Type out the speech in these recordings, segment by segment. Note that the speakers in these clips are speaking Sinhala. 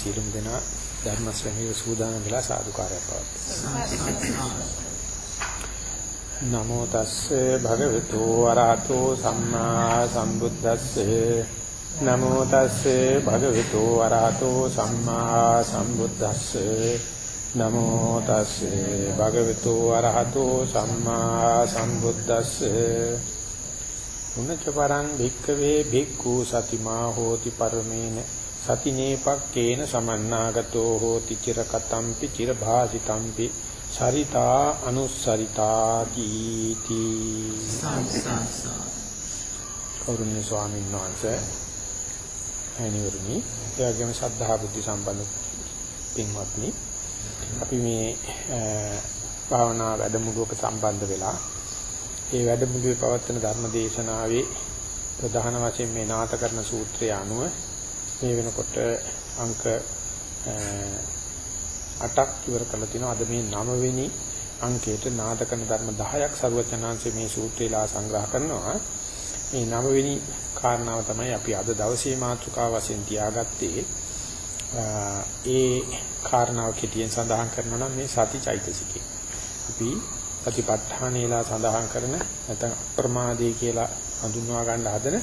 සීලමු දෙනා ධර්ම ශ්‍රවණයේ සූදානම් වෙලා සාදුකාරය පවත්වනවා. නමෝ තස්සේ භගවතු වරහතෝ සම්මා සම්බුද්දස්සේ. නමෝ තස්සේ භගවතු වරහතෝ සම්මා සම්බුද්දස්සේ. නමෝ තස්සේ භගවතු වරහතෝ සම්මා සම්බුද්දස්සේ. උනච්ච පරං භික්ඛවේ භික්ඛු සතිමා හෝති පරමේන. සතිනේපක්කේන සමන්නාගතෝ හෝති චිර කතම්පි චිර භාසිතම්පි සරිතා අනුස්සරිතා කීති කෞරුණ්‍ය ස්වාමීන් වහන්සේ එනිවරුනි එයාගේම ශ්‍රද්ධා බුද්ධ සම්පන්න පින්වත්නි අපි මේ භාවනා වැඩමුළුවක සම්බන්ධ වෙලා ඒ වැඩමුළුවේ පවත්වන ධර්ම දේශනාවේ ප්‍රධාන වශයෙන් මේ නාත කරන සූත්‍රය අනුව මේ වෙනකොට අංක 8ක් ඉවර කරලා තිනවා. අද මේ 9 වෙනි අංකයට නාද කරන ධර්ම 10ක් සරුවචනාංශයේ මේ සූත්‍රයලා සංග්‍රහ කරනවා. මේ 9 වෙනි කාරණාව තමයි අපි අද දවසේ මාතෘකාව වශයෙන් තියාගත්තේ. ඒ කාරණාව කෙටියෙන් සඳහන් කරනවා නම් මේ සතිචෛතසිකේ අපි සතිපට්ඨානේලා සඳහන් කරන නැත්නම් අප්‍රමාදේ කියලා හඳුන්වා ගන්න හදන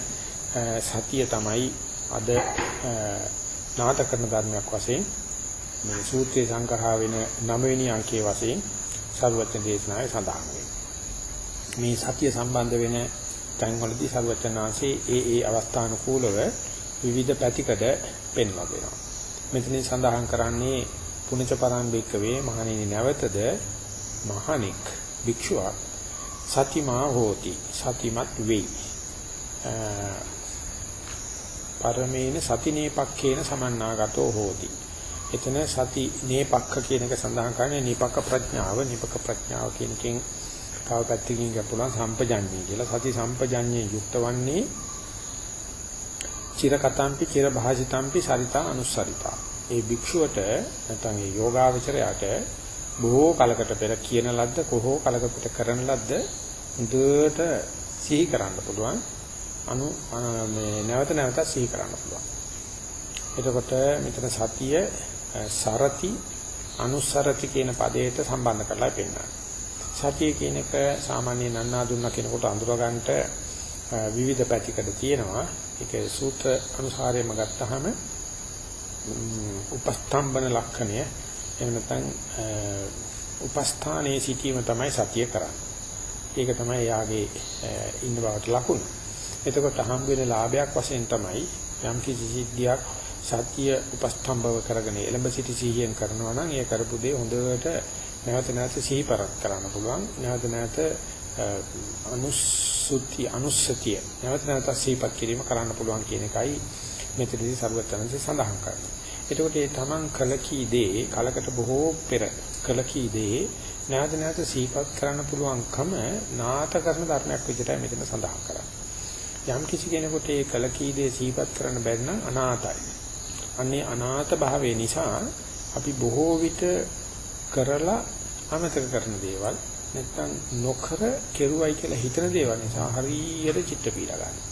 සතිය තමයි අද නාට කරන ධර්මයක් වශයෙන් මේ සූත්‍රයේ සංග්‍රහ වෙන 9 වෙනි අංකයේ වශයෙන් සර්වඥ දේශනාවේ සඳහන් මේ සතිය සම්බන්ධ වෙන තැන්වලදී සර්වඥාන්සේ ඒ ඒ අවස්ථානුකූලව විවිධ පැතිකඩ පෙන්වා දෙනවා. මෙතනින් සඳහන් කරන්නේ පුණජ පරම්පික වේ මහණෙනි නැවතද මහණෙක් භික්ෂුවක් සතිමා හෝති සතිමත් වෙයි පරමේන සතිනේපක්ඛේන සමන්නාගතෝ හෝති. එතන සති නේපක්ඛ කියන එක සඳහන් කරන්නේ නීපක්ඛ ප්‍රඥාව නීපක්ඛ ප්‍රඥාව කියන එකෙන් තව පැත්තකින් ගපුණා සම්පජඤ්ඤය කියලා. සති සම්පජඤ්ඤයේ යුක්ත වන්නේ චිර කතම්පි චිර භාසිතම්පි සරිතා අනුස්සරිතා. ඒ භික්ෂුවට නැත්නම් ඒ යෝගාවචරයට බොහෝ කලකට පෙර කියන ලද්ද කොහොම කලකට කරන ලද්ද හොඳට සිහි කරන්න පුළුවන්. අනු මේ නැවත නැවත සිහි කරන්න පුළුවන් එතකොට මෙතන සතිය සරති අනුසරති කියන පදයට සම්බන්ධ කරලා පෙන්නනවා සතිය කියන එක සාමාන්‍ය නන්නා දුන්නා කෙනෙකුට අඳුර ගන්නට විවිධ පැතිකඩ තියෙනවා ඒක සූත්‍ර අනුසාරයෙන්ම ගත්තාම උපස්තම්බන ලක්ෂණය එහෙම නැත්නම් උපස්ථානයේ සිටීම තමයි සතිය කරන්නේ. ඒක තමයි යාගේ ඉන්න බවට ලකුණ. එතකොට හම් වෙන ලාභයක් වශයෙන් තමයි යම් කිසි සිද්ධියක් සතිය උපස්තම්භව කරගෙන එළඹ සිටි සිහියෙන් කරනවා නම් ඒ කරපු දේ හොඳට නැවත නැවත සිහිපරක් කරන්න පුළුවන්. නැවත නැවත අනුසුති අනුස්සතිය නැවත නැවත සිහිපත් කිරීම කරන්න පුළුවන් කියන එකයි මෙතනදී සර්වඥාන්සේ සඳහන් කරන්නේ. එතකොට මේ තමන් කළ කී දේ කලකට බොහෝ පෙර කළ කී දේ නැවත නැවත සිහිපත් කරන්න පුළුවන්කම නාත කරන ධර්මයක් විදිහට මෙතන සඳහන් කරන්නේ. යම් කිසි කෙනෙකුට මේ කළ කී දේ සිහිපත් කරන්න බැරි නම් අනාතයි. අන්නේ අනාත භාවය නිසා අපි බොහෝ විට කරලා අමතක කරන දේවල් නැත්තම් නොකර කෙරුවයි කියලා හිතන දේවල් නිසා හරියට චිත්ත පීඩා ගන්නවා.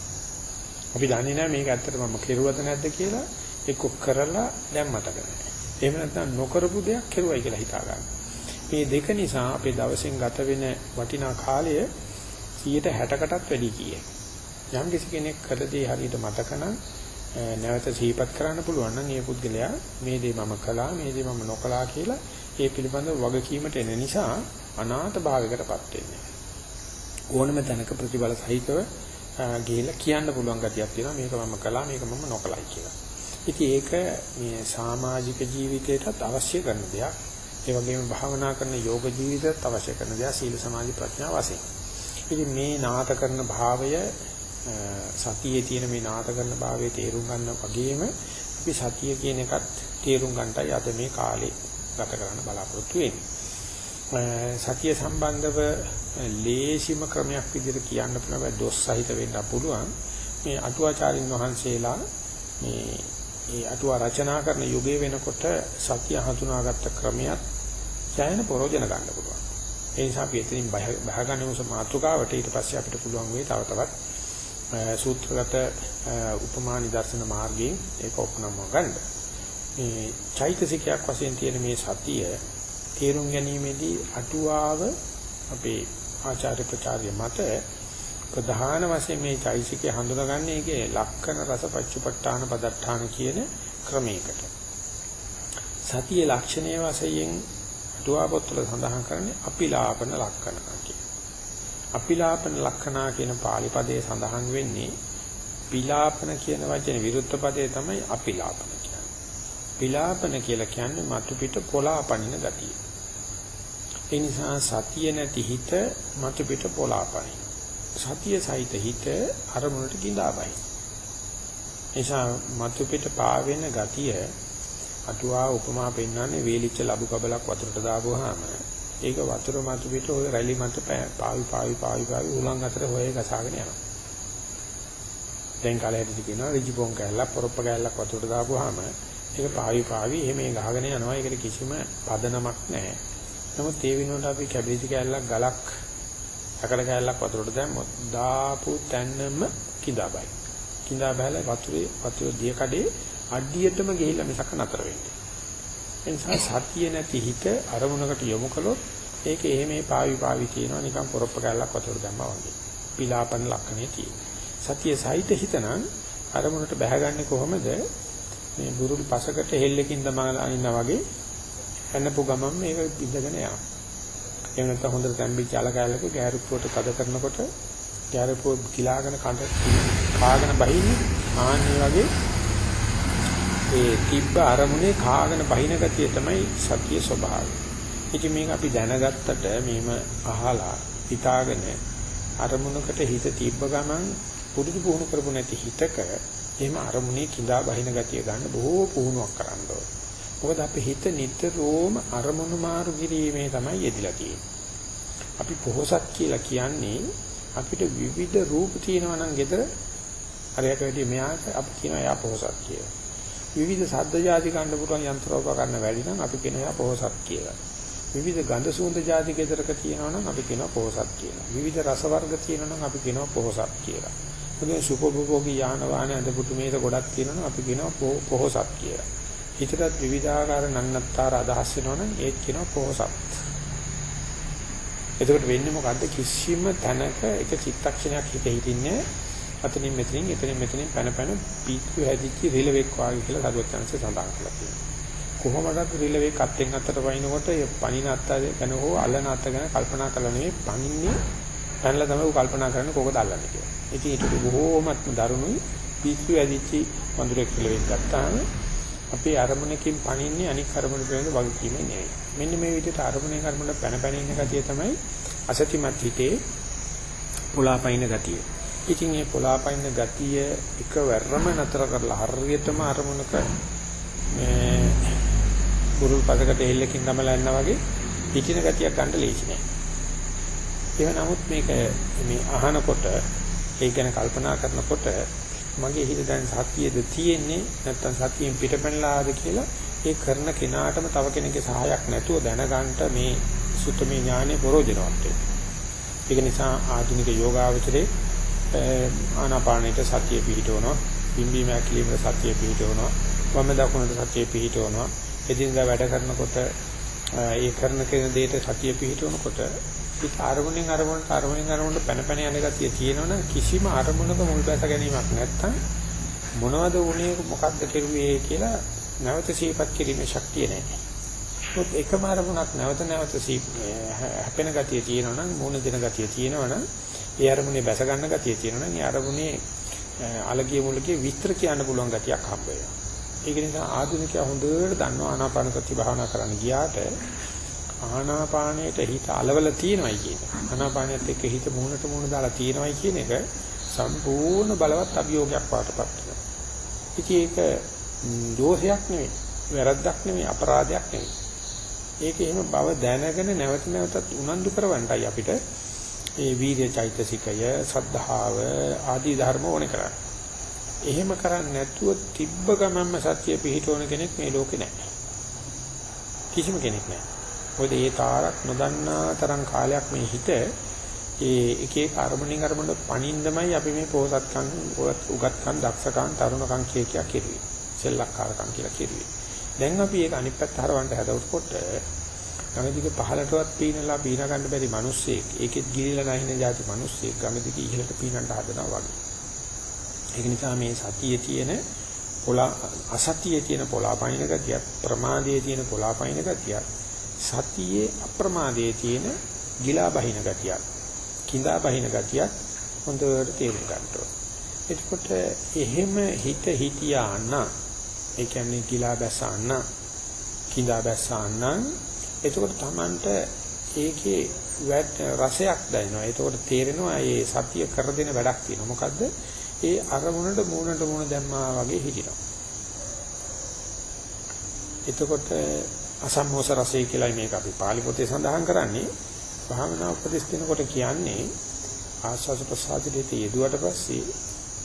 අපි දන්නේ නැහැ මේක ඇත්තට මම කෙරුවද නැද්ද කියලා එක්ක කරලා දැන් මතක නැහැ. එහෙම නැත්නම් නොකරපු දෙයක් කෙරුවයි කියලා හිතා ගන්න. මේ දෙක නිසා අපේ දවසෙන් ගත වෙන වටිනා කාලය 160කටත් වැඩි කීයක. යම් කිසි කෙනෙක් කළ දේ හරියට මතක නම් නැවත සිහිපත් කරන්න පුළුවන් නම් ඒ පුද්ගලයා මේ දේ මම කළා මේ දේ මම නොකළා කියලා ඒ පිළිබඳව වගකීමට එන නිසා අනාථ භාවයකටපත් වෙන්නේ. ඕනම තැනක ප්‍රතිබල සහිතව ගිහිල්ලා කියන්න පුළුවන් ගතියක් තියෙනවා මේක මම කළා මේක මම නොකළයි කියලා. ඉතින් ඒක මේ සමාජික ජීවිතයටත් අවශ්‍ය කරන දෙයක්. ඒ වගේම භාවනා කරන යෝග ජීවිතයත් අවශ්‍ය කරන දෙයක් සීල සමාධි ප්‍රඥා වශයෙන්. ඉතින් මේ නාත කරන භාවය සතියේ තියෙන මේ නාත කරන භාවයේ තේරුම් ගන්න වගේම අපි සතිය කියන එකත් තේරුම් ගන්නටයි අද මේ කාලේ ගත කරන්න බලාපොරොත්තු වෙන්නේ. සතිය සම්බන්ධව ලේසිම ක්‍රමයක් විදිහට කියන්න පුළුවන් දොස් සහිත වෙන්න පුළුවන්. මේ අටුවාචාරින් වහන්සේලා මේ ඒ අටුවා රචනා කරන යුගයේ වෙනකොට සතිය හඳුනාගත්ත ක්‍රමයක් සෑහෙන ප්‍රයෝජන ගන්න පුළුවන්. ඒ නිසා අපි එතනින් බහගන්න උස මාතෘකාවට ඊට පස්සේ අපිට පුළුවන් වෙයි තව තවත් සූත්‍රගත උපමා නිදර්ශන මාර්ගයෙන් ඒක ඔප්නම ගන්න. මේ චෛතසිකයක් වශයෙන් තියෙන මේ සතිය තේරුම් ගැනීමේදී අටුවාව අපේ ආචාර්ය ප්‍රචාර්ය මත ප්‍රධාන වශයෙන් මේ චෛතසිකය හඳුනාගන්නේ ඒකේ ලක්කන රස පච්චුපට්ඨාන පදට්ඨාන කියන ක්‍රමයකට. සතියේ ලක්ෂණයේ වශයෙන් අටුවා පොත්වල සඳහන් කරන්නේ අපිලාපන ලක්කන කියන. අපිලාපන ලක්කනා කියන පාලි පදයේ සඳහන් වෙන්නේ පිලාපන කියන වචනේ විරුද්ධ පදේ තමයි අපිලාපන කියන්නේ. පිලාපන කියලා කියන්නේ මතු පිට පොලාපනින ගතිය. ඒ නිසා සතිය නැති හිත මතු පිට පොලාපනින. සතිය සහිත හිත අරමුණට கிඳාවයි. නිසා මතු පිට පාවෙන ගතිය අටුවා උපමා පෙන්වන්නේ වේලිච්ච ලබු කබලක් වතුරට දාපුවාම ඒක වතුර මතු පිට ඔය රැලි මත පාවි පාවි පාවි පාවි උලන් අතර හොය ගසාගෙන යනවා. දැන් කාලයකදී කියනවා රිජිපොන් කැල්ලක් පොරොප්ප කැල්ලක් වතුරට දාපුවාම ඒක පාවි පාවි එහෙම ගහගෙන යනවා. ඒකට කිසිම පදනමක් නැහැ. නමුත් ඒ වෙනුවට අපි කැබිලිටි කැල්ලක් ගලක් අකඩ කැල්ලක් වතුරට දැම්මොත් දාපු තැන්නම කිඳාබයි. කිඳා බහැලා වතුරේ වතුර දිය කඩේ අඩියටම ගිහිල්ලා මිසක නතර වෙන්නේ. ඒ නිසා සතිය නැති හිත අරමුණකට යොමු කළොත් ඒක එහෙමේ පාවි පාවි තියෙනවා නිකන් පොරොප්ප කැල්ලක් වතුර දැම්මා වගේ. පිලාපන ලක්ෂණේ තියෙනවා. සතිය සහිත හිතනම් අරමුණට බැහැගන්නේ කොහොමද? මේ බුරුල් පසකට හෙල්ලකින් දමලා අනිනා වගේ හැන්නපු ගමන් මේක ඉඳගෙන යනවා. එහෙම නැත්නම් හොඳට තැම්බිච්ච අල කැලක ගෑරුප්පුවට කද කරනකොට ගෑරුප්පුව කිලාගෙන කඳ කාගෙන බහින්නේ ආන්නේ වගේ ඒ තිබ්බ අරමුණේ කාගෙන බහින ගතිය තමයි සතිය ස්වභාවය. ඉතින් මේක අපි දැනගත්තට මේම අහලා හිතාගෙන අරමුණකට හිත තිබ්බ ගමන් පුරුදු පුහුණු කරපු නැති හිතක එහෙම අරමුණේ කිඳා බහින ගතිය ගන්න බොහෝ පුහුණුවක් කරන්න ඕනේ. මොකද අපේ හිත නිතරම අරමුණු මාරු කිරීමේ තමයි යෙදිලා තියෙන්නේ. අපි පොහසත් කියලා කියන්නේ අපිට විවිධ රූප තියෙනවා නම් gedara හරියට වැඩි මෙයාට අපි කියනවා එයා පොහසත් කියලා. විවිධ ශබ්ද જાති ගන්න පුළුවන් යන්ත්‍රෝපකරණ වැඩි නම් අපි කියනවා එයා පොහසත් කියලා. විවිධ ගන්ධ සුවඳ જાති ගෙදරක තියෙනවා නම් අපි කියනවා පොහසත් කියලා. විවිධ රස වර්ග තියෙනවා නම් අපි කියනවා පොහසත් කියලා. මොකද සුපභෝගී යාන වාහන අඳපුතු මේස ගොඩක් තියෙනවා නම් අපි කියනවා පොහසත් කියලා. හිතටත් විවිධාකාර නන්නත්තර අදහස් වෙනවනම් ඒත් කියනවා පොහසත්. එතකොට වෙන්නේ මොකද්ද කිසිම තැනක එක චිත්තක්ෂණයක් හිත හිටින්නේ අතනින් මෙතනින් එතනින් මෙතනින් පැන පැන පීතු හැදිච්ච රිලෙවෙක් වාගේ කියලා සරුවචනන්සේ සඳහන් කළා තියෙනවා. කොහොමදත් රිලෙවෙක් අත්ෙන් අත්තට වයින්කොට ඒ පණින අත්ත ගැන හෝ අල්ලන අත්ත ගැන කල්පනා කරලා නෙවෙයි පණින්නේ පැනලා තමයි කල්පනා කරන්නේ කොකද අල්ලන්නේ කියලා. ඉතින් ඒක බොහෝමත්ම දරුණුයි පීතු හැදිච්ච වඳුරෙක් රිලෙවෙක් ගත්තාම අපේ අරමුණකින් පණින්නේ අනික් අරමුණ පිළිබඳ වගකීම නෙවෙයි. මෙන්න මේ විදිහට අරමුණේ කර්මවල පැන පැන ඉන්න ගතිය තමයි අසතිමත් හිතේ පුලාපයින් ගතිය. ඉතින් මේ පුලාපයින් ගතිය එකවරම නතර කරලා හරියටම අරමුණක මේ කුරුල් පසකට එල්ලකින් තමලා යනවා වගේ පිටින ගතියක් ගන්න ලේසි නෑ. ඒ නමුත් මේක මේ අහනකොට ඒ ගැන කල්පනා කරනකොට මගේ හිත දැන් සතියේද තියෙන්නේ නැත්නම් සතියෙන් පිටපැනලාද කියලා ඒ කරන කෙනාටම තව කෙනෙක්ගේ සහායක් නැතුව දැනගන්න මේ සුත්තමේ ඥානෙ ප්‍රෝජනවත් ඒක නිසා ආධුනික යෝගාවචරේ ආනාපානෙට සතිය පිහිටවනවා. පිම්බීම ඇකිලිමේ සතිය පිහිටවනවා. වම දකුණට සතිය පිහිටවනවා. එදිනදා වැඩ කරනකොට ඒ කරන කෙන දෙයට සතිය පිහිටවනකොට ඒක අරමුණෙන් අරමුණට අරමුණෙන් අරමුණට පැන පැන යන ගතිය තියෙනවනම් කිසිම අරමුණක මුල් බැස ගැනීමක් නැත්තම් මොනවද උනේ මොකද්ද කෙරුවේ කියලා නැවත සිහිපත් කිරීමේ ශක්තිය නැහැ. ඒත් එකම අරමුණක් නැවත නැවත හැපෙන ගතිය තියෙනවනම් මූණ දෙන ගතිය තියෙනවනම් ඒ අරමුණේ බැස ගන්න ගතිය තියෙනවනම් ඒ අරමුණේ අලගිය මුලගේ විස්තර කියන්න පුළුවන් ගතියක් හම්බ වෙනවා. ඒක නිසා ආධුනිකයා හොඳට දන්නවා ආනාපාන සති භාවනා කරන්න ගියාට ආනාපානයට හිත අලවල තියෙනවයි කියන එක. ආනාපානයත් එක්ක හිත මූණට මූණ දාලා තියෙනවයි කියන එක සම්පූර්ණ බලවත් අභියෝගයක් වාටපත් වෙනවා. ඉතින් ඒක දෝෂයක් නෙවෙයි, වැරද්දක් නෙවෙයි, අපරාධයක් නෙවෙයි. ඒක එහෙම බව දැනගෙන නැවත නැවතත් උනන්දු කරවන්නයි අපිට ඒ වීර්ය චෛතසිකය, සද්ධාව ආදී ධර්ම ඕනේ කරන්නේ. එහෙම කරන්නේ නැතුව තිබ්බ ගමන්ම සත්‍ය පිහිටවන කෙනෙක් මේ ලෝකේ නැහැ. කිසිම කෙනෙක් නැහැ. මොකද ඒ තාරක් නොදන්නා තරම් කාලයක් මේ හිත ඒ එක එක අරමුණින් අරමුණට පණින්නමයි අපි මේ පොහසත්කම් උගත්කම් දක්ෂකම් තරුණකම් කිය කිය කෙරුවේ. සෙල්ලක්කාරකම් කියලා කෙරුවේ. දැන් අපි ඒක අනිත් පැත්ත හරවන්න හදවතකොට ගමදික පහලටවත් පීනලා පීන ගන්න බැරි මිනිස්සෙක් ඒකෙත් ගිලිලා නැහින જાති මිනිස්සෙක් ගමදික ඉහළට පීනන්න හදනවා වගේ. ඒක නිසා මේ සතියේ තියෙන පොලා අසතියේ තියෙන පොලාපයින් ගතියත් ප්‍රමාදයේ තියෙන පොලාපයින් ගතියත් සතියේ අප්‍රමාදයේ තියෙන ගිලා බහින ගතියත් කිඳා බහින ගතියත් හොඳට තේරුම් ගන්න ඕනේ. එතකොට එහෙම හිත හිතියා නම් ඒ කියන්නේ ගිලා බැසන්න කිඳා බැසන්න එතකොට Tamanට ඒකේ රසයක් දැනෙනවා. එතකොට තේරෙනවා මේ සතිය කර දෙන වැඩක් තියෙනවා. මොකද්ද? ඒ අරමුණට මූණට මූණ දැම්මා වගේ හිටිනවා. එතකොට අසම්මෝස රසය කියලා මේක අපි පාලි පොතේ සඳහන් කරන්නේ භාවනා උපදෙස් දෙනකොට කියන්නේ ආස්වාස ප්‍රසාදිතේ යෙදුවට පස්සේ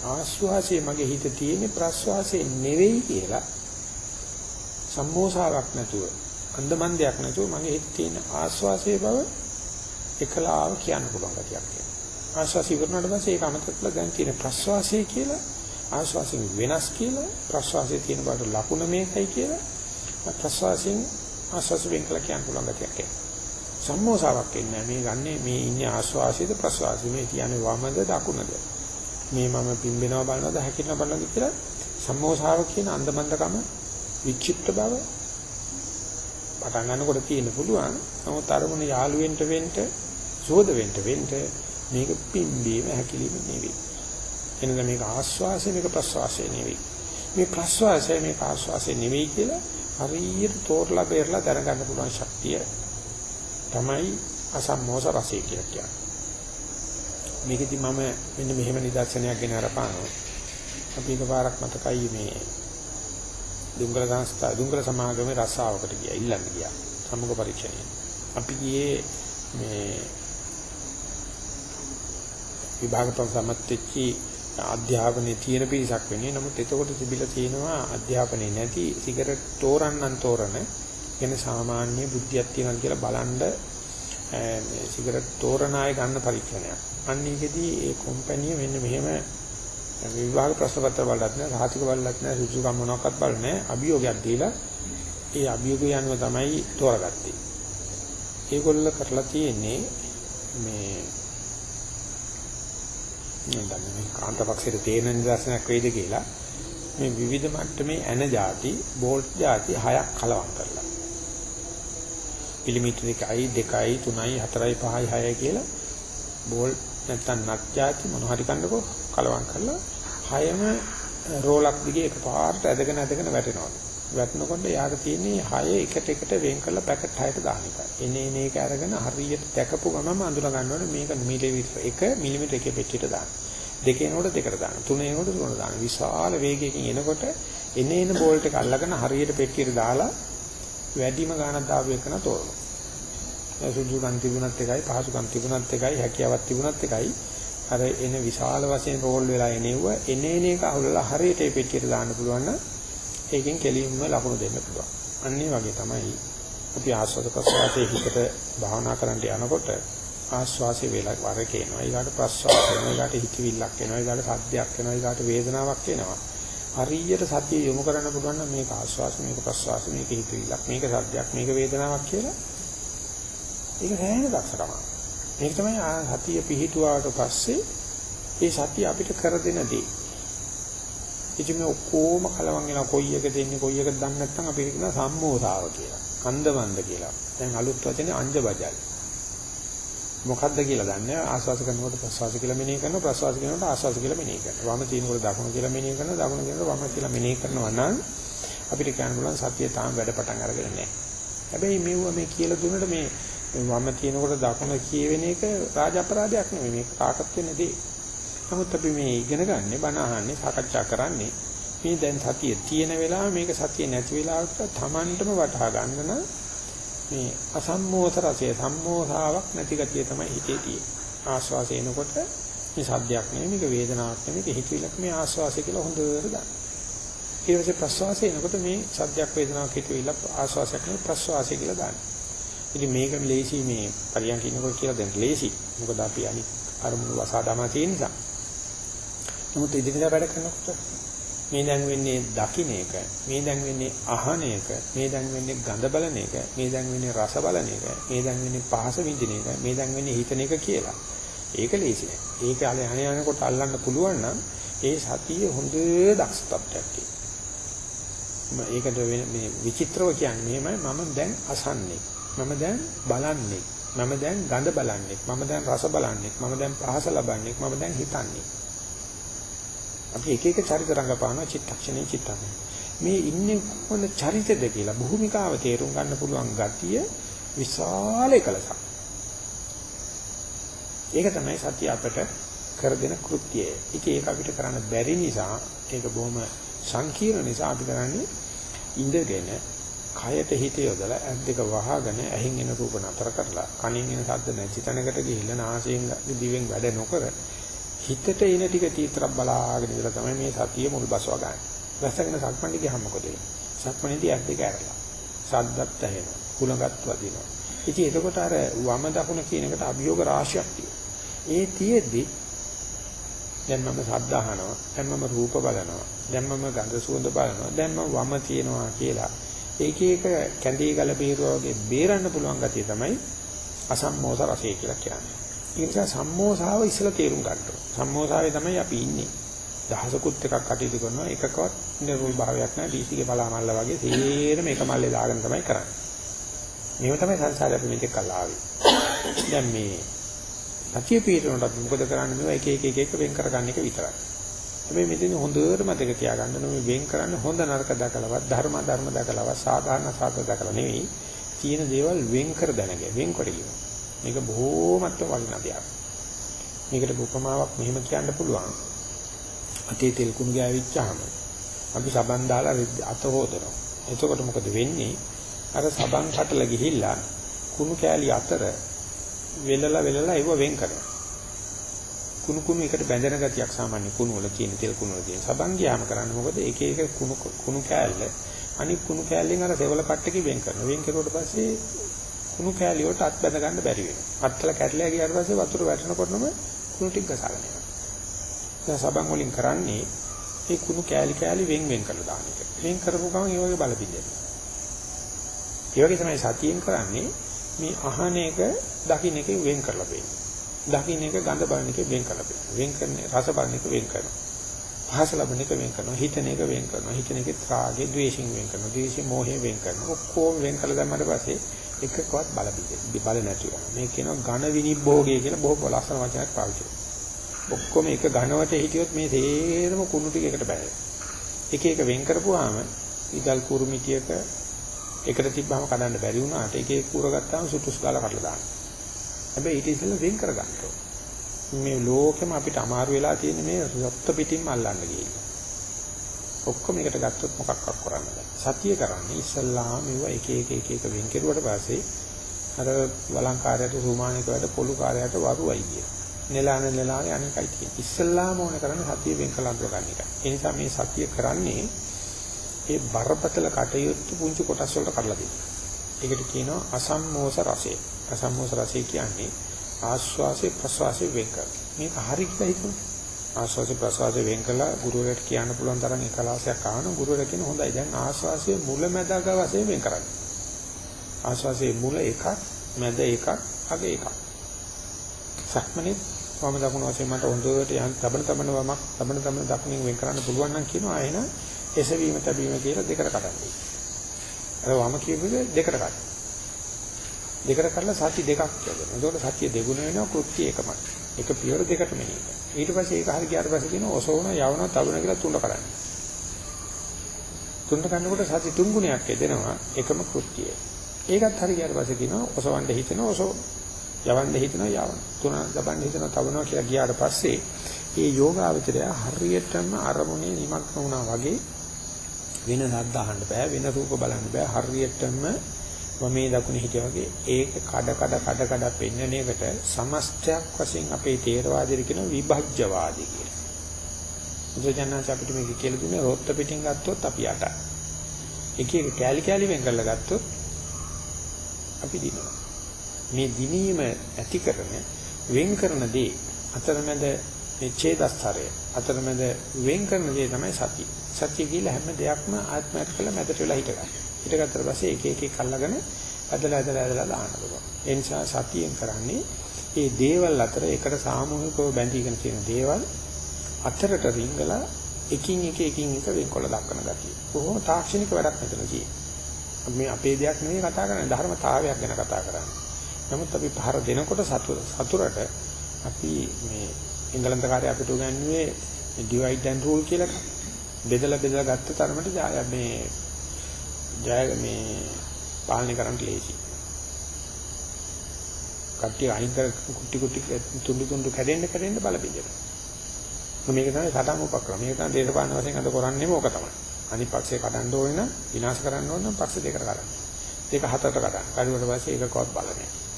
ආස්වාසයේ මගේ හිත තියෙන ප්‍රස්වාසයේ නෙවෙයි කියලා සම්මෝසාවක් නැතුව අන්දමන්දයක් නැතුව මගේ හිත තියෙන ආස්වාසයේ බව එකලාව කියන්න පුළුවන් ගතියක් තියෙනවා. ආස්වාසය කරනාට පස්සේ ඒක අමතක කරලා දැන් තියෙන ප්‍රස්වාසය කියලා ආස්වාසයෙන් වෙනස් කියලා ප්‍රස්වාසයේ තියෙන බාට ලකුණ මේකයි කියලා ප්‍රස්වාසයෙන් ආස්වාස වෙන් කළ කියන්න පුළුවන් ගතියක් එනවා. සම්මෝසාවක් එන්නේ මේ ගන්නේ මේ ඉන්නේ ආස්වාසයේද ප්‍රස්වාසයේ මේ කියන්නේ වමද දකුණද මේ මම පිම්බෙනවා බලනවාද හැකිනවා බලනවාද කියලා සම්මෝසාව කියන අන්දමන්දකම විචිත්ත බව පටන් ගන්නකොට තියෙන්න පුළුවන් නමුත් අරමුණ යාළු වෙන්න වෙන්න සෝද වෙන්න වෙන්න මේක පිම්බීම හැකිලිම නෙවෙයි එනද මේක ආස්වාසය මේක ප්‍රස්වාසය නෙවෙයි මේ ප්‍රස්වාසය මේක ආස්වාසය නෙවෙයි කියලා හරියට තෝරලා බේරලා දැනගන්න පුළුවන් ශක්තිය තමයි අසම්මෝස රසය කියලා කියන්නේ. මේකෙදි මම මෙන්න මෙහෙම නිදර්ශනයක් ගෙන අරපානවා. අපි එකපාරක් මතකයි මේ දුංගල සංස්ථා දුංගල සමාගමේ රස්සාවකට ගියා ඉල්ලන්න ගියා. සමුග පරීක්ෂණය. අපි ගියේ මේ විභාග ප්‍රසමත් වෙච්චි අධ්‍යාපනයේ තියෙන පිරිසක් වෙන්නේ. නමුත් එතකොට තිබිලා තියෙනවා අධ්‍යාපනයේ නැති සිගරට් තෝරන්නන් තෝරන කියන සාමාන්‍ය බුද්ධියක් තියෙනවා කියලා බලන්න මේ සිගරට් තෝරන අය ගන්න පරීක්ෂණයක්. අන්න ඒකෙදී ඒ කම්පැනි මෙන්න මෙහෙම විභාග ප්‍රශ්න පත්‍ර බලලත් නෑ, සාහිතික බලලත් නෑ, සුසුකම් මොනවාක්වත් බලන්නේ නෑ. අභියෝගයක් දීලා ඒ අභියෝගය යනුව තමයි තෝරගත්තේ. ඒගොල්ල කරලා තියෙන්නේ මේ නේද මේ කාන්ත පක්ෂයේ තේන නිදර්ශනයක් වෙයිද කියලා මේ විවිධ මට්ටමේ ඇන જાති, බෝල්ට් જાති හයක් කලවම් කරලා. පිලිමීටර 1යි 2යි 3යි 4යි 5යි 6යි කියලා බෝල් නැත්තම් නත් જાති මොනවා හරි කන්නකෝ කලවම් කරලා හයම රෝලක් දිගේ එකපාරට ඇදගෙන ඇදගෙන වැටෙනවා. වැටෙනකොට යාට තියෙන්නේ හය එකට එකට වෙන් කරලා පැකට් හයට දාන එකයි. එනේ එනේ එක අරගෙන හරියට දැකපු ගමම අඳුර ගන්න ඕනේ මේක මිලිමීටර 1 මිලිමීටර 1 පෙට්ටියට දාන්න. දෙකේනකොට දෙකට දාන්න. තුනේනකොට තුනට දාන්න. විශාල වේගයකින් එනකොට එනේ එන බෝල්ට් එක අල්ලගෙන හරියට පෙට්ටියට දාලා වැඩිම ගාණක් දාපු එකන තෝරනවා. සුදුසුකම් තිබුණත් එකයි, පහසුකම් තිබුණත් එකයි, හැකියාවක් තිබුණත් එකයි. අර එන විශාල වශයෙන් රෝල් වෙලා එනෙව්ව එනේන එක අහුලලා හරියට මේ පෙට්ටියට දාන්න පුළුවන් නම් ඒකෙන් කෙලින්ම ලකුණු දෙන්න පුළුවන්. අන්න වගේ තමයි අපි ආස්වාද ප්‍රසවාසයේ හිතට භාවනා කරන්න යනකොට ආස්වාසේ වේලා වරක එනවා. ඊගාට ප්‍රස්වාස වෙනවා. ඊගාට හිතවිල්ලක් එනවා. ඊගාට සද්දයක් එනවා. ඊගාට වේදනාවක් එනවා. හරියට සතිය යොමු කරන්න පුළුවන් නම් මේක ආස්වාස මේක ප්‍රස්වාස මේක හිතවිල්ලක් මේක සද්දයක් මේක වේදනාවක් කියලා ඒක හැහෙන දක්ෂකමක් මේක තමයි සතිය පිහිටුවාට පස්සේ ඒ සතිය අපිට කර දෙන දේ. ඉතින් මේ ඔක්කොම කලවම් වෙනවා. කොයි එක දෙන්නේ කොයි එකද දන්නේ නැත්නම් අපි කියන සම්මෝසාව කියලා. කන්දමන්ද කියලා. දැන් අලුත් වචනේ අංජබජල් මොකද්ද කියලා දන්නේ? ආස්වාස කරනකොට ප්‍රස්වාස කියලා මෙනෙහි කරනවා. ප්‍රස්වාස කරනකොට ආස්වාස කියලා මෙනෙහි කරනවා. වම තියෙනකොට දකුණ කියලා මෙනෙහි කරනවා. දකුණ කියනකොට වම කියලා මෙනෙහි කරනවා නම් අපිට කියන්න පුළුවන් සතිය තාම වැඩ පටන් අරගෙන නැහැ. හැබැයි මෙව මේ කියලා දුන්නට මේ වම තියෙනකොට දකුණ කියවෙන එක රාජ අපරාධයක් නෙමෙයි මේක කාටත් වෙන දේ නමුත් අපි මේ ඉගෙන ගන්න බණ අහන්නේ සාකච්ඡා කරන්නේ මේ දැන් සතිය තියෙන වෙලාව මේක සතිය නැති වෙලාවට Tamanටම වටහා ගන්න නම් මේ අසම්මෝස රසය සම්මෝසාවක් නැති ගතිය තමයි හිතේ තියෙන්නේ. ආස්වාසය එනකොට මේ සද්දයක් නෙමෙයි මේක වේදනාවක් නෙමෙයි මේක හිතවිලක් මේ ආස්වාසය කියලා හොඳට ගන්න. ඊට පස්සේ ප්‍රස්වාසය එනකොට මේ සද්දයක් වේදනාවක් හිතවිලක් ආස්වාසයක් නෙමෙයි ප්‍රස්වාසය කියලා ගන්න. ඉතින් මේක ලේසි මේ පරියන්ක ඉන්නකොට කියලා දැන් ලේසි. මොකද අපි අනිත් අරමුණු වසා දමා තියෙන නිසා. නමුත් ඉදිරියට වැඩ කරනකොට මේ දැන් වෙන්නේ දකින්න එක මේ දැන් වෙන්නේ අහන එක මේ දැන් වෙන්නේ ගඳ බලන එක මේ දැන් වෙන්නේ රස බලන එක මේ දැන් වෙන්නේ පහස විඳින එක මේ දැන් වෙන්නේ හිතන එක කියලා. ඒක ලේසි නෑ. ඒක අල යහන යනකොට අල්ලන්න පුළුවන් නම් ඒ සතිය හොඳ දක්ෂ තත්ත්වයක් ඒකට මේ විචිත්‍රව කියන්නේ මෙහෙමයි. මම දැන් අසන්නේ. මම දැන් බලන්නේ මම දැන් ගඳ බලන්නේ මම දැන් රස බලන්නේ මම දැන් පහස ලබන්නේ මම දැන් හිතන්නේ අපි එක එක චරිත රංගපානවා චිත්තක්ෂණේ චිත්තක්ෂණේ. මේ ඉන්නේ කොහොමද චරිතද කියලා භූමිකාව තේරුම් ගන්න පුළුවන් ගතිය විශාල එකලසක්. ඒක තමයි සත්‍ය අපට කර දෙන කෘත්‍යය. ඉතින් ඒක අපිට කරන්න බැරි නිසා ඒක බොහොම සංකීර්ණ නිසා අපි කරන්නේ ඉඳගෙන කයට හිත යොදලා ඇස් දෙක වහගෙන ඇහින් එන රූප නතර කරලා කනින් එන ශබ්ද නැති තැනකට ගිහිල්ලා නාසයෙන් දිවෙන් වැඩ නොකර හිතට එන ටික තීතරක් බලාගෙන ඉඳලා තමයි මේ සතිය මුල් බසව ගන්න. රසගෙන සක්මණේ ගියාම මොකද වෙන්නේ? සක්මණේදී ඇස් දෙක ඇරලා. සද්දත් ඇහෙනවා. කුලඟත් වදිනවා. ඉතින් එතකොට අර වම දකුණ කියන එකට අභියෝග රාශියක් තියෙනවා. ඒ තියෙද්දි දැන් මම සද්ද අහනවා. දැන් මම රූප බලනවා. දැන් මම ගන්ධ සුවඳ බලනවා. දැන් මම වම තියනවා කියලා. ඒක එක කැඳේ ගල බේරුවා වගේ බේරන්න පුළුවන් ගතිය තමයි අසම්මෝස රසය කියලා කියන්නේ. ඒ නිසා සම්මෝසාව ඉස්සලා තේරුම් ගන්න ඕනේ. සම්මෝසාවේ තමයි අපි ඉන්නේ. දහසකුත් එකක් කටයුතු කරනවා එකකවත් නිර්වෘල් භාවයක් නැහැ දීසිගේ බලාමල්ල වගේ තේරෙම එක මල්ලේ දාගෙන තමයි කරන්නේ. මේව තමයි සංසාරේ අපි මේක කළාවේ. දැන් මේ සතිය පිටරනට මොකද කරන්නේ මේවා එක එක එක එක වෙන් කරගන්න එක විතරයි. හැබැයි මෙතන හොඳට මතක තියාගන්න ඕනේ වෙන් කරන්න හොඳ නරක දැකලවත් ධර්ම ධර්ම දැකලවත් සාධාරණ සාධ දැකලා නෙවෙයි තියෙන දේවල් වෙන් කර දැනගන්න වෙන් කරගන්න. මේක බොහෝමත්ම වටිනා දෙයක්. මේකට උපමාවක් මෙහෙම කියන්න පුළුවන්. අතේ තෙල් කුණු ගෑවිච්චාම අපි සබන් දාලා අත හොදනවා. එතකොට මොකද වෙන්නේ? අර සබන් කටල ගිහිල්ලා කුණු කෑලි අතර වෙලලා වෙලලා ඒව වෙන් කරනවා. කුණු කුණු එකට බැඳෙන ගතියක් සාමාන්‍ය කුණු වල තියෙන තෙල් කුණු වල තියෙන. සබන් ගියාම කරන්නේ මොකද? එක එක කුණු කුණු කෑල්ල අනිත් කුණු කෑල්ලෙන් අර සෙවල කට්ටකේ වෙන් කරනවා. වෙන් කරුවට පස්සේ කුණු කෑලි වලට අත් බැඳ ගන්න බැරි වෙනවා. අත්වල කැඩලා ගියාට පස්සේ වතුර වැටෙනකොටම කුණු ටික ගසාගෙන යනවා. දැන් සබන් වලින් කරන්නේ මේ කුණු කෑලි කෑලි වෙන් වෙන් කරලා දාන එක. වෙන් කරපු ගමන් ඒ වගේ බල පිළිදෙනවා. ඒ වගේ තමයි සතියෙන් කරන්නේ මේ අහන එක දකින්න එක වෙන් කරලා බේන්නේ. දකින්න එක ගඳ බලන එක වෙන් කරලා බේන්නේ. වෙන් කරන්නේ රස බලන එක වෙන් කරනවා. භාෂ ලබන එක වෙන් කරනවා. හිතන එක වෙන් කරනවා. හිතන එකේ ත්‍රාගේ, ද්වේෂයෙන් වෙන් කරනවා. ද්වේෂේ, මෝහයෙන් වෙන් කරනවා. ඔක්කොම වෙන් කළා දැම්මට පස්සේ එකකවත් බල බිඳ බල නැතුව. මේ කියනවා ඝන විනිභෝගය කියලා බොහෝ ලස්සන වචනයක් පාවිච්චි කරනවා. ඔක්කොම එක ඝනවට හිටියොත් මේ තේරම කුණු ටික එකට බැහැ. එක එක වෙන් කරපුවාම ඉදල් කුරුමිටියක එකට තිබ්බම කඩන්න බැරි වුණාට එක එක කුර ගත්තාම සුටුස් ගාලා කඩලා දාන්න. හැබැයි ඊට ඉස්සෙල්ලා වෙන් කර ගන්න මේ ලෝකෙම අපිට අමාරු වෙලා තියෙන මේ රොත්ත පිටින්ම අල්ලන්න ගිහිල්ලා. ඔක්කොම එකට ගත්තොත් මොකක්වත් කරන්න බෑ. සතිය කරන්නේ ඉස්සල්ලාම මේව එක එක එක එක වෙන් කෙරුවට පස්සේ අර වළංකාරයට සුමානිකයට පොළු කාර්යයට වරුවයි කිය. නෙලාන නෙලානේ අනිකයි තියෙන්නේ. ඉස්සල්ලාම ඕන කරන්නේ සතිය වෙන් කළ අඳුර ගන්න එක. ඒ නිසා මේ සතිය කරන්නේ ඒ බරපතල කටයුතු පුංචි කොටස් වලට කඩලා දෙන්න. ඒකට කියනවා අසම්මෝස රසය. අසම්මෝස රසය කියන්නේ ආස්වාසේ ප්‍රසවාසේ වෙන් කර. මේක හරි කියලා හිතමු. ආස්වාසේ ප්‍රසවාසේ වෙන් කළා ගුරුවරයාට කියන්න පුළුවන් තරම් එකලාසයක් ආන ගුරුවරයා කියන හොඳයි දැන් ආස්වාසේ මුල මැදක වශයෙන් වෙන් කරන්න. ආස්වාසේ මුල එකක් මැද එකක් අග එකක්. සක්මනේ වම දකුණු වශයෙන් මට හොඳට යන් තබන තබන වමක් තබන තබන දකුණින් වෙන් කරන්න පුළුවන් නම් කියනවා එහෙනම් එසවීම තැබීම කියලා දෙකට කඩන්නේ. අර වම කියපුවේ දෙකට කඩන. දෙකට කඩලා සති දෙකක් කියනවා. ඒකට සතිය දෙගුණ වෙනවා කෘත්‍ය එකමයි. එක පියවර දෙකට මෙහෙම. ඊට පස්සේ ඒක හරිය ගියාට පස්සේ කියනවා ඔසවන යවන තබන කියලා තුනට කරන්නේ. තුනට කරනකොට සති තුන් ගුණයක් එදෙනවා එකම කෘත්‍යය. ඒකත් හරිය ගියාට පස්සේ කියනවා ඔසවන්න හිතෙනවා ඔසව යවන්න හිතනවා යවන. තුන දබන්න හිතනවා තබනවා කියලා ගියාට පස්සේ මේ යෝගාවචරය හරියටම අරමුණේ නිමග්න වුණා වගේ වෙන ශබ්ද අහන්න බෑ වෙන රූප බලන්න බෑ හරියටම වමේ දකුණේ හිටියා වගේ ඒක කඩ කඩ කඩ කඩ පෙන්වන එකට සමස්තයක් වශයෙන් අපේ තේරවාදයේ කියන විභජ්‍යවාදී කියලා. බුදුජානක අපිට මේක කියලා දුන්නේ රොත්ත පිටින් ගත්තොත් අපි යට. එක එක කෑලි කෑලි වෙන් කරලා ගත්තොත් අපි දිනනවා. මේ දිනීම ඇති කරන වෙන් කරන දේ අතරමැද මේ ඡේදස්තරය අතරමැද වෙන් කරන දේ තමයි සතිය. සතිය කියලා හැම දෙයක්ම ආත්මයට කළ මැදට වෙලා හිටගන්න. හිටගත්තට පස්සේ එක එක එක අල්ලගෙන ඇදලා ඇදලා ඇදලා දාන්න පුළුවන්. ඒ නිසා සතියෙන් කරන්නේ මේ දේවල් අතර එකට සාමූහිකව බැඳීගෙන තියෙන දේවල් අතරට රිංගලා එකින් එක එකින් එක වෙන්කොල්ල දක්වන ගතිය. බොහොම තාක්ෂණික වැඩක් මෙතන තියෙන්නේ. මේ අපේ දෙයක් නෙවෙයි කතා කරන්නේ ධර්මතාවයක් ගැන කතා කරන්නේ. නමුත් අපි පහර දෙනකොට සතුරට අපි මේ එංගලන්ත කාර්ය අපිට උගන්වුවේ divide and rule කියලා එකක්. බෙදලා බෙදලා ගත්ත තරමට මේ ජය මේ පාලනය කරන්න ලේසි. කට්ටිය අයින් කර කුටි කුටි තුඩු තුඩු කැඩෙන්න කැඩෙන්න බල බෙදෙනවා. මේක තමයි සටන් උපක්‍රම. මේක තමයි දේශපාලන වශයෙන් අද කරන්නේම ඕක තමයි. අනිත් පක්ෂේ කඩන්න ඕනේ නම් විනාශ කරන්න ඕන නම් පක්ෂ දෙකට කඩන්න. ඒක හතරට කඩන්න. කඩුවට පස්සේ ඒකකවත් බලන්නේ.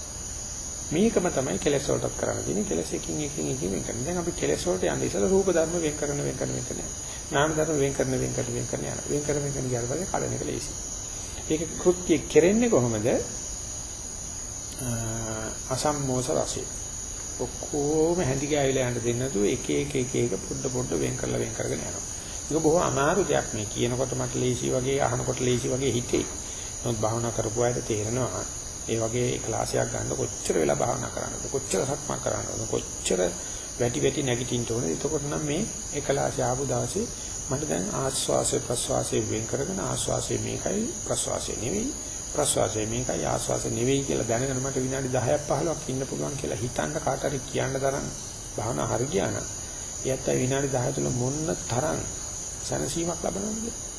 මේකම තමයි කෙලෙස් වලටත් කරන්න තියෙන්නේ. කෙලෙස් එකින් එකින් එකින් වෙන් කරන. දැන් අපි කෙලෙස් වලට යන්නේ ඉතල රූප ධර්ම වෙන් කරන වෙන් කරන වෙන් කරන. නාම ධර්ම වෙන් කරන වෙන් කරන වෙන් කරන යන. වෙන් කරන වෙන් කරන ගියාට පස්සේ කඩන එක ලේසි. ඒක කෘත්‍ය කෙරෙන්නේ කොහොමද? අසම්මෝස රසය. ඔක්කොම හැඳි ගෑවිලා යන්න දෙන්නේ නැතුව එක එක එක එක පොඩ පොඩ වෙන් කරලා වෙන් කරගෙන යනවා. ඒක බොහොම අමාරු දෙයක් මේ කියනකොට මට ලේසි වගේ අහනකොට ලේසි වගේ හිතේ. නමුත් භාවනා කරපු අයට තේරෙනවා ඒ වගේ ක්ලාසයක් ගන්න කොච්චර වෙලා භාවනා කරන්නද කොච්චර සක්මන් කරන්නද කොච්චර වැටි වැටි නැගිටින්න ඕනද? එතකොට නම් මේ එකලාසය ආපු දවසේ මට දැන් ආස්වාසය ප්‍රස්වාසය වෙන් කරගෙන ආස්වාසය මේකයි ප්‍රස්වාසය නෙවෙයි. ප්‍රස්වාසය මේකයි ආස්වාසය නෙවෙයි කියලා දැනගෙන මට විනාඩි 10ක් 15ක් ඉන්න පුළුවන් කියලා හිතන්න කාට හරි කියන්න තරම් භාවනා හරි ගියා නම් එයත් විනාඩි 10 තුළ මොන්න තරම් සනසීමක් ලබනවද?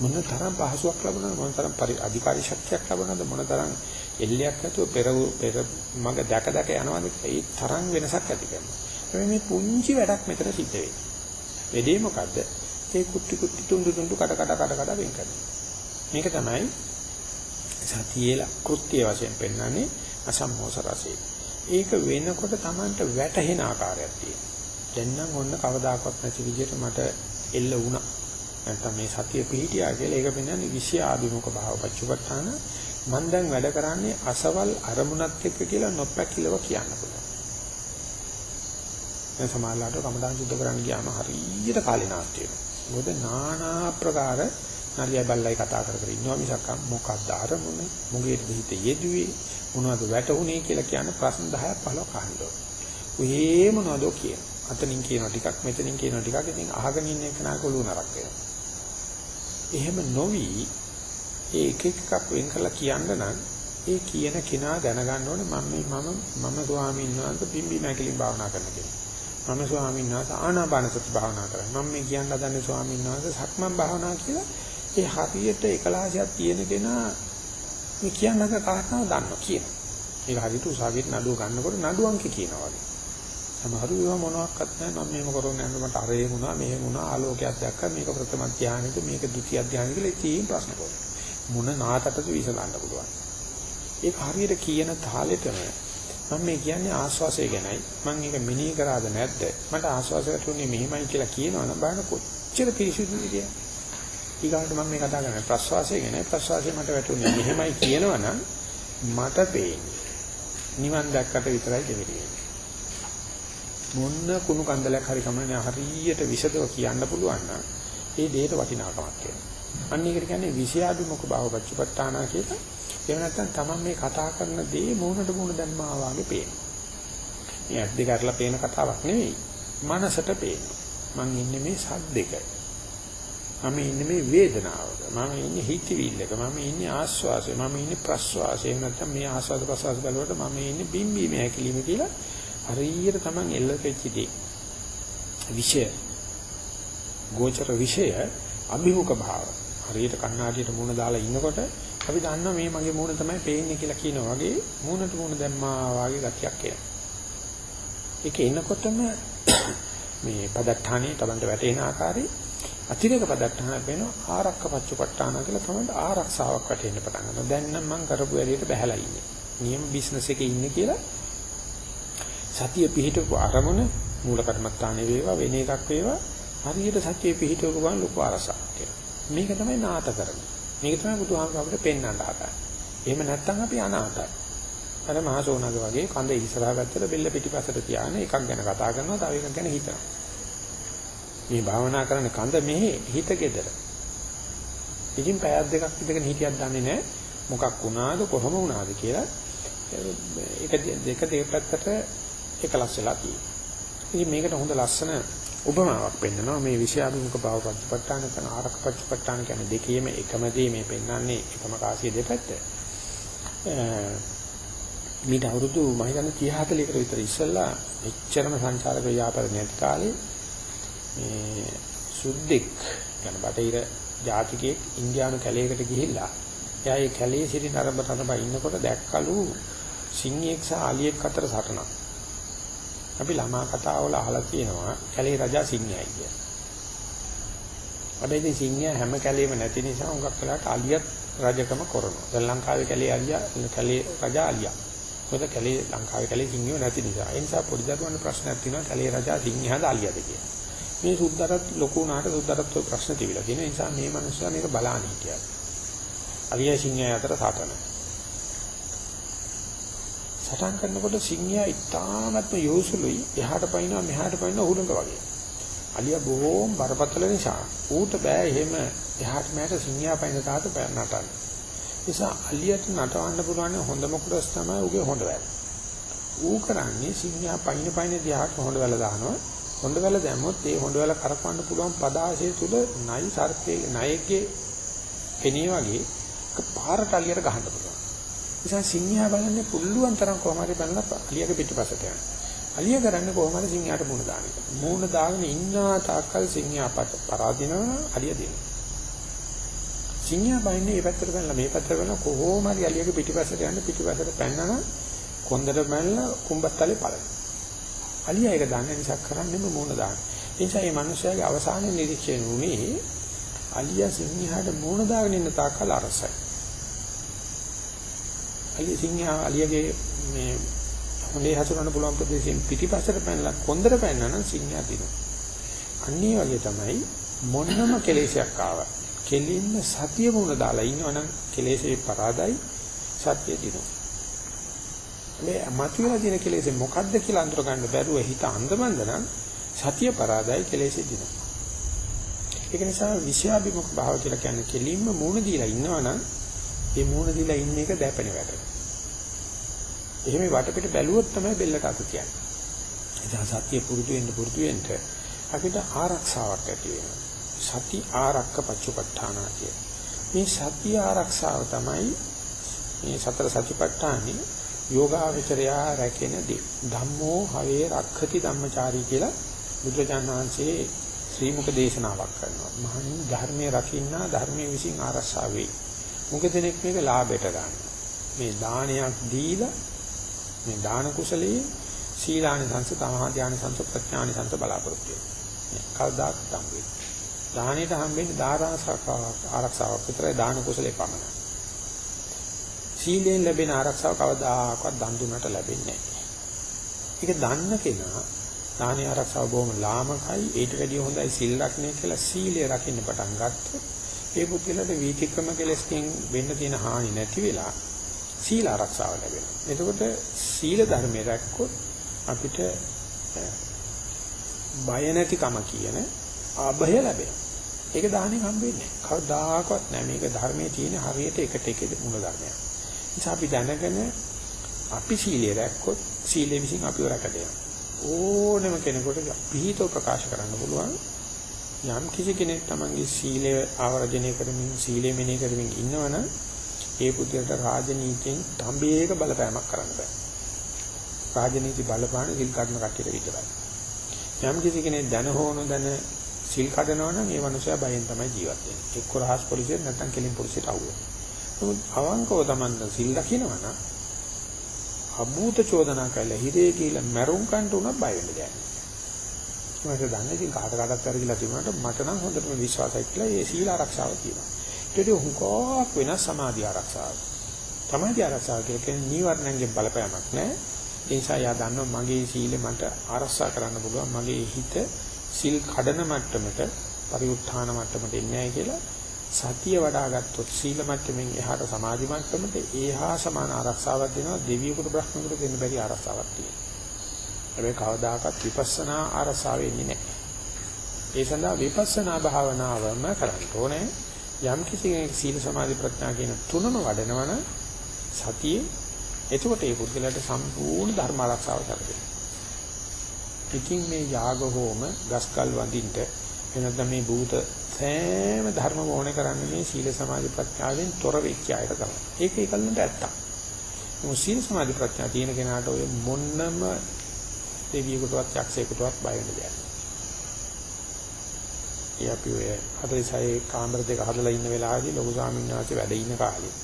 මොන තරම් පහසුවක් ලබනවද මොන තරම් අධිකාරී ශක්තියක් ලබනවද මොන තරම් එල්ලයක් නැතුව පෙර පෙර මග දැක දැක යනවාද ඒ තරම් වෙනසක් ඇති කරනවා මේ පුංචි වැඩක් මෙතන සිද්ධ වෙන්නේ වෙදේ මොකද්ද ඒ කුටි කුටි තුන්දු තුන්දු කඩ කඩ කඩ කඩ වෙන් කරනවා මේක තමයි සතියේ කෘත්‍ය වශයෙන් පෙන්වන්නේ අසම්මෝස රසය. ඒක වෙනකොට Tamanට වැටහෙන ආකාරයක් තියෙනවා. දැන් නම් ඔන්න කවදාකවත් නැති විදිහට මට එල්ල වුණා. නැත්නම් මේ සතිය පිහිටියා කියලා ඒක පෙන්වන්නේ විෂය ආභිමුඛ භාව පච්චුපට්ඨාන මම දැන් වැඩ කරන්නේ අසවල් අරමුණත් එක්ක කියලා නොපැකිලව කියන්න පුළුවන්. දැන් සමාජලාට කමඩාන් සුද්ධ කරන්න ගියාම හරියට කාලේ නාස්ති වෙනවා. මොකද নানা ආකාර නරියයි බල්ලයි කතා කර කර ඉන්නවා මිසක් මොකක්ද අරමුණ මොගේද හිත යෙදුවේ මොනවද වැටුනේ කියලා කියන ප්‍රශ්න 10ක් 15ක් අහන්න ඕනේ. ඔයේ මොනවද කියන. අතනින් කියන ටිකක් මෙතනින් කියන ටිකක් ඉතින් අහගෙන ඉන්න එක නාක ඔළුව නරක් වෙනවා. එහෙම නොවි ඒ එක එකක් වෙන් කරලා කියන්න නම් ඒ කියන කෙනා දැනගන්න ඕනේ මම මේ මම මම ස්වාමීන් වහන්සේ පිම්බි මැකලින් භාවනා කරන කෙනෙක්. මම ස්වාමීන් වහන්සේ ආනාපාන සති භාවනා කරන්නේ. මම මේ කියන්න හදන්නේ ස්වාමීන් වහන්සේ සක්මන් භාවනා කියලා ඒ හරියට එකලාශයක් තියෙන කෙනා මේ කියන්න හද කාරණාව දන්නවා කියන. ඒක හරියට උසාවියට නඩුව ගන්නකොට නඩු අංක කියනවා වගේ. සමහරු ඒවා මොනවත් නැහැ මම මේක කරන්න යන්න මට අරේ වුණා මෙහෙ වුණා ආලෝකයක් දැක්කා මේක ප්‍රථම ධානයක මේක ද්විතිය ධානය කියලා ඉතින් ප්‍රශ්න කරනවා. මොන නාටකද විසඳන්න පුළුවන්. ඒක හරියට කියන තාලෙටම මම මේ කියන්නේ ආස්වාසය ගැනයි මම ඒක මෙනෙහි කරාද නැද්ද මට ආස්වාසයට උනේ මෙහෙමයි කියලා කියනවනම් බලන්න කොච්චර පිරිසිදුද කියලා ඊගාට මම මේ කතා කරන්නේ ප්‍රස්වාසය ගැන. ප්‍රස්වාසය මට වැටුනේ මෙහෙමයි කියනවනම් මට පේන්නේ. නිවන් දැක්කට විතරයි දෙවිලි. මොන්න කුණු කන්දලයක් හරි කමන්නේ හරියට විසදව කියන්න පුළුවන් නම් ඒ දෙයට වටිනාකමක් වෙනවා. අන්න ඒකට කියන්නේ විෂයාභිමුඛ භාවපච්චපට්ඨාන කියලා. එහෙම නැත්නම් තමන් මේ කතා කරන දේ මූණට මූණ දැම්මා වගේ පේනවා. මේ ඇස් දෙක අරලා පේන කතාවක් නෙවෙයි. මනසට පේනවා. මං ඉන්නේ මේ සද්දෙක. මම ඉන්නේ මේ වේදනාවක මම ඉන්නේ හිතවිල්ලක මම ඉන්නේ ආස්වාසය මම ඉන්නේ ප්‍රස්වාසය එහෙම නැත්නම් මේ ආස්වාද ප්‍රස්වාස බලවට මම ඉන්නේ බිම්බීම හැකිලිම කියලා හරියට Taman එල්ලෙච්චදී විෂය. ගෝචර විෂය අභිමුඛ භාව. හරියට කණ්ණාඩියට මූණ දාලා ඉන්නකොට අපි දන්නවා මේ මගේ මූණ තමයි පේන්නේ කියලා කියනවා වගේ මූණට මූණ දැම්මා වගේ ගතියක් එනවා. ඒක එනකොටම මේ පදත්තානේ Tamanට වැටෙන ආකාරයේ අතිරේක පදට්ටහන වෙනවා. ආරක්ක පච්චපට්ටාන කියලා තමයි ආරක්ෂාවක් වැටෙන්න පටන් ගන්නවා. දැන් නම් මම කරපු වැඩේට බහැලා ඉන්නේ. නියම බිස්නස් එකේ ඉන්නේ කියලා සතිය පිහිටපු අරමුණ මූල කර්මත්තානේ වේවා වෙන එකක් වේවා හරියට සතිය පිහිටවපු ගමන් ලොකු අරසාවක් කියලා. මේක තමයි නාත කරන්නේ. මේක තමයි බුදුහාමුදුරුවෝ අපිට පෙන්වන්න හදන්නේ. එහෙම නැත්නම් අපි අනාතයි. අර මහසෝනග වගේ කඳ ඉස්සරහා ගත්තට බෙල්ල පිටිපස්සට තියාගෙන එකක් ගැන කතා කරනවා තව එකක් ගැන හිතනවා. මේ භාවනා කරන කඳ මෙහි හිත gedara. ඉතින් පැයක් දෙකක් ඉඳගෙන හිටියක් දන්නේ නැහැ මොකක් වුණාද කොහොම වුණාද කියලා. ඒක දෙක දෙපැත්තට එකලස් වෙලා තියෙනවා. ඉතින් මේකට හොඳ ලස්සන උපමාවක් පෙන්නනවා මේ විෂයාභිමුඛ භාව පච්චපට්ඨාන කරන ආරක පච්චපට්ඨාන කියන්නේ දෙකේම එකම දේ මේ පෙන්වන්නේ එකම කාසිය දෙපැත්ත. මීට අවුරුදු මම හිතන්නේ 30 40කට විතර ඉස්සෙල්ලා එච්චරම සංචාරක ව්‍යාපාර නැති කාලේ මේ සුද්දෙක් කියන බටහිර ජාතිකයෙක් ඉන්දියානු කැලේකට ගිහිල්ලා එයා ඒ කැලේ සිටි නරඹ නරඹ ඉන්නකොට දැක්කලු සිංහෙක් සහ අලියෙක් අතර සටනක්. අපි ළමා කතාවල අහලා තියෙනවා කැලේ රජා සිංහයයි කියලා. හැබැයි සිංහයා හැම කැලේම නැති නිසා උඟක් වෙලාට අලියත් රජකම කරනවා. දැන් ලංකාවේ කැලේ අලියා කැලේ රජා අලියා. මොකද කැලේ ලංකාවේ කැලේ සිංහයෝ නැති නිසා. ඒ නිසා පොඩි දරුවන්ට ප්‍රශ්නයක් තියෙනවා කැලේ රජා සිංහයාද අලියාද කියලා. මේ සුද්දරත් ලොකු උනාට සුද්දරත් ඔය ප්‍රශ්න තිබිලා තියෙන නිසා මේ මිනිස්සුන්ට මේක බලන්න හිටියා. අලියා සිංහයා අතර සාතන. සටන් කරනකොට සිංහයා ඉතාමත්ම යොසුලුයි එහාට පයින්නවා මෙහාට පයින්නවා උහුලඟ වගේ. අලියා බොහොම බරපතල නිසා ඌට බෑ එහෙම එහාට මෙහාට සිංහයා පයින්න තාට නටන්න. නිසා අලියට නටවන්න පුළුවන් හොඳම කුරස් තමයි ඌගේ හොඳ වැල. ඌ කරන්නේ සිංහයා පයින් පයින් දිහාට හොඳ වැල දානවා. හොඳ වැල දැම්මොත් ඒ හොඳ වැල කරකවන්න පුළුවන් පදාශය තුල නයි සර්පේ නයෙක්ගේ පෙනී වගේ පාරට අලියට ගහන්න පුළුවන්. නිසා සිංහයා බලන්නේ පුළුවන් තරම් කොහොම හරි බලලා අලියගේ පිටිපසට යනවා. අලිය කරන්නේ කොහොම හරි සිංහයාට මුණ දාන එක. මුණ දාගෙන ඉන්නා තාක්කල් සිංහයා පරාදිනවා අලිය දෙනවා. සිංහයා බයින්නේ මේ පැත්තට බලලා මේ පැත්තට බලලා කොහොම හරි අලියගේ පිටිපසට යන්න පිටිපසට පැන්නම කොන්දට බැලලා කුඹස්තලේ පළන. අලියා ඒක දන්න නිසා කරන්නේම මුණ දාන. ඒ නිසා මේ මිනිස්යාගේ අවසානයේ නිරීක්ෂණය වුණේ අලියා සිංහයාට මුණ දාගෙන ඉන්න තාක්කල් අරසයි. අලිය සිංහයා අලියගේ මේ හොඳේ හසුරවන්න පුළුවන් ප්‍රදේශයෙන් පිටිපස්සට පැනලා කොන්දර පැනනා නම් සිංහයා දිනවා. අන්නේ වගේ තමයි මොනම කෙලෙසයක් ආවා. කෙලින්ම සතිය මුණ දාලා ඉන්නවනම් කෙලෙසේ පරාදයි සතිය දිනවා. මේ මතුවලා තියෙන කෙලෙසේ මොකද්ද කියලා අඳුර ගන්න බැරුව හිත අන්දමන්ද නම් සතිය පරාදයි කෙලෙසේ දිනවා. ඒක නිසා විෂයාභිමුඛ භාව කියලා කියන්නේ කෙලින්ම මූණ දීලා ඉන්නවනම් ඒ මූණ දීලා ඉන්න එක දැපෙන වැඩ. එහෙම වටපිට බැලුවොත් තමයි බෙල්ලට අත තියන්නේ. එදා සතිය පුරුදු වෙන්න පුරුදු වෙන්න අපිට ආරක්ෂාවක් ඇති වෙනවා. සති ආරක්ක පච්චපට්ඨානාතිය. මේ සතිය ආරක්ෂාව තමයි මේ සතර සතිපට්ඨානෙ යෝගාවචරයා රැකෙන දේ. ධම්මෝ හවේ රක්ඛති ධම්මචාරී කියලා බුදුරජාණන් වහන්සේ ශ්‍රී මුක දේශනාවක් කරනවා. මහණෙනි ධර්මයේ රකින්නා ධර්මයේ විසින් ආරක්ෂා වේ. මුග දෙනෙක් මේක ලාභයට ගන්න. මේ දානයක් දීලා මේ දාන කුසලයේ සීලානි සංස තමහා ධානි සංස ප්‍රඥානි සංස බලාපොරොත්තු වෙනවා. කවදාත් හම්බෙන්නේ. දානෙට හම්බෙන්නේ ධාරාසකාවක් ආරක්ෂාවක් විතරයි දාන කුසලේ පමණයි. සීලෙන් ලැබෙන ආරක්ෂාව කවදාකවත් දන් දුන්නට ලැබෙන්නේ නැහැ. ඒක දන්න කෙනා දානේ ආරක්ෂාව බොහොම ලාමකයි ඊට වැඩිය හොඳයි සීල් රැකන්නේ කියලා සීලය රකින්න පටන් ගත්තොත් ඒ පුද්ගලයාට වීතික්‍රම කෙලස්කින් වෙන්න තියෙන හානි නැති වෙලා සීල ආරක්ෂාව ලැබෙනවා. එතකොට සීල ධර්මයේ රැක්කොත් අපිට බය නැතිකම කියන ආභය ලැබෙනවා. ඒක දාහනේ හම්බෙන්නේ නැහැ. කවදාකවත් නැහැ. මේක ධර්මයේ තියෙන හරියට එකට එක මුල ධර්මයක්. නිසා අපි දැනගෙන අපි සීලය රැක්කොත් සීලය විසින් අපිව රැකදෙනවා. ඕනම කෙනෙකුට පිහිටව ප්‍රකාශ කරන්න පුළුවන්. යම් කිසි කෙනෙක් තමන්ගේ සීලය ආවර්ජනය කරමින් සීලය මෙනෙහි කරමින් ඉන්නවනම් ඒ පුද්ගලට රාජනීතියෙන් තඹේක බලපෑමක් කරන්න බෑ. රාජනීති බලපාන සිල් කඩන කට්ටියට විතරයි. යම් කිසි කෙනෙක් දැන හෝන දැන සිල් කඩනවා නම් ඒ මනුස්සයා බයෙන් තමයි ජීවත් වෙන්නේ. එක්ක රහස් පොලිසියෙන් නැත්නම් කෙලින් පොලිසියට අවුල. නමුත් අවංකව Tamanne සිල් රකින්නවා නම් අභූත චෝදනා කළ හිරේ කියලා මරුන් කන්ට උනත් බය වෙන්න දෙයක් නෑ. මම දන්නේ ඉතින් කාට කාටත් අරගිලා තිබුණාට මට නම් හොඳටම විශ්වාසයි කියලා ඒ සීල ආරක්ෂාව තියෙනවා. ඒකේ හුඟක් වෙනස් සමාධි ආරක්ෂාව. සමාධි ආරක්ෂාව කියන්නේ නීවරණයෙන් බලපෑමක් නෑ. ඒ නිසා යා දන්නවා මගේ සීලෙ මට ආරක්ෂා කරන්න පුළුවන්. මගේ හිත සිල් කඩන මට්ටමට පරිඋත්ථාන මට්ටමට එන්නේ නැහැ කියලා සතිය වඩා ගත්තොත් සීල මට්ටමින් එහාට සමාධි මට්ටමට ඒහා සමාන ආරක්ෂාවක් දෙනවා දෙවියෙකුට බ්‍රහ්මයෙකුට දෙන්න බැරි ආරක්ෂාවක් තියෙනවා. හැබැයි කවදාකවත් විපස්සනා ආරක්ෂාව වෙන්නේ නැහැ. ඒ සඳහා විපස්සනා භාවනාවම කරන්න ඕනේ. යම් කිසි කෙනෙක් සීල සමාධි ප්‍රඥා කියන තුනම වඩනවන සතියේ එතකොට ඒ පුද්ගලයාට සම්පූර්ණ ධර්ම ආරක්ෂාව ලැබෙනවා. ඉතින් මේ යාග හෝම ගස්කල් වඳින්න එනනම් මේ භූත සෑම ධර්ම ඕනේ කරන්නේ මේ සීල සමාධි ප්‍රඥාවෙන් තොර වෙච්ච අයට තමයි. ඒක ඒකලන්ට ඇත්තක්. මොකද සීල සමාධි ප්‍රඥා තියෙන කෙනාට ඔය මොන්නම දෙවියෙකුටවත් යක්ෂයෙකුටවත් බය වෙන්න දෙයක් නෑ. ඒ අපි ඔය 46 කාමර දෙක හදලා ඉන්න වෙලාවේදී ලොකු ස්වාමීන් වහන්සේ වැඩ ඉන්න කාලේ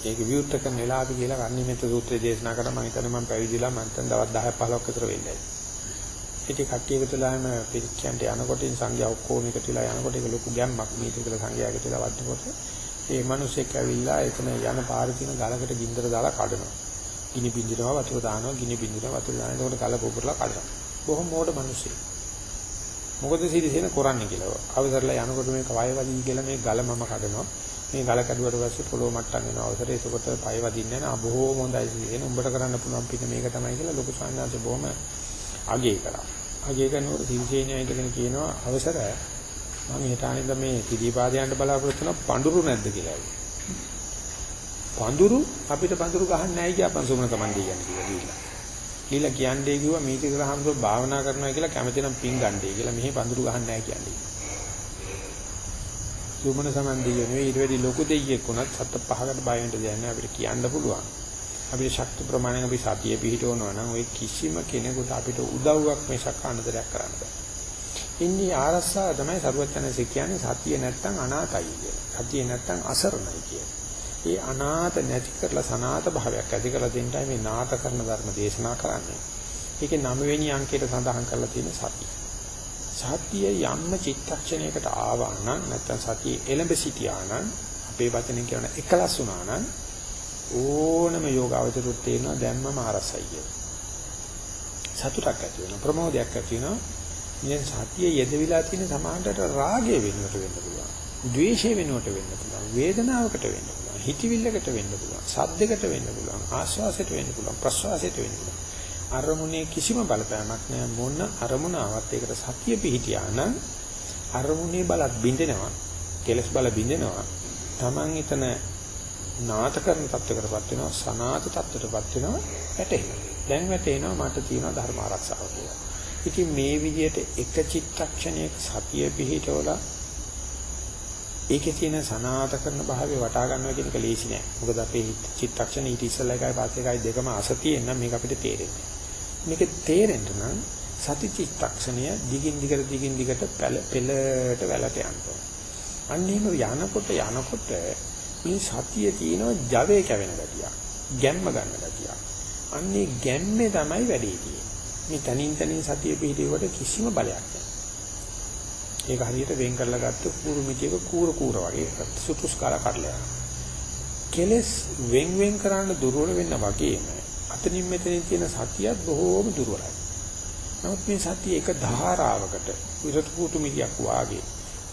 ඒක විවුර්ත කරන වෙලාවදී කියලා කන්නිමෙත් සූත්‍රය දේශනා කරා මම හිතන්නේ මම පැවිදිලා මම හිතන දවස් 10 15ක් විතර වෙන්නයි. ඉතින් කට්ටිය එකතුලාම පිරික්කන්ට යනකොට සංඝයා ඔක්කොම එකතුලා යනකොට ඒක ලොකු ගැම්මක් මේ කියලා සංඝයා එකතුලා වඩනකොට ඒ මිනිස්සෙක් ඇවිල්ලා එතන යන පාරේ තියෙන ගලකට ගින්දර දාලා කඩනවා. ගිනි බින්දිනවා වතුර දානවා ගිනි බින්දිනවා වතුර දානවා එතකොට ගල පුපුරලා කඩනවා. බොහොම මෝඩ මිනිස්සෙක්. මොකද සිරිසේන කරන්නේ කියලා. අවසරලා යනකොට මේ කවය වදින් කියලා මේ ගල මම කඩනවා. මේ ගල කැඩුවට පස්සේ පොළොව මට්ටම් වෙන අවසරය ඒකට පය වදින්නේ නැහැ. බොහෝම හොඳයි සිරිසේන. උඹට කරන්න පුළුවන් පිට මේක තමයි කියලා ලොකු සංඥාංශ බොහොම අගය කරා. අගය කරනකොට සිරිසේනයි ඉදගෙන කියනවා අවසරය මම හිතානින්ද මේ පිළිපාදයන්ට බලාපොරොත්තු වෙන පඳුරු නැද්ද කියලා. පඳුරු අපිට පඳුරු ගහන්න නැහැ කියපන් සුමන තමන්දී කියන්නේ කියලා. කියලා කියන්නේ කිව්වා මේක කියලා හම්සෝ භාවනා කරනවා කියලා කැමති නම් පින් ගන්නයි කියලා මෙහි පඳුරු ගහන්නේ නැහැ කියන්නේ. සුමන සමන්දිය නෙවෙයි ඊට වැඩි ලොකු දෙයියෙක් වුණත් සත්ත පහකට බය වෙන්න දෙයක් නැහැ අපිට කියන්න පුළුවන්. අපේ ශක්ති ප්‍රමාණයෙන් අපි සතිය පිහිටවනවා නම් ওই කිසිම කෙනෙකුට අපිට උදව්වක් මේ ශක්කාන්තරයක් කරන්න බෑ. ඉන්නේ ආරස්සාව තමයි සරුවචනසේ කියන්නේ සතිය නැත්තම් අනාතයි කියලා. සතිය නැත්තම් අසරණයි කියලා. ඒ අනාත නැති කරලා සනාත භාවයක් ඇති කරලා දෙන්නයි මේ නාත කරන ධර්ම දේශනා කරන්නේ. ඒකේ 9 වෙනි අංකයට සඳහන් කරලා තියෙන සතිය. සතිය යම්ම චිත්තක්ෂණයකට ආවා නම් නැත්තම් සතිය එළඹ සිටියා නම් අපේ වචනෙන් කියන එකලස් වුණා නම් ඕනම යෝගාවචරුත් තේරෙනවා දැම්මම අරසයි කියලා. සතුටක් ඇති වෙනවා ප්‍රමෝදයක් ඇති වෙනවා. මේ සතිය යෙදවිලා තියෙන සමානට රාගය වෙනුවට වෙන්න පුළුවන්. ද්වේෂය වෙනුවට වෙන්න පුළුවන්. වේදනාවකට වෙන්න පුළුවන්. හිතවිල්ලකට වෙන්න පුළුවන්. සද්දයකට වෙන්න පුළුවන්. ආස්වාසයට වෙන්න පුළුවන්. ප්‍රස්වාසයට වෙන්න පුළුවන්. අරමුණේ කිසිම බලපෑමක් නැහැ මොන අරමුණාවත් ඒකට සතිය පිහිටියා නම් අරමුණේ බලත් බින්දෙනවා. කෙලස් බල බින්දෙනවා. Taman ඊතන නාත කරන තත්ත්වයකටපත් වෙනවා. සනාත තත්ත්වයකටපත් වෙනවා. වැටෙනවා. දැන් වැටෙනවා මට තියෙනවා ධර්ම ආරක්ෂාව කියලා. ඉතින් මේ විදිහට එක චිත්තක්ෂණයක සතිය පිහිටවලා ඒකේ තියෙන සනාත කරන භාවය වටා ගන්නවා කියන එක ලේසි නෑ. මොකද අපේ චිත්තක්ෂණ ඊට ඉස්සෙල්ලා එකයි පස්සේ එකයි දෙකම අසතියෙන් නම් මේක අපිට තේරෙන්නේ. මේක තේරෙන්න නම් සති චිත්තක්ෂණය දිගින් දිගට දිගින් දිගට පෙළට වැළට යන්න ඕන. අන්න එහෙම යනකොට යනකොට මේ සතිය තියෙන ජවයේ කැවෙන ගතියක්. ගැම්ම ගන්න ගතියක්. අන්නේ ගැම්මේ තමයි වැඩේ තියෙන්නේ. මේ තනින් තනින් සතිය පිහිටුවට කිසිම බලයක් නැහැ. ඒක හරියට වෙන් කරලා ගත්ත කූරු මිටියක කූර කූර වගේ සුතුස් කාලා කඩලා කෙලස් වෙන් වෙන් කරන්න දුර්වල වෙන්න වගේම අතනින් මෙතනින් තියෙන සතියත් බොහෝම දුර්වලයි. නමුත් මේ සතිය එක ධාරාවකට විරත් කූතු මිටියක් වාගේ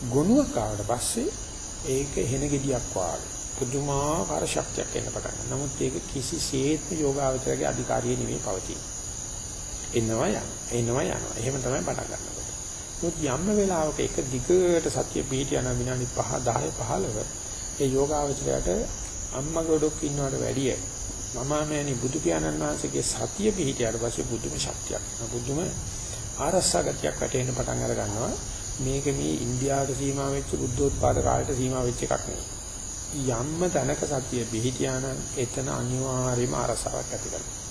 ගුණයක් ආවට පස්සේ ඒක හෙන ගෙඩියක් වාගේ පුදුමාකාර ශක්තියක් එන්න පටන් ගන්නවා. නමුත් ඒක කිසිසේත්ම යෝගාවචරයේ අධිකාරිය නෙවෙයි පවතින්නේ. එනවා යනවා. එනවා යනවා. එහෙම තමයි පටන් ගන්න. මොකද යම් වෙලාවක එක දිගට සතිය පිහිටිය යන විනාඩි 5 10 15 ඒ යෝගාවචරයට අම්මා ගොඩක් ඉන්නවට වැඩිය මම මෑණි බුදු පියාණන් වහන්සේගේ සතිය පිහිටියට පස්සේ බුදුම ශක්තියක්. බුදුම ආරස්සගතියක් වැටෙන්න පටන් අර ගන්නවා. මේක මේ ඉන්දියාවට සීමා වෙච්ච බුද්ධෝත්පාද කාලයට සීමා වෙච්ච එකක් නෙවෙයි. යම්ම තැනක සතිය පිහිටියා නම් එතන අනිවාර්යයෙන්ම ආරසාවක් ඇති කරනවා.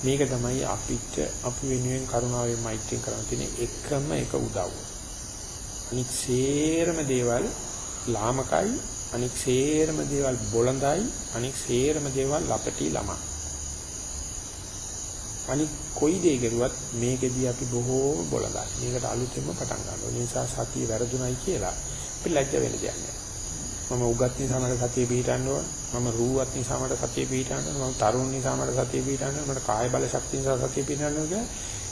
මේක තමයි අපිට අපි වෙනුවෙන් කරුණාවෙන් මෛත්‍රියෙන් කරන්න තියෙන එකම එක උදව්ව. අනික් සේරම දේවල් ලාමකයි, අනික් සේරම දේවල් බොළඳයි, අනික් සේරම දේවල් අපටි ළමයි. අනික් කොයි දේ කරුවත් මේකෙදී අපි බොහෝ බොළඳයි. මේකට අලුතෙන්ම පටන් ගන්නවා. ඒ නිසා සතිය වැරදුණයි කියලා අපි ලැජ්ජ වෙන්න දෙයක් නැහැ. මම උගත් නිසා මට සතිය පිහිටන්න ඕන. මම රූවත් නිසා මට සතිය පිහිටන්න ඕන. මම තරුණ නිසා මට සතිය පිහිටන්න ඕන. මට කාය බල ශක්තිය නිසා සතිය පිහිටන්න ඕන.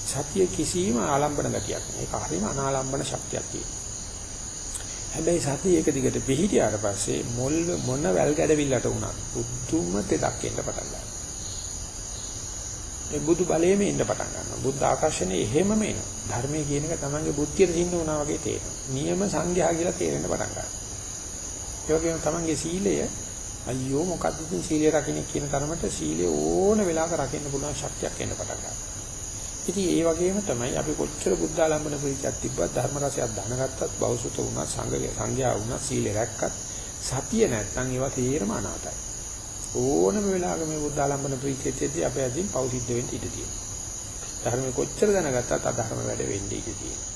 සතිය කිසිම ආලම්බන ගතියක් නෑ. ඒක හරීම අනාලම්බන ශක්තියක් තියෙනවා. හැබැයි සතිය එක දිගට පිහිටියාට පස්සේ මොල් මොන වැල් ගැඩවිල්ලට වුණත් බුද්ධුම තෙදක් එන්න පටන් ගන්නවා. ඒ බුදු බලයේම ඉන්න පටන් ගන්නවා. බුද්ධ ආකර්ෂණය එහෙමම එනවා. ධර්මයේ කියන එක තමන්ගේ බුද්ධියට සින්න වුණා වගේ තේරෙනවා. නියම සංඝයා කියලා තේරෙන්න පටන් ගන්නවා. ඒ වගේම තමන්ගේ සීලය අයියෝ මොකද්ද ඉතින් සීලය රකින්න කියන තරමට සීලය ඕන වෙලාවක රකින්න පුළුවන් ශක්තියක් එන්න පටන් ගන්නවා. ඉතින් ඒ වගේම තමයි අපි කොච්චර බුද්ධ ආලම්බන ප්‍රතිචාර තිබ්බත් ධර්ම රසයක් දැනගත්තත් බෞසුත වුණා සංඝ සංඝයා වුණා සීලය රැක්කත් සතිය නැත්නම් ඒවා තේරම අනාතයි. ඕනම වෙලාවක මේ බුද්ධ ආලම්බන ප්‍රතිචාරයේදී අපේ අදින් පෞ සිද්ධ වෙන්න ඉඩ තියෙනවා. ධර්මයේ කොච්චර දැනගත්තත් අධර්ම වැඩ වෙන්න ඉඩ තියෙනවා.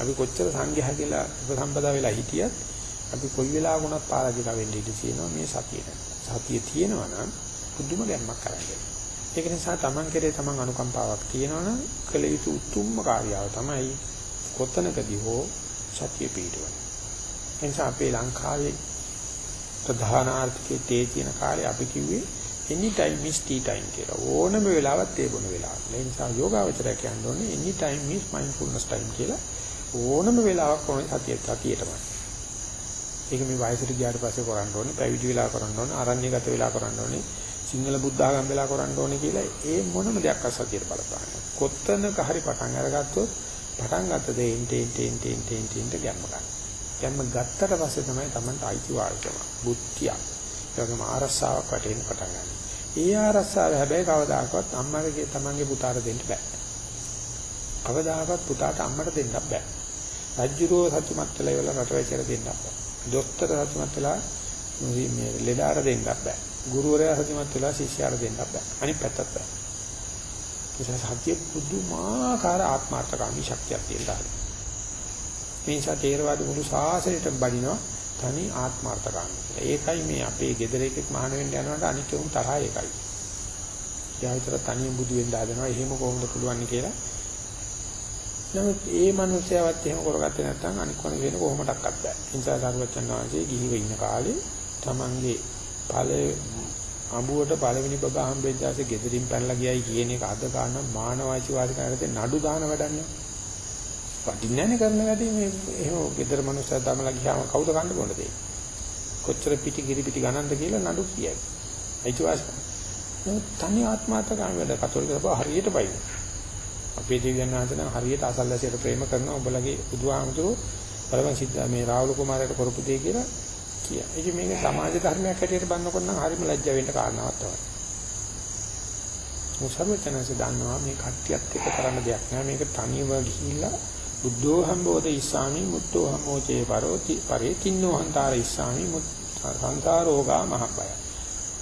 අපි කොච්චර සංඝයා කියලා උපසම්පදා වෙලා හිටියත් අපි කොයි වෙලාවකටත් පාරාජික වෙන්න ඉඩ තියෙනවා මේ සතිය නැත්නම්. සතිය තියෙනවා නම් පුදුම ගැම්මක් කරන්නේ. ඒක නිසා Taman කෙරේ Taman අනුකම්පාවක් තියෙනවනම් කළ යුතු උතුම්ම කාර්යාව තමයි කොතනකදී හෝ සතිය පිටවන. එනිසා අපේ ලංකාවේ ප්‍රධාන ආර්ථිකයේ තේ තියෙන කාලේ අපි කිව්වේ any time is tea time කියලා. ඕනම වෙලාවක් තේ බොන වෙලාවක්. ඒ නිසා යෝගාවචරය කියන්නේ ඕනේ any time is mindfulness time කියලා. ඕනම වෙලාවක් ඕනේ සතිය සතියටමයි. ඒක මේ වයසට ගියාට පස්සේ කරන්න ඕනේ, පැවිදි වෙලා කරන්න ඕනේ, ආරණ්‍යගත වෙලා කරන්න ඕනේ. සිංහල බුද්ධ ආගම් වෙලා කරන්න ඕනේ කියලා ඒ මොනම දෙයක් අසතියට බලපාන. කොත්තනක හරි පටන් අරගත්තොත් පටන් ගත්ත දේ ඉන්ටෙන් ටෙන් ටෙන් ටෙන් ටෙන් ගැම්ම ගන්න. ගැම්ම ගත්තට පස්සේ තමයි Tamanට අයිති වාර්තම. බුද්ධිය. ඒ වගේම ආරස්සාවක් වටේන්න පටන් ගන්න. ඒ ආරස්සාව හැබැයි කවදාකවත් අම්මගේ තමන්ගේ පුතාට දෙන්න බෑ. කවදාකවත් පුතාට අම්මට දෙන්න බෑ. රජ්ජුරෝ සතුටුමත් වෙලා ඉවර රට වැචර දෙන්න බෑ. දොස්තර සතුටුමත් වෙලා මේ ලෙඩාර දෙන්න බෑ. ගුරුවරයා සතුටුමත් වෙලා ශිෂ්‍යයාට දෙන්න බෑ. අනිත් පැත්තත් බෑ. ඒ සත්‍ය පුදුමාකාර ආත්මාර්ථකාමී ශක්තියක් තියෙනවා. මේ නිසා තේරවාද මුළු සාසනයටම බඩිනවා තනි ආත්මාර්ථකාමී. ඒකයි මේ අපේ ගෙදර එකෙක් මහාන වෙන්න යනකොට අනිත් උන් තරහ ඒකයි. එයා විතර තනියෙන් බුදු වෙන්න හදනවා. එහෙම කොහොමද පුළුවන් කියලා. නමුත් ඒ මනුස්සයවත් එහෙම කරගත්තේ නැත්නම් අනිත් කෙනෙක් වෙන කොහොමඩක්වත් බෑ. ඒ නිසා සාරවත්යන් වහන්සේ ගිහිව ඉන්න කාලේ තමන්ගේ ඵල අඹුවට පළවෙනි බබා හම්බෙච්චාසේ ගෙදරින් පැනලා ගියයි කියන එක අද ගන්න මානවයිච වාසිකාරයෙන් නඩු දාන වැඩන්නේ. වටින්නේ නැහැ කරන වැඩේ මේ එහෙම ගෙදර මනුස්සයෙක් දාමලා ගියාම කවුද කන්න බොන්න දෙන්නේ. කොච්චර පිටි කිරි පිටි ගණන්ද කියලා නඩු කියයි. අයිතිවාසිකම්. තනි ආත්මාර්ථකම් වැඩ කතෝලික සභාව හරියට බයි. අපේ දෙවියන් වහන්සේ නම් හරියට අසල්ලාසියට ප්‍රේම කරනවා. උඹලගේ බුදුහාමුදුරුවෝ බලවන් සිද්ධ මේ රාහුල කුමාරයට කරපු දෙය කියලා කියා. ඉතින් මේක සමාජ ධර්මයක් හැටියට බannකොට නම් හරිම ලැජ්ජ වෙන්න කාරණාවක් තමයි. මුසර්වචනන්සේ දන්නවා මේ කට්ටියත් එක්ක කරන්න දෙයක් නෑ. මේක තනියම ගිහිල්ලා බුද්ධෝ හම්බෝද ඉස්සාමි මුත්තෝ හම්මෝචේ පරෝති පරේතින්නෝ හන්තාර ඉස්සාමි සංසාරෝගා මහපය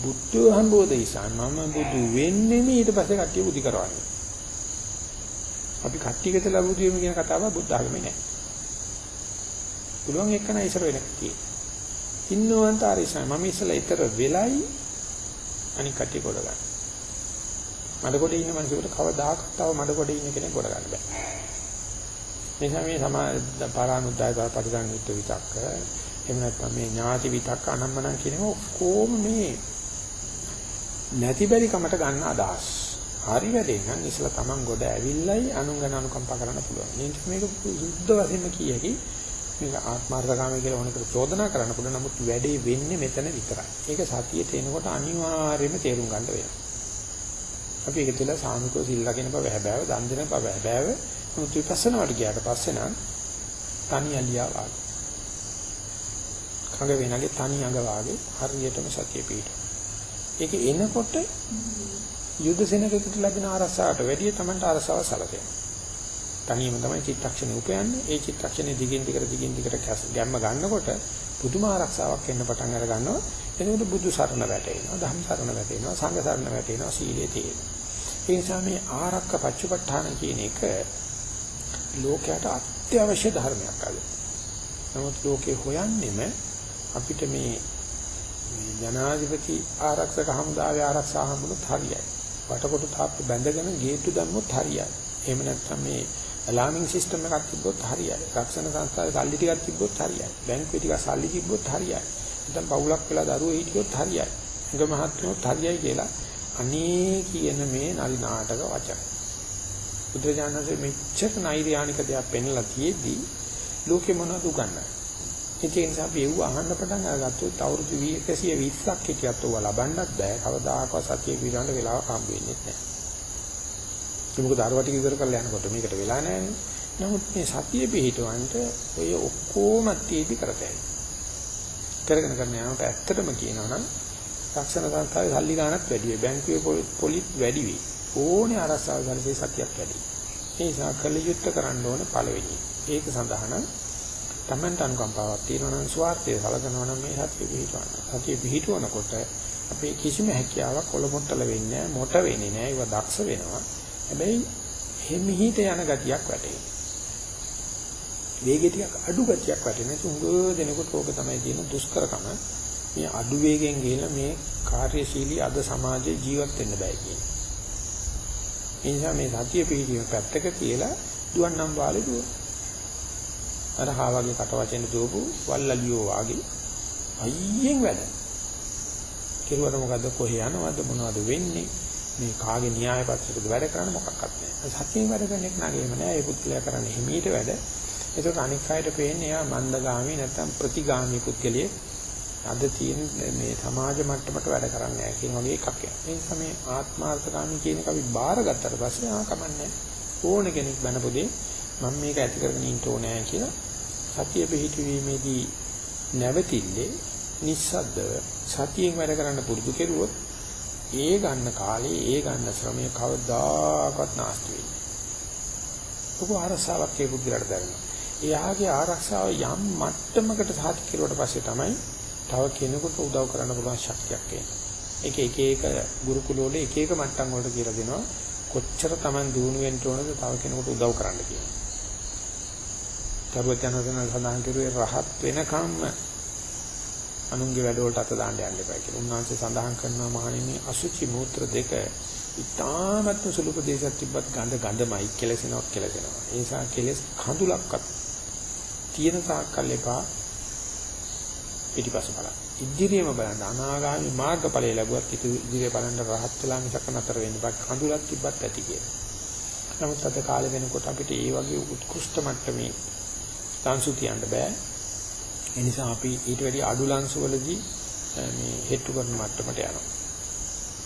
බුද්ධෝ හම්බෝද ඉස්සාමි. මම බුදු වෙන්නේ ඊට පස්සේ කට්ටිය බුද්ධි කරවන්නේ. අපි කට්ටියකට ලැබුදු වීම කියන කතාව බුද්ධ ආගමේ නැහැ පුළුවන් එක්කන ඉස්සර වෙන කතියේ ඉන්නෝ හන්තාර ඉස්සාමි මම ඉස්සලා ඊතර වෙලයි අනික කට්ටිය කොට ගන්න. මඩ කොට ඉන්න මිනිසෙකුට කවදාකවත් තව මඩ කොට ඉන්න කෙනෙක් කොට ගන්න බෑ. නිසා මේ සමා පාරානුද්දාය පරිසංයුක්ත විතක්ක එහෙම නැත්නම් මේ ඥාති විතක්ක අනම්මනම් කියනවා ඔක්කොම මේ නැති බැරි කමට ගන්න අදහස්. හරි වැඩේ නම් ඉස්සලා Taman ගොඩ ඇවිල්ලයි අනුංගන අනුකම්පා කරන්න පුළුවන්. මේක මේක සුද්ධ වශයෙන්ම කියකි මේක ආත්මාර්ථකාමී කියලා ඕනකට චෝදනා කරන්න පුළුවන්. නමුත් වැඩේ වෙන්නේ මෙතන විතරයි. ඒක සතියට එනකොට අනිවාර්යයෙන්ම තේරුම් ගන්න වෙනවා. අපි ඒක තුළ සාමිකව සිල් ලකින බව හැබෑව, දන් දෙන බව හැබෑව මුත් විපස්සනාවට ගියාට පස්සේ නම් තනි අලියා වාගේ. කඟ වෙනගේ තනි අඟ වාගේ හරියටම සතිය පිටු. ඒක එනකොට යුද්ධ සෙනගකට ලැබෙන ආරසාවට වැඩිය Tamanට ආරසාව සැලකෙනවා. තනියම තමයි චිත්තක්ෂණේ උපයන්නේ. ඒ චිත්තක්ෂණේ දිගින් දිගට දිගින් දිගට ගැම්ම ගන්නකොට පුදුම ආරක්ෂාවක් එන්න පටන් අර ගන්නවා. එතකොට බුදු සරණ වැටෙනවා, ධම්ම සරණ වැටෙනවා, සංඝ සරණ වැටෙනවා, සීලයේ තියෙනවා. ඒ නිසා මේ ආරක්ක පච්චපට්ඨාන කියන එක ලෝකයට අත්‍යවශ්‍ය ධර්මයක් අද. නමුත් ලෝකේ හොයන්නෙම අපිට මේ ජනාධිපති ආරක්ෂක හමුදාවේ ආරක්ෂා හම්බුනොත් හරියයි. වටකොට තාප්ප බැඳගෙන ගේට්ටු දැම්මොත් හරියයි. එහෙම නැත්නම් මේ අලාමින් සිස්ටම් එකක් තිබ්බොත් හරියයි. රක්ෂණ සංස්ථාවේ සල්ලි ටිකක් තිබ්බොත් හරියයි. බැංකුවේ ටිකක් සල්ලි තිබ්බොත් හරියයි. නැත්නම් පවුලක් වෙලා දරුවෝ හිටියොත් හරියයි. එක මහත්තුනොත් හරියයි කියලා අනේ කියන මේ නරි නාටක වචන. බුදුරජාණන්සේ මෙච්චර නෛර්යානික දෙයක් පෙන්ලා තියෙද්දි ලෝකෙ මොනවද උගන්වන්නේ? ඒ නිසා අපි එව්ව අහන්න පටන් අරගත්තොත් අවුරුදු 120ක් හිටියත් ඔවා ලබන්නත් බෑ. කවදාකවත් සතිය පිරවන්න වෙලාවක් හම්බ වෙන්නේ නැහැ. ඒක මොකද අරවට ඉවර කරලා යනකොට මේකට වෙලා නැහැ නමුත් මේ සතිය පිහිටවන්න ඔය ඔක්කොම තියේදී කරතයි. කරගෙන කරගෙන යනකොට ඇත්තටම කියනවා නම් රක්ෂණ සංස්ථාවේ සල්ලි ගන්නත් වැඩි වෙයි. බැංකුවේ පොලිත් වැඩි වෙයි. ඕනේ අරසාව ගන්නසේ සතියක් වැඩි. ඒ නිසා කළ යුත්තේ කරන්න ඕන පළවෙනි. ඒක සඳහා නම් තමන්ට අනුකම්පාවක් තියෙනවා නම් ස්වාර්ථය සලකනවා නම් මේ සතිය පිහිටවන්න. සතිය පිහිටවනකොට අපේ කිසිම හැකියාවක් කොළමොට්ටල වෙන්නේ නැහැ, මොට වෙන්නේ නැහැ. ඒවා දක්ෂ වෙනවා. හැබැයි හිමිහිට යන ගතියක් වැටේ. වේගය ටිකක් අඩු ගතියක් වැටෙන තුඟ දෙනකොට ඕක තමයි තියෙන දුෂ්කරකම. මේ අඩු වේගෙන් ගිහලා මේ කාර්යශීලී අද සමාජයේ ජීවත් වෙන්න බෑ කියන්නේ. ඒ නිසා මේ සතිය පිළිගීම පැත්තක කියලා දුවන්නම් වාලේ දුව. අර හාවගේ කට වචෙන් දුවපු වල්ලලියෝ වාගේ අයියෙන් වැඩ. කෙරුවට මොකද කොහේ යනවද මොනවද වෙන්නේ? මේ කාගේ න්‍යාය පත්‍රයකද වැඩ කරන්න මොකක්වත් නැහැ. සතියෙන් වැඩ කරන එක නගේම නෑ. ඒ පුත්ලයා කරන්නේ හිමීට වැඩ. ඒකට අනික් අයට පේන්නේ එයා මන්දගාමී නැත්නම් ප්‍රතිගාමී පුද්ගලයෙක්. අද තියෙන මේ සමාජ මට්ටමට වැඩ කරන්නේ නැහැ කියන වගේ එකක් යනවා. ඒ නිසා මේ ආත්මාර්ථකාමී කියන එක අපි බාරගත්තට පස්සේ ආ කමන්නේ ඕන කෙනෙක් බනපොදේ මම මේක ඇති කරගෙන ඉන්න ඕනේ කියලා සතිය පිහිටීමේදී නැවතිල්ලේ නිස්සද්දව සතියෙන් වැඩ කරන්න පුරුදු කෙරුවොත් ඒ ගන්න කාලේ ඒ ගන්න ශ්‍රමය කවදාකවත් නැස්ති වෙන්නේ. ඔක අරසාවක් ඒ බුද්ධිලට දැනෙනවා. එයාගේ ආරක්ෂාව යම් මට්ටමකට සාති කෙරුවට පස්සේ තමයි තව කෙනෙකුට උදව් කරන්න පුළුවන් ශක්තියක් එන්නේ. ඒක එක එක ගුරුකුල වල එක එක මට්ටම් වලට කියලා දෙනවා. කොච්චර Taman දිනු වෙන්න ඕනද තව කෙනෙකුට උදව් කරන්න කියලා. තරුවචනසන සඳහන් කරුවේ රහත් වෙනකම්ම අනුන්ගේ වැඩවලට අත දාන්න යන්න එපා කියලා. උන්වහන්සේ සඳහන් කරනවා මහණෙනි අසුචි මූත්‍ර දෙක ඉතාමත්ම සුළු ප්‍රදේශයක් තිබ්බත් ගඳ ගඳමයි කෙලසෙනවක් කෙලසෙනවා. ඒ නිසා කෙලස් කඳුලක්වත් තියෙන තාක්කල් එපා පිටිපස්ස බලන්න. ඉදිරියම බලන්න අනාගාමී මාර්ගඵලය ලැබුවත් ඉදිරිය බලන්න රහත් වෙලා මිසක නතර වෙන්න බෑ. කඳුලක් තිබ්බත් ඇති කියලා. නමුත් අද කාලේ වෙනකොට අපිට ඒ වගේ උත්කෘෂ්ඨ මට්ටමේ සංසු තියන්න බෑ. ඒ නිසා අපි ඊට වැඩි අඩු ලංශ වලදී මේ හෙට්ටු කරන මට්ටමට යනවා.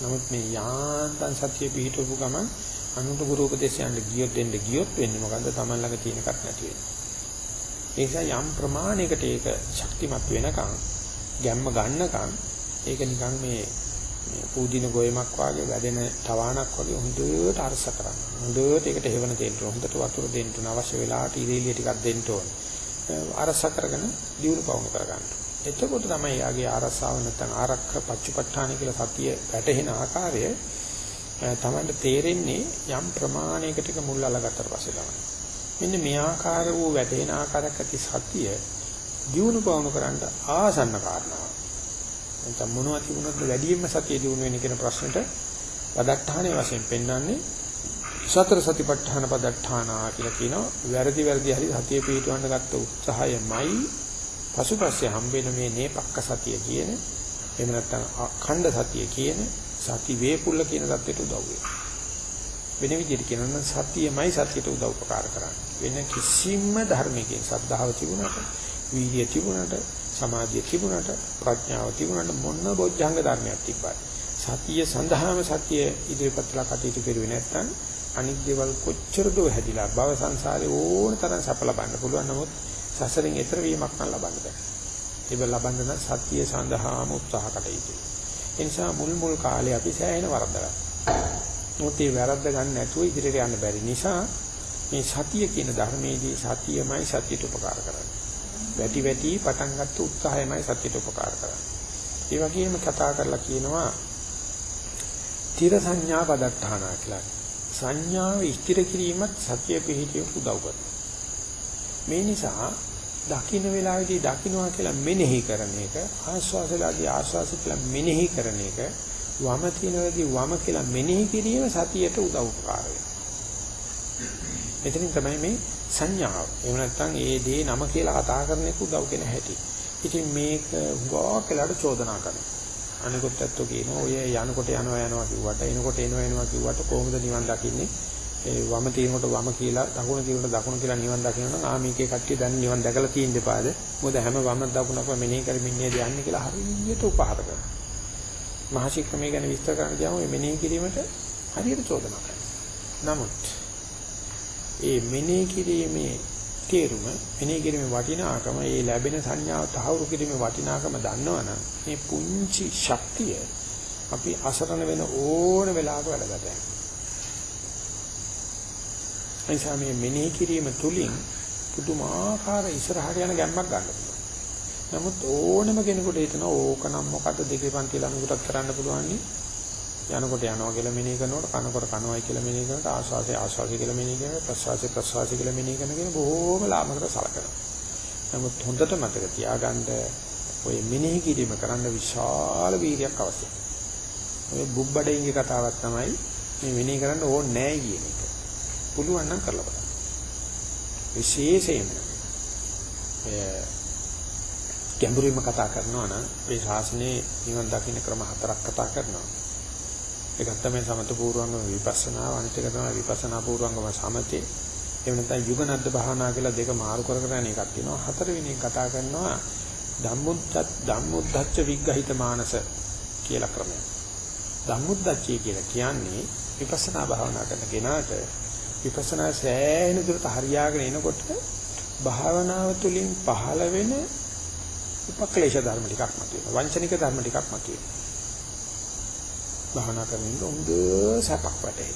නමුත් මේ යාන්තම් සතිය පිහිටවපු ගමන් අනුන්ට ගුරු උපදේශයන්ට ගියොත් දෙන්න ගියොත් වෙන්නේ මොකද්ද? Taman ළඟ තියෙන එකක් නැති වෙනවා. ඒ නිසා යම් ප්‍රමාණයකට ඒක ශක්තිමත් වෙනකන් ගැම්ම ගන්නකන් ඒක නිකන් මේ මේ පූදින ගොයමක් වාගේ වැඩෙන තවාණක් වගේ හොඳට අරස කරන්න. හොඳට ඒකට හේවන දෙන්න ඕන. හොඳට වතුර දෙන්න ඕන. අවශ්‍ය වෙලාවට ඉරේලිය ටිකක් දෙන්න ඕන. අරස කරගෙන දියුණු පවුණු කරගන්න. එතකොට තමයි යාගේ ආරසාව නැත්නම් ආරක්ෂ පච්චපට්ඨාන කියලා සතිය වැටෙන ආකාරය තමන්ට තේරෙන්නේ යම් ප්‍රමාණයකට මුල් අලගත්තට පස්සේ තමයි. මෙන්න මේ ආකාර වූ වැටෙන ආකාරයක් ඇති සතිය දියුණු පවුණු කරන්න ආසන්න කාරණාවක්. නැත්නම් මොනවද තිබුණත් වැඩියෙන්ම සතිය දියුණු වෙන කියන ප්‍රශ්නෙට පදට්ඨානයේ වශයෙන් පෙන්වන්නේ සතර සතිපට්ඨාන පදට්ඨානා කියලා කියනවා. වැරදි වැරදි හරි සතිය පිටවන්න ගත්ත උත්සාහයමයි පසුපස්සේ හම්බෙන මේ නේපක්ක සතිය කියන එහෙම නැත්නම් අඛණ්ඩ සතිය කියන සති වේපුල්ල කියන தත්ත්වයට උදව් වෙනවා. වෙන විදිහට කියනවා නම් සතියමයි සතියට උදව් උපකාර කරන්නේ. වෙන කිසිම ධර්මයකින් සද්ධාව තිබුණාට, වීර්යය තිබුණාට, සමාධිය තිබුණාට, ප්‍රඥාව තිබුණාට මොන බොජ්ජංග ධර්මයක් තිබ්බත් සතිය සඳහාම සතිය ඉදිරිපත්ලා කටයුතු කරුවේ නැත්නම් අනිත් දේවල් කොච්චර දෝ හැදිලා භව සංසාරේ ඕන තරම් සැප ලබන්න පුළුවන් නමුත් සසරින් එතර වීමක් නම් ලබන්න බෑ. ඒක ලබන්න නම් සතිය සඳහාම උත්සාහ කටයුතුයි. ඒ නිසා මුල් මුල් කාලේ අපි සෑහෙන වරදලා. මොකද මේ වැරද්ද ගන්න නැතුව ඉදිරියට යන්න බැරි නිසා මේ සතිය කියන ධර්මයේදී සතියමයි සතියට උපකාර කරන්නේ. වැටි වැටි පටන් ගත්ත උත්සාහයමයි සතියට උපකාර කරන්නේ. ඒ වගේම කතා කරලා කියනවා තිර සංඥා පදට්ඨානා කියලා. සංඥාව ස්ථිර කිරීමත් සතිය පිහිටිය උදව් කරනවා. මේ නිසා දකින්න වෙලාවේදී දකින්නවා කියලා මෙනෙහි කරන එක ආස්වාසලාදී ආස්වාස කියලා මෙනෙහි කරන එක වම තිනවදී වම කියලා මෙනෙහි කිරීම සතියට උදව් උපකාර එතනින් තමයි මේ සංඥාව. එහෙම නැත්නම් ඒ දේ නම කියලා කතා කරන එක උදව් කියන හැටි. ඉතින් මේක ගෝ කියලාට චෝදනා කරනවා. අනිකුත් ඇත්තෝ කියනවා. ඔය යනකොට යනවා යනවා කිව්වට එනකොට එනවා එනවා කිව්වට කොහොමද නිවන් දකින්නේ? ඒ වම තියෙනකොට වම කියලා දකුණ තියෙනකොට දකුණ කියලා නිවන් දකින්න නම් ආ මේකේ කට්ටිය දැන් නිවන් දැකලා තියෙන දෙපාද මොකද හැම වම දකුණක්ම මෙනෙහි කරමින් නේද යන්නේ කියලා හරියට උපහාර කරනවා. මහසි ක්‍රමය ගැන විස්තර කරන්න ගියාම මේ මෙනෙහි කිරීමට හරියට චෝදනා කරනවා. නමුත් ඒ මෙනෙහි කිරීමේ තේරුම මෙනෙහි කිරීමේ වටිනාකම ඒ ලැබෙන සංඥාව තහවුරු කිරීමේ වටිනාකම දන්නවනම් මේ පුංචි ශක්තිය අපි අසරණ වෙන ඕන වෙලාවක වැඩ ගන්නවා නිසා මේ මෙනෙහි කිරීම තුලින් පුදුමාකාර ඉස්සරහට යන ගැම්මක් ගන්න පුළුවන්. නමුත් ඕනම කෙනෙකුට හිතන ඕකනම් මොකද්ද දෙකේ පන්ති ළමයකටත් කරන්න පුළුවන් නේ. යනකොට යනවා කියලා මෙනෙහි කරනකොට කනකොට කනවයි කියලා මෙනෙහි කරනකොට ආස්වාසේ ආස්වාසේ කියලා මෙනෙහි කරනකොට ප්‍රස්වාසේ ප්‍රස්වාසේ කියලා මෙනෙහි කරන කෙනා බොහෝම ලාමකට සලකනවා. නමුත් හොඳට මතක තියාගන්න ඔය මෙනෙහි කිරීම කරන්න විශාල වීර්යයක් අවශ්‍යයි. ඔය බුබ්බඩේගේ කතාවක් තමයි මේ මෙනෙහි කරන්න ඕනේ නැහැ කියන එක. පුළුවන් නම් කරලා බලන්න. විශේෂයෙන්ම ගැඹුරින්ම කතා කරනවා නම් මේ ශාසනයේ නිවන් දකින්න ක්‍රම හතරක් කතා කරනවා. එකක් තමයි සමත පූර්වංගම විපස්සනා අනිත් එක තමයි විපස්සනා පූර්වංගම සමතේ. එහෙම නැත්නම් යුගනද්ද භාවනා කියලා දෙක මාරු කර කර යන එකක් තියෙනවා. හතරවෙනි එක කතා කරනවා ධම්මුද්දත් ධම්මුද්දච්ච විග්‍රහිත මානස කියලා ක්‍රමයක්. ධම්මුද්දච්චය කියලා කියන්නේ විපස්සනා භාවනා කරන කෙනාට විපස්සනා සෑහෙන දුරට හරියාගෙන එනකොට භාවනාව තුළින් පහළ වෙන උපක්ලේශ ධර්ම ටිකක් මතුවෙනවා. වංචනික ධර්ම ටිකක් මතුවෙනවා. භාවනා කරමින් හොඳ සපක් වටේ.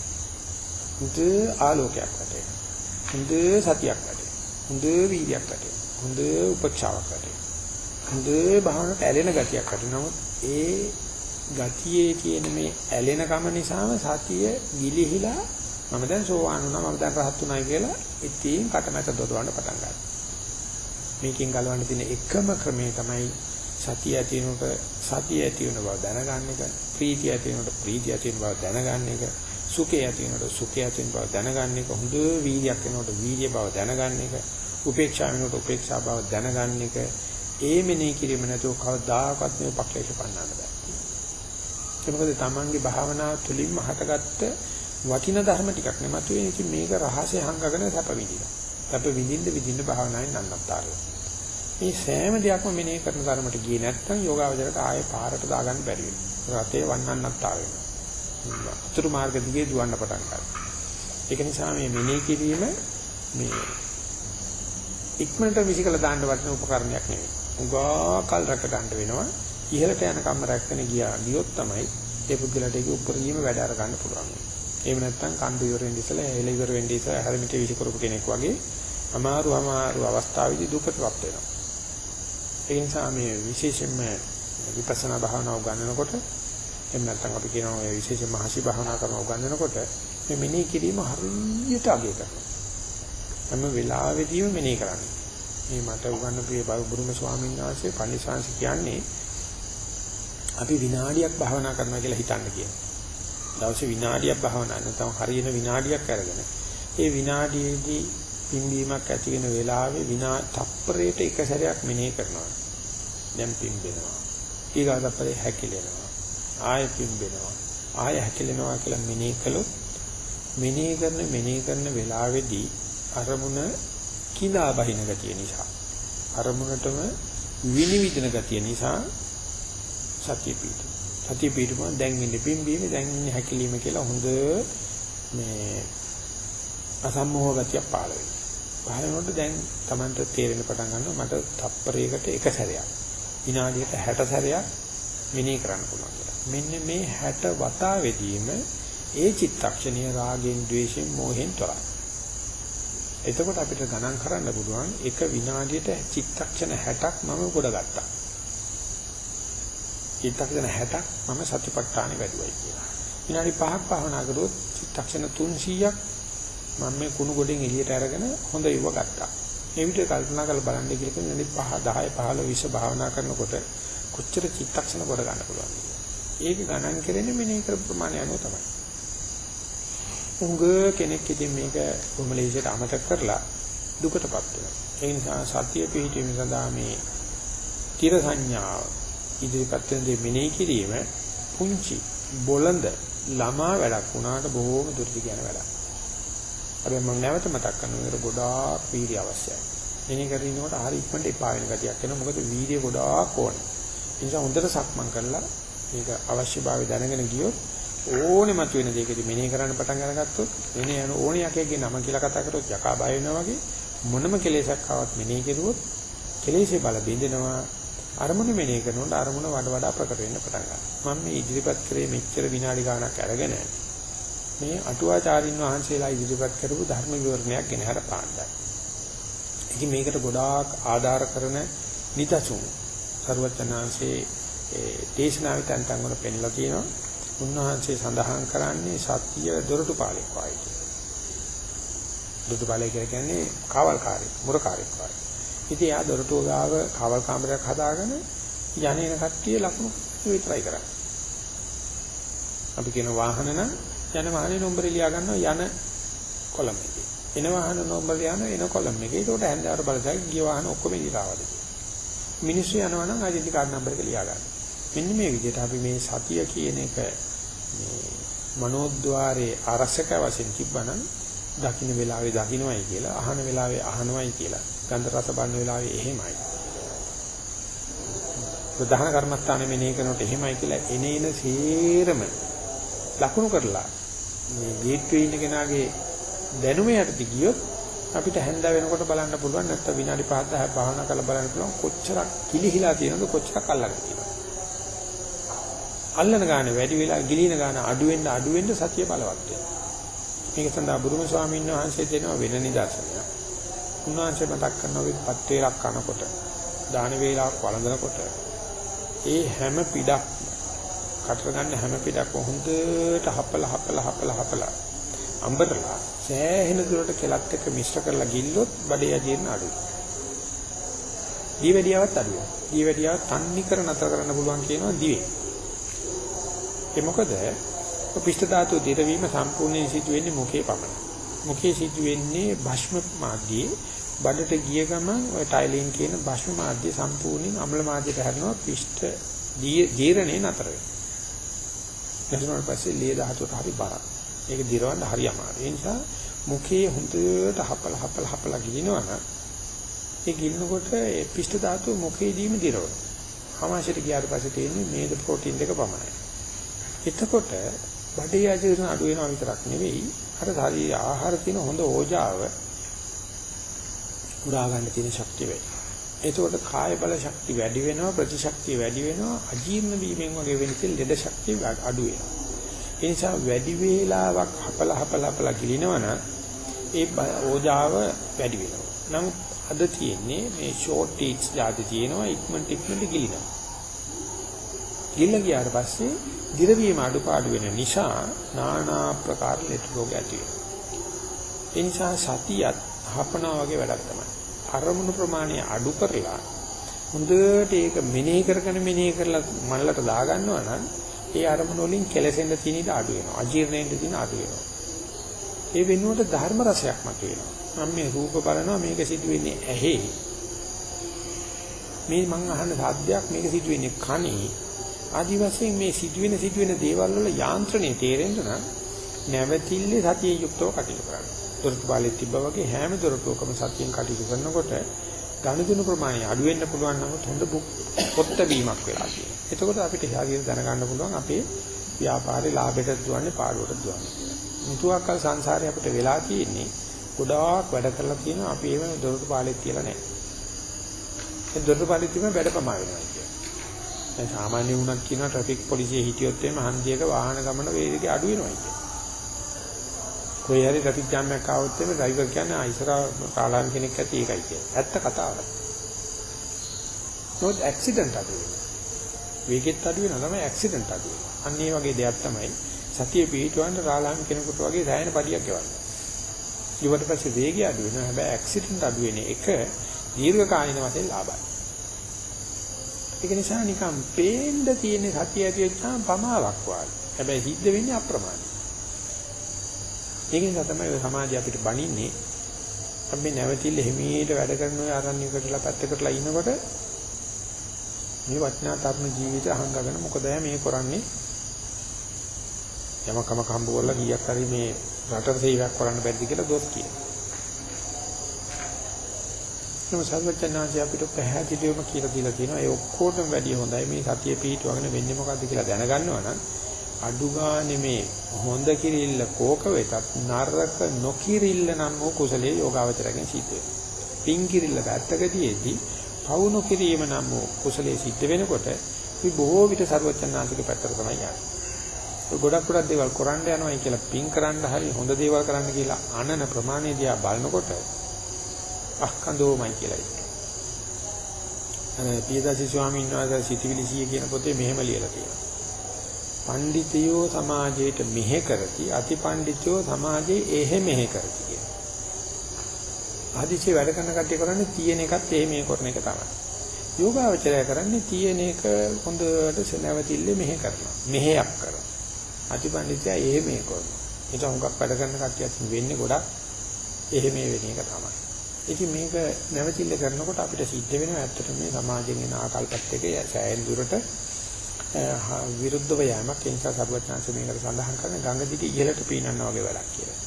හොඳ ආලෝකයක් වටේ. හොඳ සතියක් වටේ. හොඳ වීර්යයක් වටේ. හොඳ උපචාරයක් වටේ. හොඳ භාවනාවට ඇලෙන ගතියක් වටේ. නමුත් ඒ ගතියේ තියෙන මේ ඇලෙන කම නිසාම සතිය ගිලිහිලා මම දැන් සෝවාන් වුණා මම දැන් රහත් වුණායි කියලා ඉතින් කටමැත දොඩවන්න පටන් ගන්නවා. මේකෙන් ගලවන්න තියෙන එකම ක්‍රමය තමයි සතිය ඇති වෙනකොට සතිය ඇති වෙන බව දැනගන්න එක, ප්‍රීතිය ඇති වෙනකොට ප්‍රීතිය ඇති වෙන බව දැනගන්න එක, සුඛය ඇති වෙනකොට සුඛය ඇති වෙන බව දැනගන්න එක, හොඳ වීර්යයක් වෙනකොට වීර්ය බව දැනගන්න එක, උපේක්ෂා වෙනකොට උපේක්ෂා බව දැනගන්න එක, ඒ මෙනෙහි කිරීම නැතුව කවදාකවත් මේ පක්ෂේෂ පන්නන්න බෑ. ඒක මොකද තමන්ගේ භාවනාව තුළින්ම හටගත්ත වටින ධර්ම ටිකක් නෙමතු වෙන ඉතින් මේක රහසය හංගගෙන සැප විඳිනවා. සැප විඳින්න විඳින්න භාවනාවෙන් නන්නත්තාරය. මේ සෑම දෙයක්ම මෙනෙහි කරන ධර්මයට ගියේ නැත්නම් යෝගාවචරයට ආයේ පාරට දාගන්න බැරි වෙනවා. රතේ වන්නන්නත්තාර වෙනවා. අතුරු මාර්ග දිගේ දුවන්න පටන් ගන්නවා. ඒක නිසා මේ මෙනෙහි කිරීම මේ ඉක්මනට විසිකලා දාන්න වටින උපකරණයක් නෙවෙයි. උගා කල් රැක ගන්න වෙනවා. ඉහළට යන කම්ම රැකගෙන ගියා ගියොත් තමයි ඒ පුද්ගලට ඒක උපරිම වැඩ අර ගන්න පුළුවන්. එහෙම නැත්නම් කන්ද ඉවර වෙන්න ඉස්සලා එළ ඉවර වෙන්න ඉස්සලා හැරමිට විසි කරපු කෙනෙක් වගේ අමාරු අමාරු අවස්ථාවේදී දුකටපත් වෙනවා. ඒ නිසා මේ විශේෂයෙන්ම විපස්සනා භාවනාව උගන්වනකොට එහෙම නැත්නම් අපි කියනවා මේ විශේෂ මහසි භාවනා කරන උගන්වනකොට මේ මෙනෙහි කිරීම හරියට අගය කරනවා. හැම වෙලාවෙදීම මෙනෙහි කරන්නේ. මේ මට උගන්වපු බුදුම ස්වාමීන් වහන්සේ පන්සිංශ කියන්නේ අපි විනාඩියක් භාවනා කරනවා කියලා හිතන්න කියනවා. දවසේ විනාඩියක් භාවනා නැත්නම් හරියන විනාඩියක් අරගෙන ඒ විනාඩියේදී පිම්බීමක් ඇති වෙන වෙලාවේ විනා තප්පරයට එක සැරයක් මෙනෙහි කරනවා. දැන් පිම්බෙනවා. ඊගාටපරේ හැකිලෙනවා. ආය පිම්බෙනවා. ආය හැකිලෙනවා කියලා මෙනෙහි කළොත් මෙනෙහි කරන මෙනෙහි කරන වෙලාවේදී අරමුණ කිඳා බහින ගතිය නිසා අරමුණටම විනිවිදන ගතිය නිසා සතිය පිටු සතිය පිටුම දැන් ඉන්නේ පිම්බීම දැන් ඉන්නේ හැකිලිම කියලා හොඳ මේ අසම්මෝහ ගතිය පාළ වෙනවා. පහළ වෙනකොට දැන් Tamanට තේරෙන්න පටන් ගන්නවා මට තප්පරයකට එක සැරයක් විනාඩියට 60 සැරයක් මෙනෙහි කරන්න පුළුවන් කියලා. මෙන්න මේ 60 වතාවෙදීම ඒ චිත්තක්ෂණීය රාගෙන්, ద్వේෂෙන්, මෝහෙන් තොරයි. එතකොට අපිට ගණන් කරන්න පුළුවන් එක විනාඩියට චිත්තක්ෂණ 60ක් මම උඩ ගත්තා. චිත්තක්ෂණ 60ක් මම සතිපට්ඨානෙ වැඩුවයි කියලා. විනාඩි 5ක් භාවනා කරොත් චිත්තක්ෂණ 300ක් මම මේ කුණු ගොඩෙන් එළියට අරගෙන හොඳ ඉව ගත්තා. මේ විදිහට කල්පනා කරලා බලන්න කියලා කියන විනාඩි 5 10 15 20 භාවනා කරනකොට කොච්චර චිත්තක්ෂණ කොට ගන්න පුළුවන්ද? ඒක ගණන් කරන්නේ මෙනේ කර ප්‍රමාණය අනුව තමයි. උංග කෙනෙක් ඉතින් මේක කොමලේශයට අමතක කරලා දුකටපත් වෙනවා. ඒ නිසා සතිය පිහිටීම සඳහා මේ තිර සංඥාව ඉදිරිපත් වෙන දේ මෙනෙහි කිරීම පුංචි බොළඳ ළමා වැඩක් වුණාට බොහෝම දුරදි කියන වැඩක්. හැබැයි මම නැවත මතක් කරනවා මේකට ගොඩාක් වීර්ය අවශ්‍යයි. මෙනේ කරනකොට හරි ඉක්මනට එපා වෙන ගතියක් එනවා. මොකද වීර්ය ගොඩාක් ඕනේ. ඒ නිසා හොඳට සක්මන් කරලා මේක අවශ්‍යභාවය දැනගෙන ගියොත් ඕනේ මතුවෙන දෙයකදී මෙනේ කරන්න පටන් අරගත්තොත් මෙනේ යන ඕනේ යකෙක්ගේ නම කියලා කතා කරොත් යකා බය වෙනවා වගේ මොනම කෙලෙසක් ආවත් මෙනේ කෙරුවොත් කෙලෙසේ බල බින්දෙනවා අරමුණ මෙනේ කරනකොට අරමුණ වඩ වඩා ප්‍රකට වෙන්න පටන් ගන්නවා. මම මේ ඉදිරිපත් කරේ මෙච්චර විනාඩි ගාණක් අරගෙන මේ අටුවාචාරින් වහන්සේලා ඉදිරිපත් කරපු ධර්ම විවරණයක් ගෙන හර පාණ්ඩයි. ඉතින් මේකට ගොඩාක් ආධාර කරන නිතසුන් සර්වචනාංශේ ඒ දේශනාවේ තැන් තැන් වල පෙන්ලා තියෙනවා. උන්වහන්සේ සඳහන් කරන්නේ සත්‍ය දොරටුපාලෙක් වයි කියලා. දොරටුපාලෙක් කියන්නේ කාවල්කාරයෙක්, මුරකාරයෙක් වයි. ඉතින් යා දොරටුව ගාව කාවල් කාමරයක් හදාගෙන යන්නේන කට්ටිය ලකුණු විතරයි කරන්නේ. අපි කියන වාහන නම් යන වාහනේ නම්බර ලියා ගන්නවා යන කොලම් එකේ. එන වාහන නම්බර යන එන කොලම් එකේ. ඒකට හැන්දාවට බලසයි ගිය වාහන ඔක්කොම ඉලාවද. මිනිස්සු යනවා නම් අයිඩෙන්ටි කාඩ් නම්බර එක ලියා ගන්න. මෙන්න මේ විදිහට අපි මේ සතිය කියන එක මේ මනෝද්වාරයේ අරසක වශයෙන් තිබ්බනම් දකින්න වෙලාවේ දකින්නයි කියලා අහන වෙලාවේ අහනවයි කියලා ගන්ධ රස බලන වෙලාවේ එහෙමයි ප්‍රධාන කර්මස්ථානෙ මෙනෙහි කරනකොට එහෙමයි කියලා එනේන සේරම ලකුණු කරලා මේ ගේට්වේ ඉන්න කෙනාගේ දැනුම යටදී ගියොත් අපිට හැන්ද වෙනකොට බලන්න පුළුවන් නැත්නම් විනාඩි 5 10 භාවනා කරලා බලන්න පුළුවන් කොච්චරක් කිලිහිලා තියෙනවද කොච්චරක් අල්ලගෙන තියෙනවද අල්ලන ගාන වැඩි වෙලා ගිලින ගාන අඩු වෙන්න අඩු වෙන්න සතිය බලවත් වෙනවා. මේක සඳහා බුදුම ස්වාමීන් වහන්සේ දෙනවා වෙන නිදර්ශනයක්. උන්වහන්සේ මතක් කරනවා විපත් වේලක් කනකොට දාන වේලාවක් වළඳනකොට ඒ හැම පිටක් කටර ගන්න හැම පිටක්ම හොඳට හපලා හපලා හපලා හපලා අඹරලා සෑහෙන දුරට කෙලත් එක්ක මිශ්‍ර කරලා ගිල්ලොත් බඩේ යජීර්ණ අඩුයි. දීවැඩියාවත් අඩුයි. දීවැඩියාව තන්නි කර නතර කරන්න පුළුවන් කියනවා දිවේ. ඒ මොකද පිෂ්ඨ ධාතු දිරවීම සම්පූර්ණයෙන් සිදු වෙන්නේ මුඛේ පමණයි. මුඛේ සිදු වෙන්නේ භස්ම මාධ්‍යයේ බඩට ගිය ගමන් ඔය ටයිලින් කියන භස්ම මාධ්‍ය සම්පූර්ණයෙන් අම්ල මාධ්‍යට හැරෙනවා පිෂ්ඨ ජීරණේ නතර වෙනවා. එතනට පස්සේ ලේ ධාතුවට හරි බරක්. ඒක දිරවන්න හරි අමාරුයි. ඒ නිසා මුඛයේ හොඳට හපල හපල හපල ගිනවනම් ඒ ගිනනකොට ඒ පිෂ්ඨ ධාතුව මුඛේදීම දිරවනවා. හමාශයට ගියාට පස්සේ තියෙන්නේ මේද ප්‍රෝටීන් දෙක පමණයි. එතකොට බඩේ ඇජිරන අඩු වෙනවා විතරක් නෙවෙයි අර ශරීර ආහාර තියෙන හොඳ ඕජාව උරා ගන්න තියෙන ශක්තිය වෙයි. එතකොට කාය බල ශක්තිය වැඩි වෙනවා ප්‍රතිශක්තිය වැඩි වෙනවා අජීර්ණ වීමෙන් වගේ වෙනකෙ ලෙඩ ශක්තිය අඩු වෙනවා. ඒ නිසා වැඩි වේලාවක් හපල හපල හපල ගිලිනවනම් ඒ ඕජාව වැඩි වෙනවා. නමුත් අද තියෙන්නේ මේ ෂෝට් ටීක්ස් જાති තියෙනවා ඉක්මනට ඉක්මනට ගිලිනවා. ගිල්ල ගියාට පස්සේ දිරවීම අඩුපාඩු වෙන නිසා নানা ප්‍රකාර ලෙඩ රෝග ඇති වෙනවා. ඒ නිසා සතියත් හපනවා වගේ වැඩක් තමයි. අරමුණු ප්‍රමාණය අඩු කරලා හොඳට ඒක මෙනෙහි කරගෙන මෙනෙහි කරලා මනලට දාගන්නවා නම් ඒ අරමුණු වලින් කෙලසෙන්න තියෙන ඉඩ අඩු වෙනවා. අජීර්ණයෙන් තියෙන අඩු වෙනවා. ඒ වෙනුවට ධර්ම රසයක් මතුවෙනවා. මම මේ රූප බලනවා මේක සිදුවෙන්නේ ඇහි. මේ මං අහන සාද්දයක් මේක සිදුවෙන්නේ කනේ. ආදි වශයෙන් මේ සිදුවෙන සිදුවෙන දේවල් වල යාන්ත්‍රණය තේරෙන්න නම් නැවතිල්ලේ සතිය යුක්තව කටයුතු කරන්න. දොරටු පාලේ තිබ්බා වගේ හැම දොරටුවකම සතියෙන් කටයුතු කරනකොට ගණිතන ප්‍රමාණය අඩු වෙන්න පුළුවන් නමුත් හොඳ පොත්ත වීමක් වෙලා තියෙනවා. එතකොට අපිට ශාරීරික දැනගන්න පුළුවන් අපේ ව්‍යාපාරේ ලාභයට දුවන්නේ පාඩුවට දුවන්නේ කියලා. මුතුවක්කල් සංසාරේ අපිට වෙලා තියෙන්නේ ගොඩාක් වැඩ කරලා තියෙනවා අපි ඒව දොරටු පාලේ තියලා නැහැ. ඒ දොරටු පාලේ තිබෙන වැඩ ප්‍රමා වෙනවා කියන්නේ. දැන් සාමාන්‍ය වුණත් කියනවා ට්‍රැෆික් පොලිසිය හිටියොත් එimhe හන්දියක වාහන ගමන වේගය අඩු වෙනවා කියන්නේ. කොයි හරි ට්‍රැෆික් ජෑම් එකක් ආවොත් එimhe ඩ්‍රයිවර් කියන්නේ ආයිසරා කාලාන් කෙනෙක් ඇති ඒකයි කියන්නේ. ඇත්ත කතාවක්. නෝත් ඇක්සිඩන්ට් අඩු වෙනවා. වේගෙත් අඩු වෙනවා තමයි ඇක්සිඩන්ට් අඩු වෙනවා. අන්න ඒ වගේ දෙයක් තමයි සතිය පිටවන්න රාලාම් කෙනෙකුට වගේ සෑහෙන පඩියක් ගෙවන්න. ඊට පස්සේ වේගය අඩු වෙනවා. හැබැයි ඇක්සිඩන්ට් අඩු වෙන එක දීර්ඝ කාලින වශයෙන් ලාභයි. ඒක නිසා නිකන් පේන්න තියෙන සතිය ඇති වෙච්චාම පමාවක් වාගේ. හැබැයි සිද්ධ වෙන්නේ අප්‍රමාණයි. ඒක නිසා තමයි ඔය සමාජය අපිට බනින්නේ. අපි නැවතිල්ල හිමීට වැඩ කරන ඔය ආරණ්‍යකටලා පැත්තකටලා ඉනකොට මේ වටිනා තරුණ ජීවිතය අහංගගෙන මොකද මේ කරන්නේ? යමකම කම්බ වල කීයක් හරි මේ රටට සේවයක් කරන්න බැරිද කියලා දොස් කියනවා. නමුත් සර්වඥාන්සේ අපිට පැහැදිලිවම කියලා දීලා තියෙනවා ඒ ඔක්කොටම වැඩිය හොඳයි මේ සතිය පිහිටුවගෙන වෙන්නේ මොකද්ද කියලා දැනගන්නවා නම් අඩු ගානේ මේ හොඳ කිරිල්ල කෝක වෙතත් නරක නොකිරිල්ල නම් වූ කුසලයේ යෝගාවචරයෙන් සිද්ධ වෙනවා. පින් කිරිල්ල පැත්තකදීදී පවුණු කිරීම නම් වූ කුසලයේ සිද්ධ වෙනකොට අපි බොහෝ විට සර්වඥාන්තික පැත්තට තමයි යන්නේ. ගොඩක් ගොඩක් දේවල් කරන්න යනවායි කියලා පින් කරන්න හරි හොඳ දේවල් කරන්න කියලා අනන ප්‍රමාණය දිහා බලනකොට අක්කඳෝමයි කියලා ඉන්නේ. අර පියදාසි ස්වාමීන් වහන්සේ සිටිවිලි සිය කියන පොතේ මෙහෙම ලියලා තියෙනවා. පඬිතියෝ සමාජයට මෙහෙ කරති අතිපඬිතියෝ සමාජයේ එහෙ මෙහෙ කරති කියන. ආදිචේ වැඩ කරන කට්ටිය කරන්නේ තියෙන එකත් එහෙ මේ කරන එක තමයි. යෝගාවචරය කරන්නේ තියෙන එක හොඳට නැවතිල්ලේ මෙහෙ කරනවා. මෙහෙයක් කරනවා. අතිපඬිතයා එහෙ මේ කරනවා. ඒක හුඟක් වැඩ කරන කට්ටියත් වෙන්නේ ගොඩක් එහෙ මේ වෙන එක තමයි. ඉතින් මේක නැවතිල්ල කරනකොට අපිට සිද්ධ වෙනවා ඇත්තටම මේ සමාජයෙන් එන ආකල්පත් එක්ක සෑහෙන දුරට විරුද්ධව යෑමක් ඒ නිසා සරුවචාන්ස මේකට සඳහන් කරන ගංගා දිගේ ඉහළට පීනනවා වගේ වැඩක් කියලා.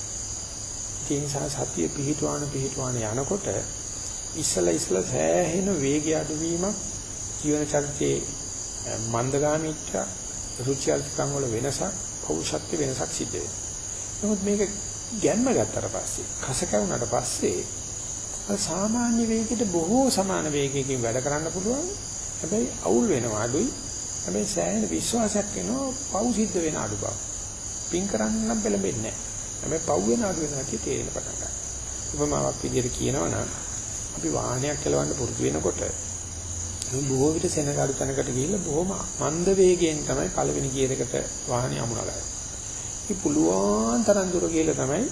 ඒ නිසා සතිය පිහිටුවාන පිහිටුවාන යනකොට ඉස්සලා ඉස්සලා සෑහෙන වේගය අඩුවීමක් ජීවන චරිතයේ මන්දගාමීත්‍ය රුචි අරුචිකම් වල වෙනසක් පෞෂත්ව වෙනසක් සිද්ධ වෙනවා. නමුත් මේක ගැම්ම ගත්තට පස්සේ කස කැවුනට පස්සේ සාමාන්‍ය වේගයට බොහෝ සමාන වේගයකින් වැඩ කරන්න පුළුවන්. හැබැයි අවුල් වෙනවා අඩුයි. හැබැයි සෑහෙන විශ්වාසයක් වෙනවා පව් සිද්ධ වෙන අඩු බව. පින් කරන්න නම් පෙළඹෙන්නේ නැහැ. හැබැයි පව් වෙන අඩු වෙනවා කිය තේරෙන පටන් ගන්නවා. උපමාවක් විදිහට කියනවා නම් අපි වාහනයක් කෙලවන්න පුරුදු වෙනකොට බොහෝ විට සෙනගාඩු තැනකට ගිහිල්ලා බොහොම මන්ද වේගයෙන් තමයි පළවෙනි ගියර් එකට වාහනේ අමුණගන්නේ. ඉතින් පුළුවන් තරම් දුර ගිහලා තමයි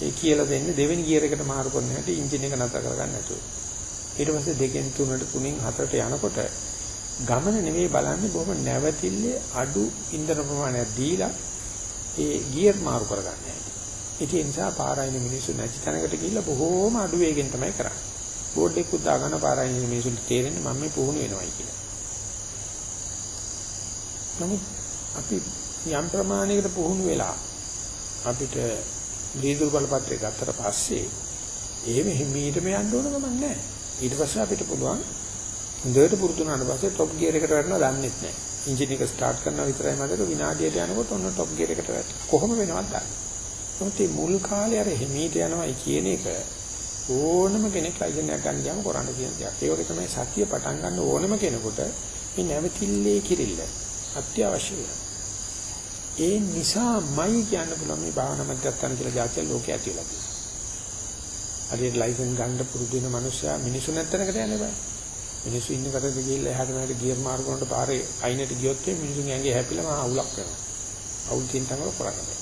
ඒ කියලා දෙන්නේ දෙවෙනි ගියර් එකට මාරු කරන හැටි එන්ජින් එක නතර කරගන්න නැතුව. ඊට පස්සේ දෙකෙන් තුනට තුනෙන් හතරට යනකොට ගමන නෙමෙයි බලන්නේ බොහොම නැවතිල්ලේ අඩු ඉන්ධන ප්‍රමාණයක් දීලා ඒ ගියර් මාරු කරගන්න හැටි. ඒ නිසා පාරයින මිනිස්සු නැති තැනකට ගිහිල්ලා බොහොම අඩු වේගෙන් තමයි කරන්නේ. බෝඩ් එකක් දාගන්න පාරයින මිනිස්සුන්ට තේරෙන්නේ මම මේ පුහුණු වෙනවයි කියලා. නමුත් අපි යම් ප්‍රමාණයකට පුහුණු වෙලා අපිට දීදුල් බලපත්‍රය ගත්තට පස්සේ එහෙම හිමීටම යන්න ඕන ගමන් නැහැ. ඊට පස්සේ අපිට පුළුවන් හොඳට පුරුදු වුණාට පස්සේ টොප් ගියර් එකට වැටෙනවා දන්නේ නැහැ. එන්ජින් එක ස්ටාර්ට් කරනවා විතරයි මතක විනාඩියට යනකොට ඔන්න টොප් ගියර් එකට වැටෙනවා. කොහොම වෙනවද දන්නේ. නමුත් මේ මුල් කාලේ අර හිමීට යනවායි කියන එක ඕනම කෙනෙක් ලයිසන්යක් ගන්න ගියාම කරන්න කියන දෙයක්. ඒ වගේ තමයි සතිය පටන් ගන්න ඕනම කෙනෙකුට මේ නැවතිල්ලේ කිරිල්ල අත්‍යවශ්‍ය වෙනවා. ඒ නිසාමයි කියන්න පුළුවන් මේ භාවනා මධ්‍යස්ථාන කියලා જાතිය ලෝකයේ ඇතිවලා තියෙනවා. හරියට ලයිසන් ගන්න පුරුදු වෙන මිනිස්සයා මිනිසු නැත්තනකට යන්නේ බෑ. මිනිස්සු ඉන්න කටද ගිහිල්ලා එහාට මෙහාට ගියර් මාරු කරනකොට පාරේ අයිනට ගියොත් මිනිසුන්ගේ ඇඟේ හැපිලා මහා අවුලක් වෙනවා. අවුල් තින් තමයි කරන්නේ.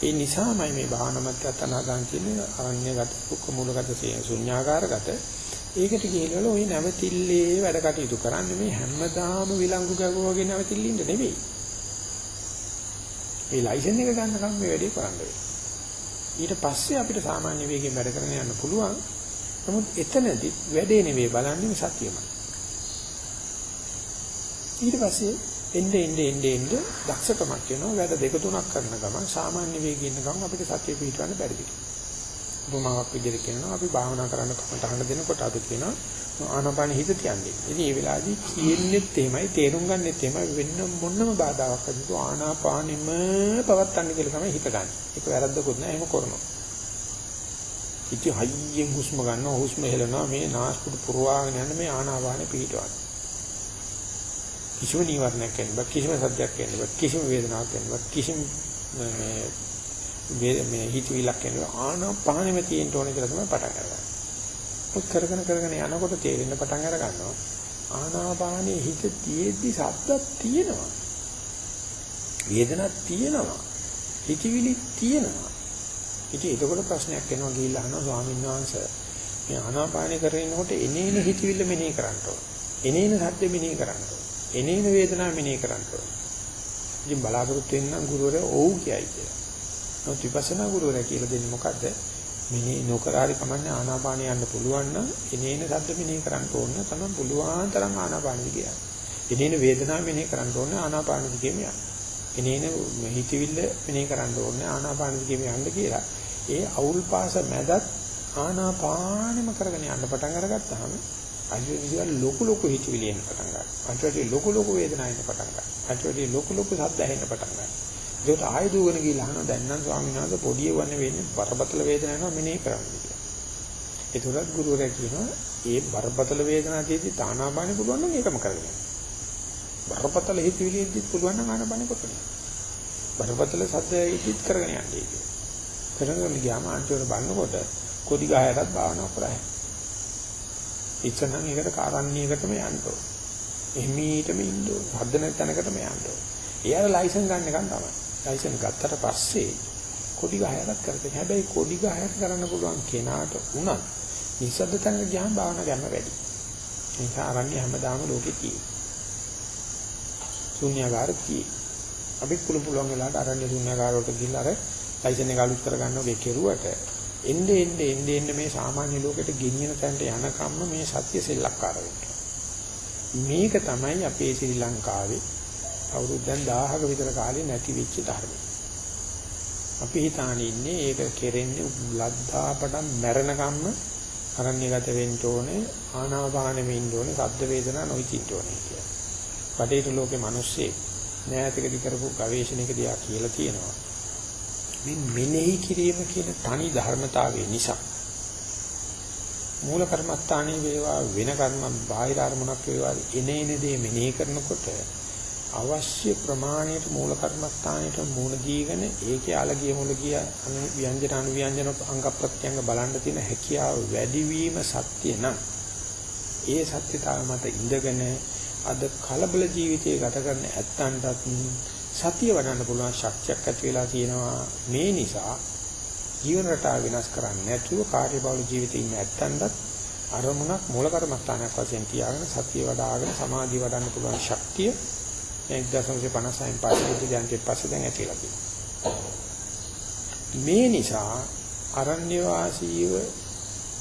ඒ නිසාමයි මේ භාවනා මධ්‍යස්ථාන හදාන් කියන්නේ අරණ්‍යගත කුක්ක මූලගත ශුන්‍යාකාරගත ඒකට ගිහිල්ලා ওই නැවතිල්ලේ වැඩ කටයුතු කරන්නේ මේ හැමදාම විලංගු ගැවුවා වගේ නැවතිල්ලින්ද නෙවෙයි. මේ ලයිසන් එක ගන්නකම් මේ වැඩේ කරන්න වෙනවා. ඊට පස්සේ අපිට සාමාන්‍ය වේගයෙන් වැඩ කරගෙන යන්න පුළුවන්. නමුත් එතනදි වැඩේ නෙවෙයි බලන්නේ සතියමයි. ඊට පස්සේ එnde ende ende ende දක්ෂකමක් වෙනවා වැඩ දෙක තුනක් කරන ගමන් සාමාන්‍ය වේගයෙන් ඉන්න ගමන් අපිට සතිය පිටවන්න බැරි වෙනවා. උපමාවක් විදිහට කියනවා අපි භාවනා කරන්න කමටහන දෙනකොට අපි කියනවා ආනාපාන හිත තියන්නේ. ඉතින් මේ වෙලාවේදී කියෙන්නෙත් එහෙමයි තේරුම් ගන්නෙත් එහෙමයි වෙන්න මොනම බාධාවක් නැතුව ආනාපානෙම පවත්තන්න කියලා තමයි හිත ගන්න. ඒක වැරද්දකුත් නෑ එහෙම කරනවා. ඉතින් හයියෙන් හුස්ම ගන්නවා හුස්ම හෙලනවා මේ නාස්පුඩු පුරවාගෙන යන මේ ආනාපානෙ පිටවන. කිසිම නීවරණයක් කියන්නේ කිසිම සද්දයක් කියන්නේ කිසිම වේදනාවක් කියන්නේ කිසිම මේ මේ හිතවිලක් කියන්නේ ආනාපානෙම තියෙන්න ඕනේ කියලා තමයි පටන් ගන්නේ. ඔත් කරගෙන කරගෙන යනකොට තේරෙන්න පටන් අර ගන්නවා ආනාපානයේ හිත තියෙද්දි සද්දක් තියෙනවා. වේදනක් තියෙනවා. හිතවිලි තියෙනවා. ඉතින් එතකොට ප්‍රශ්නයක් එනවා ගිහිල්ලා අහනවා ස්වාමීන් වහන්සේ. මේ ආනාපානය කරගෙනකොට එනේන හිතවිල්ල මෙනෙහි කරන්න ඕන. එනේන සද්ද මෙනෙහි කරන්න ඕන. එනේන වේදනාව මෙනෙහි කරන්න ඕන ඉතින් බලාපොරොත්තු වෙන ගුරුවරයා ඔව් කියයි කියලා නමුත් විපස්සනා ගුරුවරයා කියලා දෙන්නේ මොකද්ද මෙනේ නොකර හරි කමන්නේ ආනාපානිය යන්න පුළුවන් නම් එනේන ශබ්ද මෙනේ කරන්න ඕන තමයි පුළුවන් තරම් ආනාපානිය කියන්නේ. එනේන වේදනාව මෙනේ කරන්න ඕන ආනාපානිය කියම යන්න. එනේන හිතවිල්ල මෙනේ කරන්න ඕනේ ආනාපාන දිගේ යන්න කියලා. ඒ අවුල් පාස මැදත් ආනාපානෙම කරගෙන යන්න පටන් අරගත්තාම අයියෝ ලොකු ලොකු හිතවිලි එන්න පටන් ගන්නවා. අන්තිමට ලොකු ලොකු වේදනා එන්න පටන් ගන්නවා. අන්තිමට ලොකු ලොකු ශබ්ද ඇහෙන්න පටන් ගන්නවා. ඒකට ආයෙ දුවගෙන ගිහලා අහනවා දැන් නම් ස්වාමීන් වහන්සේ පොඩි වන්නේ වෙන්නේ බරපතල වේදනාවක් නෝ මෙනේ කරන්නේ කියලා. ඒතරත් ගුරුවරයා කියනවා ඒ බරපතල වේදනාව තියෙදි තානාපානෙ පුළුවන් නම් ඒකම කරගෙන යන්න. බරපතල හිතවිලිෙදිත් පුළුවන් නම් ආනාපානෙ කරගෙන යන්න. බරපතල සද්දෙදිත් කරගෙන යන්න ඒක. කරගෙන ගියාම අන්තිමට බලනකොට කොඩි ගහයටත් භාවනා කරා. ඉස්සනම් ඒකට කාරණ්‍යයකටම යන්න ඕන. එහිමීටම ඉන්න ඕන. හදන තැනකටම යන්න ඕන. එයාලා ලයිසන් ගන්න එකන් තමයි. ලයිසන් ගත්තට පස්සේ කොඩි ගහයටත් කරතේ. හැබැයි කොඩි ගහයට කරන්න පුළුවන් කෙනාට උනත් නිසද්ද තැනක ගියාම භාවනා ගන්න වැඩි. ඒ කාරණ්‍ය හැමදාම ලෝකේ තියෙනවා. ශුන්‍යagara තියෙනවා. අපි පුළු පුළුවන් වෙලාවට අරන්නේ ශුන්‍යagara වලට ගිහිල්ලා අර ලයිසන් එක අලුත් කරගන්න ඔබේ කෙරුවට එන්නේ එන්නේ එන්නේ එන්නේ මේ සාමාන්‍ය ලෝකෙට ගෙනියන තැනට යනකම්ම මේ සත්‍ය සෙල්ලක්කාර වෙනවා. මේක තමයි අපේ ශ්‍රී ලංකාවේ අවුරුද්දෙන් 1000ක විතර කාලේ නැති වෙච්ච ධර්මය. අපි හිතානේ ඉන්නේ ඒක කෙරෙන්නේ ලද්දාපටන් මැරෙනකම්ම අරණ්‍යගත වෙන්න ඕනේ ආනාපානෙම ඉන්න ඕනේ සද්ද වේදනා නොවිචින්න ඕනේ කියලා. බටේට ලෝකේ මිනිස්සේ නෑතකදී කරපු ගවේෂණයකදී ආ කියලා තියෙනවා. මේ මෙනෙහි කිරීම කියන තනි ධර්මතාවය නිසා මූල කර්මස්ථානයේ වේවා වෙන කර්ම බාහිර අරමුණක් වේවා එන එන දේ මෙනෙහි කරනකොට අවශ්‍ය ප්‍රමාණයට මූල කර්මස්ථානයට මූණ දීගෙන ඒකේ අලගිය මුල ගිය ව්‍යංජන අනු ව්‍යංජන අංග ප්‍රත්‍යංග බලන්න තියෙන හැකියාව වැඩිවීම සත්‍ය නම් ඒ සත්‍යතාව මත ඉඳගෙන අද කලබල ජීවිතය ගත කරන ඇත්තන්ටත් සතිය වඩන්න පුළුවන් ශක්තියක් ඇති වෙලා තියෙනවා. මේ නිසා ජීවන රටාව වෙනස් කරන්නේ නැතුව කාර්යබහුල ජීවිතේ ඉන්න ඇත්තන්ටත් අරමුණක් මූල කර්මස්ථානයක් වශයෙන් තියාගෙන සතිය වඩ아가න සමාධිය වඩන්න පුළුවන් ශක්තිය 1956 පස්සේ බුද්ධ ජයන්තිය පස්සේ දැන් ඇතිලා තියෙනවා. මේ නිසා අරණ්‍ය වාසීව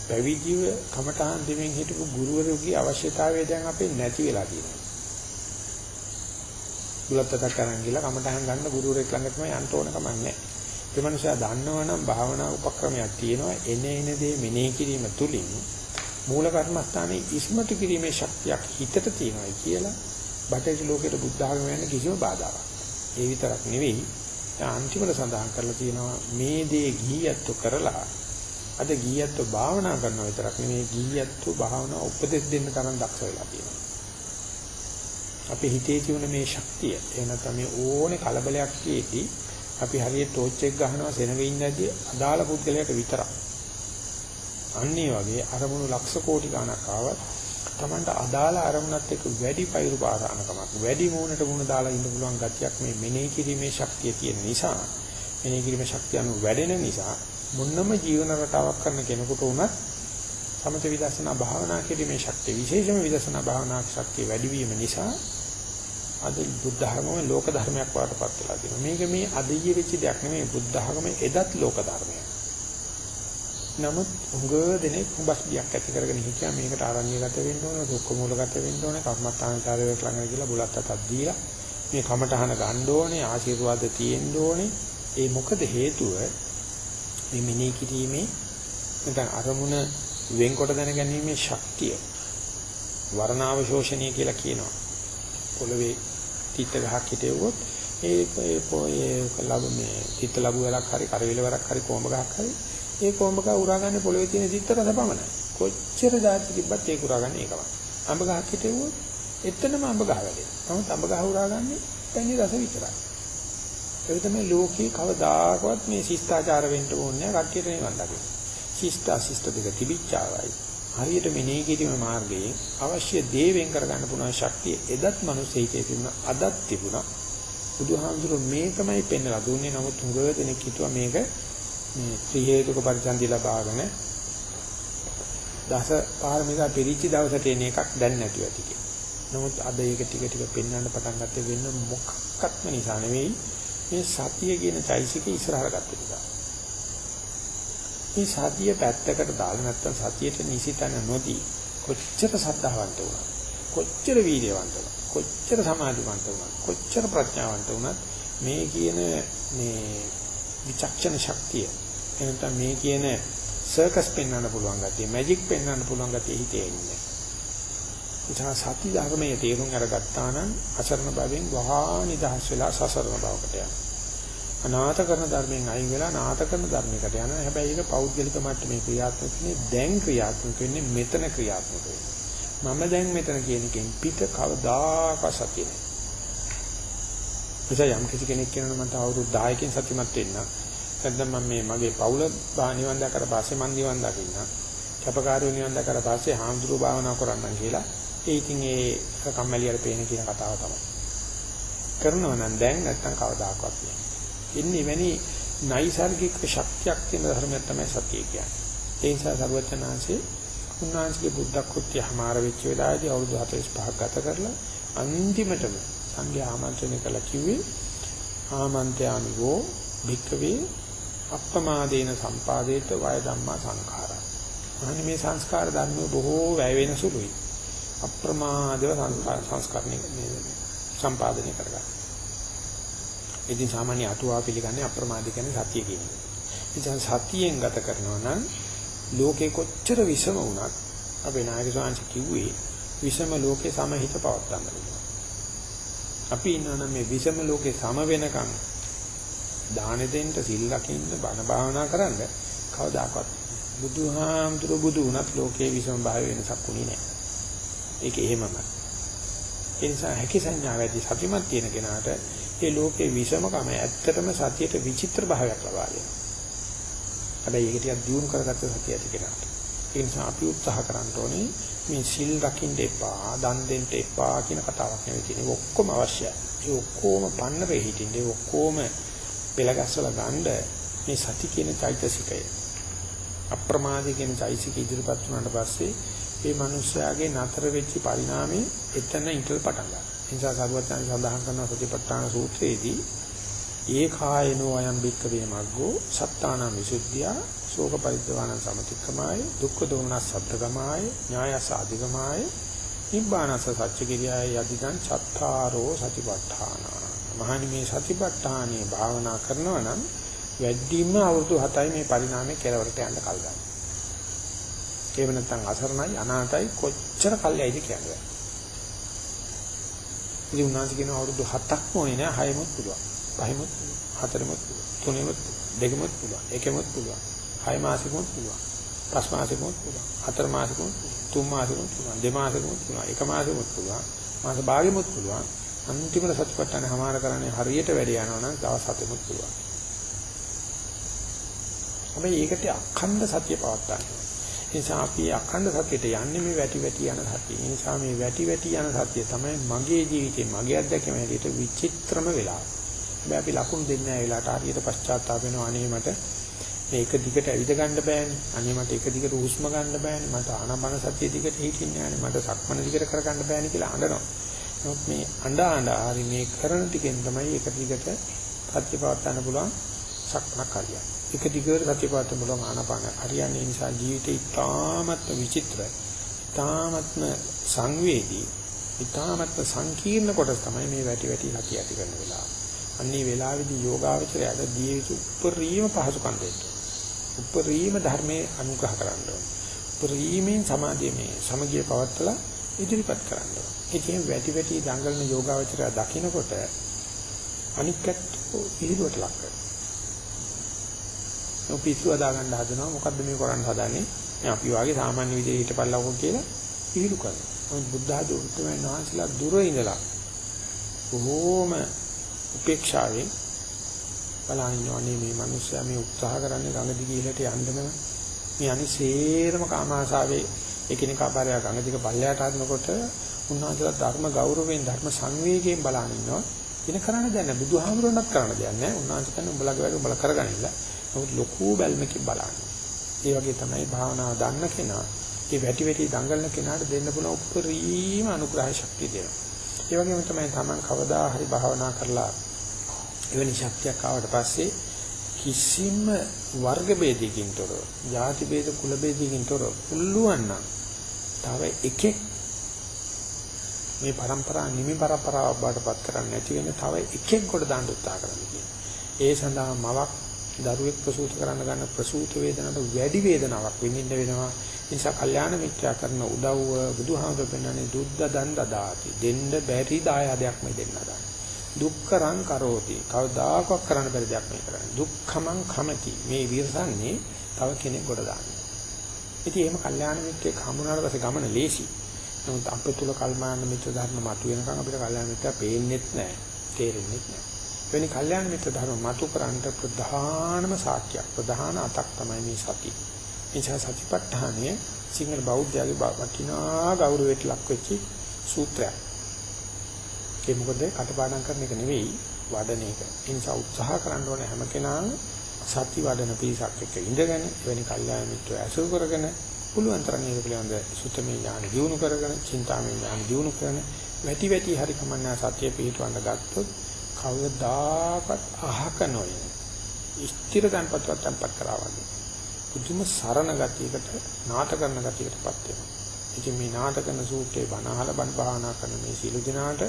පැවිදිව කමඨාන් දෙමින් හිටපු ගුරුවරයෙකුගේ අවශ්‍යතාවය දැන් අපේ නැති වෙලා තියෙනවා. බුලත්තට කරන් ගිහලා කමටහන් ගන්න ගුරුවරයෙක් ළඟ තමයි යන්න ඕන කමක් නැහැ. ඒ මනුස්සයා දන්නවනම් භාවනා උපක්‍රමයක් තියෙනවා එන එන දේ මෙනෙහි කිරීම තුලින් මූල කර්මස්ථානයේ ඉස්මතු කිරීමේ ශක්තියක් හිතට තියෙනවා කියලා බටහිර ලෝකයේ බුද්ධ ආගම යන කිසිම බාධාවක්. ඒ විතරක් නෙවෙයි අන්තිමට සඳහන් කරලා තියෙනවා මේ දේ ගිහියත්තු කරලා අද ගිහියත්තු භාවනා කරනවා විතරක් නෙවෙයි ගිහියත්තු භාවනා උපදෙස් දෙන්න තරම් දක්ෂ වෙලා තියෙනවා. අපේ හිතේ තියෙන මේ ශක්තිය එහෙම නැත්නම් මේ ඕනේ කලබලයක් තියේදී අපි හරියට ටෝච් එක ගහනවා සෙනගෙ ඉන්නදී අදාළ පුද්ගලයාට විතරක්. අන්නේ වගේ අරමුණු ලක්ෂ කෝටි ගණක් ආවත් Tamanට අදාළ අරමුණත් එක්ක වැඩි පෛරු පාරාණකමක් වැඩි මූණට මූණ දාලා ඉන්න පුළුවන් ගතියක් මේ මෙනෙහි කිරීමේ ශක්තිය තියෙන නිසා මෙනෙහි කිරීමේ ශක්තිය අනු වැඩෙන නිසා මොන්නම ජීවන රටාවක් කරන කෙනෙකුට උනත් සමථ විදර්ශනා භාවනා කිරීමේ ශක්තිය විශේෂම විදර්ශනා භාවනා ශක්තිය වැඩි වීම නිසා අද බුද්ධ ධර්මයේ ලෝක ධර්මයක් වඩපත් වෙලා තියෙනවා. මේක මේ අදිය වෙච්ච දෙයක් නෙමෙයි බුද්ධ ධර්මයේ එදත් ලෝක ධර්මයක්. නමුත් උඟ දෙනෙක් උඹස් බියක් ඇති කරගෙන හිටියා මේකට ආරණ්‍යගත වෙන්න ඕන, දුක්ඛ මූලගත වෙන්න ඕන, කර්මස්ථානචාරයක් ළඟ ගිහලා බුලත් අතක් දීලා මේ කමටහන ගන්න ඕනේ, ආශිර්වාද තියෙන්න ඕනේ. ඒ මොකද හේතුව මේ මිනී කිරීමේ නැත්නම් අරමුණ වෙන්කොට දැනගැනීමේ ශක්තිය වර්ණාවශෝෂණය කියලා කියනවා. පොළවේ තිත ගහක් හිටෙව්වොත් ඒ ඒ ලැබ මේ තිත ලැබු වලක් හරි කරවිල වලක් හරි කොඹ ගහක් හරි ඒ කොඹ ගහ උරාගන්නේ පොළවේ තියෙන තිත රස පමණයි. කොච්චර දාති තිබ්බත් ඒක උරාගන්නේ ඒකමයි. අඹ ගහක් හිටෙව්වොත් එතනම අඹ ගහ වැඩෙනවා. නමුත් අඹ ගහ උරාගන්නේ පැණි රස විතරයි. ඒක තමයි ලෝකේ කවදාකවත් මේ ශිෂ්ටාචාර වෙන්න ඕනේ නැහැ. කට්ටියට නිවන් දකින්න. ශිෂ්ට අශිෂ්ට දෙක තිබිච්චාවයි. හරියට මෙනෙහි කිරීම මාර්ගයේ අවශ්‍ය දේ වෙන් කරගන්න පුළුවන් ශක්තිය එදත් මිනිසෙකේ තිබුණ අදත් තිබුණා. බුදුහාමුදුරු මේකමයි පෙන්වලා දුන්නේ. නමුත් හුඟ දෙනෙක් හිතුවා මේක මේ ත්‍රි හේතුක පරිසන්දි ලබාගෙන දස පාරමිතා පිරිච්ච දවසට එන එකක් දැන් නැතුව ඇති කියලා. නමුත් අද ඒක ටික ටික පෙන්වන්න පටන් ගත්තේ වෙන මොකක්වත්ම නිසා නෙවෙයි මේ සතිය කියන චෛසික ඉස්සරහට ගත්ත නිසා. මේ සතිය පැත්තකට දාලා නැත්තම් සතියට නිසිතන නොදී කොච්චර සද්ධාවන්ත වුණා කොච්චර වීර්යවන්ත වුණා කොච්චර සමාධිවන්ත වුණා කොච්චර ප්‍රඥාවන්ත වුණත් මේ කියන මේ විචක්ෂණ ශක්තිය එනතම මේ කියන සර්කස් පෙන්වන්න පුළුවන් ගතිය මැජික් පෙන්වන්න පුළුවන් ගතිය හිතේ ඉන්නේ. එතන සති ධර්මයේ තේරුම් අරගත්තා නම් අසරණ භවෙන් වහා නිදහස් වෙලා සසරණ භවකට යනවා. අනාථ කරන ධර්මයෙන් අයින් වෙලා නාථ කරන ධර්මයකට යනවා. හැබැයි ඒක පෞද්ගලික මට්ටමේ ක්‍රියාත්මක වෙන්නේ දැන් ක්‍රියාත්මක වෙන්නේ මෙතන ක්‍රියාත්මක වෙන්නේ. මම දැන් මෙතන කියන එකෙන් පිට කවදාකවත් සතිය නෑ. එතැයි යම් කිසි කෙනෙක් කියනවා මට අවුරුදු 10කින් සතිමත් වෙන්න. නැත්නම් මම මේ මගේ පවුල නිවන් දැකලා පස්සේ මන් නිවන් දකින්න. කැපකාරයෝ නිවන් දැකලා පස්සේ හාමුදුරුවෝ භාවනා කරන්නම් කියලා. ඒ ඉතින් ඒ කම්මැලියට පේන කියන කතාව තමයි. කරනවා නම් දැන් නැත්තම් කවදාකවත් නෑ. ඉන්නේ වෙනි නයිසර්ගික ශක්තියක් තියෙන ධර්මයක් තමයි සතිය කියන්නේ. ඒ නිසා සරුවචනාංශේ උන්වහන්සේගේ බුද්ධ කෘත්‍ය හමාර වෙච්ච වෙලාවේදී අවුරුදු 45ක් ගත කරලා අන්තිමටම සංඝයා ආමන්ත්‍රණය කළා කිව්වේ ආමන්ත්‍යාමිගෝ භික්කවේ අප්‍රමාදේන සම්පාදේත වය ධම්මා සංඛාරා. අනේ මේ සංස්කාර ධර්ම බොහෝ වැය වෙන සුළුයි. අප්‍රමාදව සංස්කරණය සම්පාදනය කරගන්න. ඉතින් සාමාන්‍ය අටුවා පිළිගන්නේ අප්‍රමාදී කියන්නේ සතිය කියන එක. ඉතින් සතියෙන් ගත කරනවා නම් ලෝකේ කොච්චර විසම වුණත් අපේ නායක සාංශ කිව්වේ විසම ලෝකේ සමහිත පවත්තන්න පුළුවන්. අපි ඉන්නවනම් මේ විසම ලෝකේ සම වෙනකන් දාන දෙන්න සිල් රකින්න බණ භාවනා කරන්න කවදාකවත් බුදුහාමුදුරු බුදු වුණත් ලෝකේ විසම භාවය වෙනසක් උනේ නැහැ. ඒක එහෙමමයි. ඒ නිසා හැකි සංඥා වැඩි සතිමත් තියෙන කෙනාට ඒ ලෝකේ විෂමකම ඇත්තටම සතියට විචිත්‍ර භාවයක් ලබා දෙනවා. හැබැයි ඒක ටිකක් දියුණු කරගත්ත සතිය ඇති කෙනාට. ඒ නිසා අපි උත්සාහ කරන්න ඕනේ මේ සිල් රකින්න එපා, දන් දෙන්න එපා කියන කතාවක් නෙවෙයි තියෙන්නේ. ඔක්කොම අවශ්‍යයි. ඒ ඔක්කොම පන්නරේ හිටින්නේ ඔක්කොම පෙළගස්සලා ගන්න මේ සති කියන චෛතසිකය. අප්‍රමාදී කියන චෛතසික ඉදිරිපත් වුණාට පස්සේ ඒ මිනිස්යාගේ නතර වෙච්ච පරිණාමය එතන ඉඳල් පටන් ගන්නවා. නිසා සරුවචන සඳහන් කරන සතිපට්ඨාන සූත්‍රයේදී ඒ කායනෝ අයම් බික්කවේ මග්ගෝ සත්තාන විසුද්ධිය ශෝක පරිද්දවාන සමතික්කමාය දුක්ඛ දෝමනස් සබ්දගමාය ඥායස අධිගමාය නිබ්බානස සච්චකිරියාය යදිදං චත්තාරෝ සතිපට්ඨාන මහණි මේ සතිපට්ඨානේ භාවනා කරනවා නම් වැඩිම අවුරුදු 7යි මේ පරිණාමයේ කෙලවරට යන්න කල් ගන්න. ඒව නැත්නම් අසරණයි අනාතයි කොච්චර කල්යයිද කියන්නේ. ඉතින් උන්වහන්සේ කියන අවුරුදු 7ක්ම ඕනේ නෑ 6මුත් පුළුවන්. 5මුත් හතරමුත් තුනෙමුත් දෙකමුත් පුළුවන්. එකමුත් පුළුවන්. 6 මාසෙකමුත් පුළුවන්. 5 මාසෙකමුත් පුළුවන්. 4 මාසෙකමුත් තුන් මාසෙකමුත් පුළුවන්. දෙක මාසෙකමුත් පුළුවන්. එක මාසෙකමුත් පුළුවන්. මාස භාගෙමුත් පුළුවන්. අන්තිමට සත්‍යපට්ඨාන හමාර කරන්නේ හරියට වැඩ යනවා නම් දවස් 7මුත් පුළුවන්. හැබැයි ඒකට අඛණ්ඩ සත්‍ය පවත්තා නිසා අපි අඛණ්ඩ සත්‍යයට යන්නේ මේ වැටි වැටි යන සත්‍යය. ඒ නිසා මේ වැටි වැටි යන සත්‍යය තමයි මගේ ජීවිතේ මගේ අත්දැකීම හැටියට විචිත්‍රම වෙලාව. හැබැයි අපි ලකුණු දෙන්නේ නැහැ වෙලාවට හරියට පශ්චාත්තාප වෙනවා අනේ මට මේක දිගට ඇවිද ගන්න බෑනේ. අනේ මට එක දිගට හුස්ම ගන්න බෑනේ. මට ආනාපාන සතිය දිගට හිටින්නේ නැහැ. මට සක්මන දිගට කරගන්න බෑනේ කියලා අඬනවා. නමුත් මේ අඬ අඬ හරි මේ කරන ටිකෙන් තමයි එක දිගට සත්‍ය පවත්වන්න පුළුවන් සක්මනක් හරියන්නේ. එක දිගට සතිපවත්ත බලන ආනාපාන හරියන්නේ නිසා ජීවිතේ ඉතාමත්ම විචිත්‍රයි. ඉතාමත්ම සංවේදී, ඉතාමත්ම සංකීර්ණ කොටස තමයි මේ වැටි වැටි සතිය ඇති කරන වෙලාව. අන්නේ වෙලාවේදී යෝගාවචරයට දී යුතු උපරිම පහසුකම් දෙන්න. උපරිම ධර්මයේ අනුග්‍රහ කරන්න ඕන. උපරිමයෙන් සමාධිය මේ සමගිය පවත්තලා ඉදිරිපත් කරන්න ඕන. ඉතින් වැටි වැටි දඟලන යෝගාවචරය දකිනකොට අනික්කත් ඉහිරුවට ලක් කරනවා. පිස්සු අදා ගන්න හදනවා. මොකද්ද මේ කරන්න හදන්නේ? මේ අපි වාගේ සාමාන්‍ය විදිහට හිටපල්ලවක කියලා පිළිලු කරනවා. මොකද බුද්ධ ආදී උත්තරමයන් වහන්සේලා දුර ඉඳලා බොහෝම උපේක්ෂාවෙන් බලන්නේ මේ මිනිස්සයා මේ උත්සාහ කරන්නේ ගඟ දිගේ ඉහළට යන්නම. මේ අනිසේරම කාමාශාවේ එකිනෙකා පාරය ගඟ දිග පල්ලයට හදනකොට උන්වහන්සේලා ධර්ම ගෞරවයෙන් ධර්ම සංවේගයෙන් බලන ඉන්නවා. ඉන කරන්න දෙයක් නැහැ. බුදුහාමුදුරණත් කරන්න දෙයක් නැහැ. උන්වහන්සේ කියන්නේ උඹලගේ වැඩ උඹලා කරගනින්න නමුත් ලොකු බැල්මකින් බලන්න. ඒ වගේ තමයි භාවනාව දන්න කෙනා ඒ වැටි වැටි දඟලන කෙනාට දෙන්න පුළුවන් උපරිම අනුග්‍රහ ශක්තිය දෙනවා. ඒ වගේම තමයි Taman කවදා හරි භාවනා කරලා එවැනි ශක්තියක් ආවට පස්සේ කිසිම වර්ග ભેදයකින් තොරව, ಜಾති ભેද, කුල ભેදයකින් තොරව පුළුවන් නම් තව එකෙක් මේ પરම්පරා නිමි પરම්පරාව බාටපත් කරන්නේ නැති වෙන තව එකෙක් කොට දාන්න උත්සාහ කරන්න ඒ සඳහා මවක් දරුවෙක් ප්‍රසූත කරන්න ගන්න ප්‍රසූත වේදනාවට වැඩි වේදනාවක් විඳින්න වෙනවා. ඒ නිසා කල්යාණ මිත්‍යා කරන උදව්ව බුදුහාමුදුරු පෙන්වන්නේ දුද්ද දන් දදාති. දෙන්න බැරි දායාදයක් මේ දෙන්න දාන. දුක්කරං කරෝති. කවදාකවත් කරන්න බැරි දෙයක් මේ කරන්නේ. දුක්ඛමං කමති. මේ විරසන්නේ තව කෙනෙක් කොට දාන්නේ. ඉතින් එහෙම කල්යාණ මිත්‍රෙක් හමුනාට පස්සේ ගමන ලේසි. නමුත් අපේ තුල කල්මාන මිත්‍ර ධර්ම මතුවෙනකන් අපිට කල්යාණ මිත්‍යා පේන්නේත් නැහැ. තේරෙන්නේත් නැහැ. වෙනි කල්යාණ මිත්‍ර ධර්ම මතු කරන්ට ප්‍රධානම සාක්ෂියක් ප්‍රධාන අතක් තමයි මේ සතිය. නිසා සතිපට්ඨානය සිංහල බෞද්ධයාගේ වටිනා ගෞරවයට ලක් වෙච්ච සූත්‍රයක්. ඒ මොකද කටපාඩම් කරන එක නෙවෙයි වඩන එක. ඒ නිසා උත්සාහ කරන්න ඕනේ හැම කෙනාම සති වඩන පිරිසක් එක්ක ඉඳගෙන එවැනි කල්යාණ මිත්‍රය ඇසුරු කරගෙන පුළුවන් තරම් ඒක පිළිබඳ සුත්තමේ ඥාන දියුණු කරගෙන, චින්තාමේ ඥාන දියුණු කරන වැටි වැටි හරි කමන්නා සත්‍ය පිළිතුරන්න ගත්තොත් කවදාකවත් අහක නොයි. ස්ථිර තන්පත්වත් තන්පත් කරවන්නේ. පුදුම සරණ ගතියකට නාට කරන ගතියකටපත් වෙනවා. ඉතින් මේ නාට කරන සූත්‍රේ බණහල බණ භාවනා කරන මේ සීල දිනාට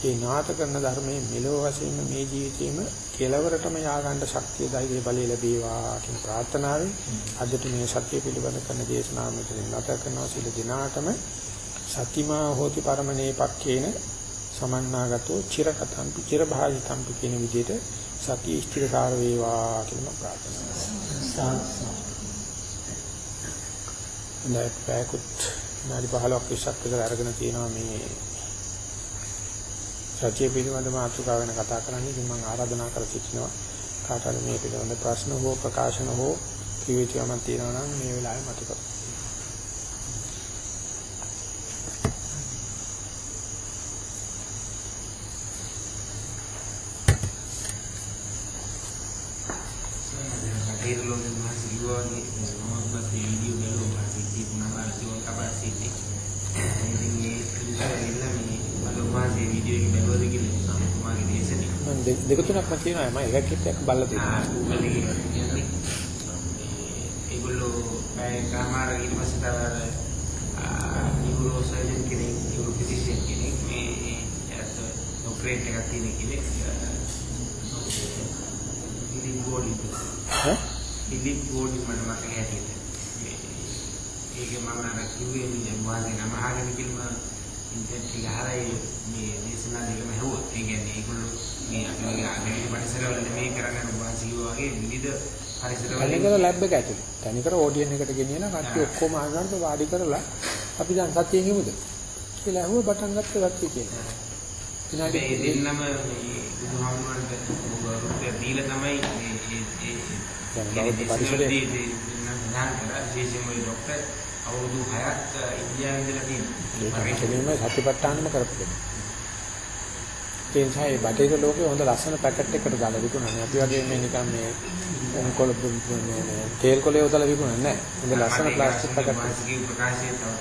මේ නාට කරන ධර්මයේ මෙලොව වශයෙන් මේ ජීවිතේම කෙලවරටම යාගන්න ශක්තිය ධෛර්ය බලය ලැබේවා කියන ප්‍රාර්ථනාවෙන් අදට මේ සත්‍ය පිළිබඳ කරන දේශනාව මෙතනින් නැත කරනවා සීල දිනාටම සතිමා හෝති පරමනේ පක්කේන සමන්නාගතෝ චිරකතම්පි චිරභාජිතම්පි කියන විදිහට සතිය ස්ථිරකාර වේවා කියලා ප්‍රාර්ථනා කරනවා. නැත් පැයකුත් විනාඩි 15ක් 20ක් විතර අරගෙන තියෙනවා මේ සත්‍ය පිළිබඳ මාතෘකාව ගැන කතා කරන්න ඉතින් මම ආරාධනා කර සිටිනවා කාට හරි මේ පිළිබඳ ප්‍රශ්න හෝ ප්‍රකාශන හෝ කිවිතියමක් තියෙනවා නම් මේ වෙලාවේ මතක කරගන්න. කිව්වාගේ මම පස්සේ වීඩියෝ බලුවා මාසි පුනමාර සිවල් කපාසිටි ඉතින් මේ ඉස්සරහින් මේ බලුවාගේ වීඩියෝ එක බලවද කියලා සම්මාගේ දේශනේ. මම දෙක තුනක්ම තියෙනවා. මම එකක් එක්ක බලලා තියෙනවා. යන්නේ ඒගොල්ලෝ පැය කමාර ඊට පස්සේ තව නියුරෝ සර්ජන් කෙනෙක් නියුරෝ ෆිසිෂියන් කෙනෙක් මේ ඔපරේට් එකක් තියෙන කෙනෙක් ඉතින් බෝඩි ඈ ඉලිප් බෝඩි මට මතක මේ ඒක මම අර කිව්වේ මේ වාගේ නම අහගෙන කිව්ම ඉන්ටර්නෙට් එක හරයි මේ දේශනා දෙකම හැවුවා ඒ කියන්නේ ඒගොල්ලෝ මේ අපි ආගමික පරිසරවල මේ කරන්නේ වාසි වගේ විවිධ පරිසරවල තනිකර ලැබ් එක ඇතුලේ. තනිකර ඕඩියන් එකට ගෙනියන කට්ටිය ඔක්කොම අහගන්නත් වාඩි කරලා අපි දැන් සතියෙන් ඉමුද කියලා අහුව බටන් ගත්ත ගත්තේ. විනාඩි මේ දෙන්නම මේ බුදුහාමුදුරන්ට රුපියල් දීලා තමයි මේ දැන් බෞද්ධ පරිසරයේ අවුරුදු 6ක් ඉන්දියාවේ ඉඳලා තියෙනවා. ඒක කෙලින්ම සතිපට්ඨානම කරපු ඒ නිසා මේ බටේර ලෝකේ හොඳ ලස්සන පැකට් එකකට දාලා විකුණන්නේ. අපි වගේ මේ නිකන් මේ කොළ මේ තේල් කොලේ උදලා විකුණන්නේ නැහැ. හොඳ ලස්සන ප්ලාස්ටික් පැකට්. මානසික ප්‍රකාශය තව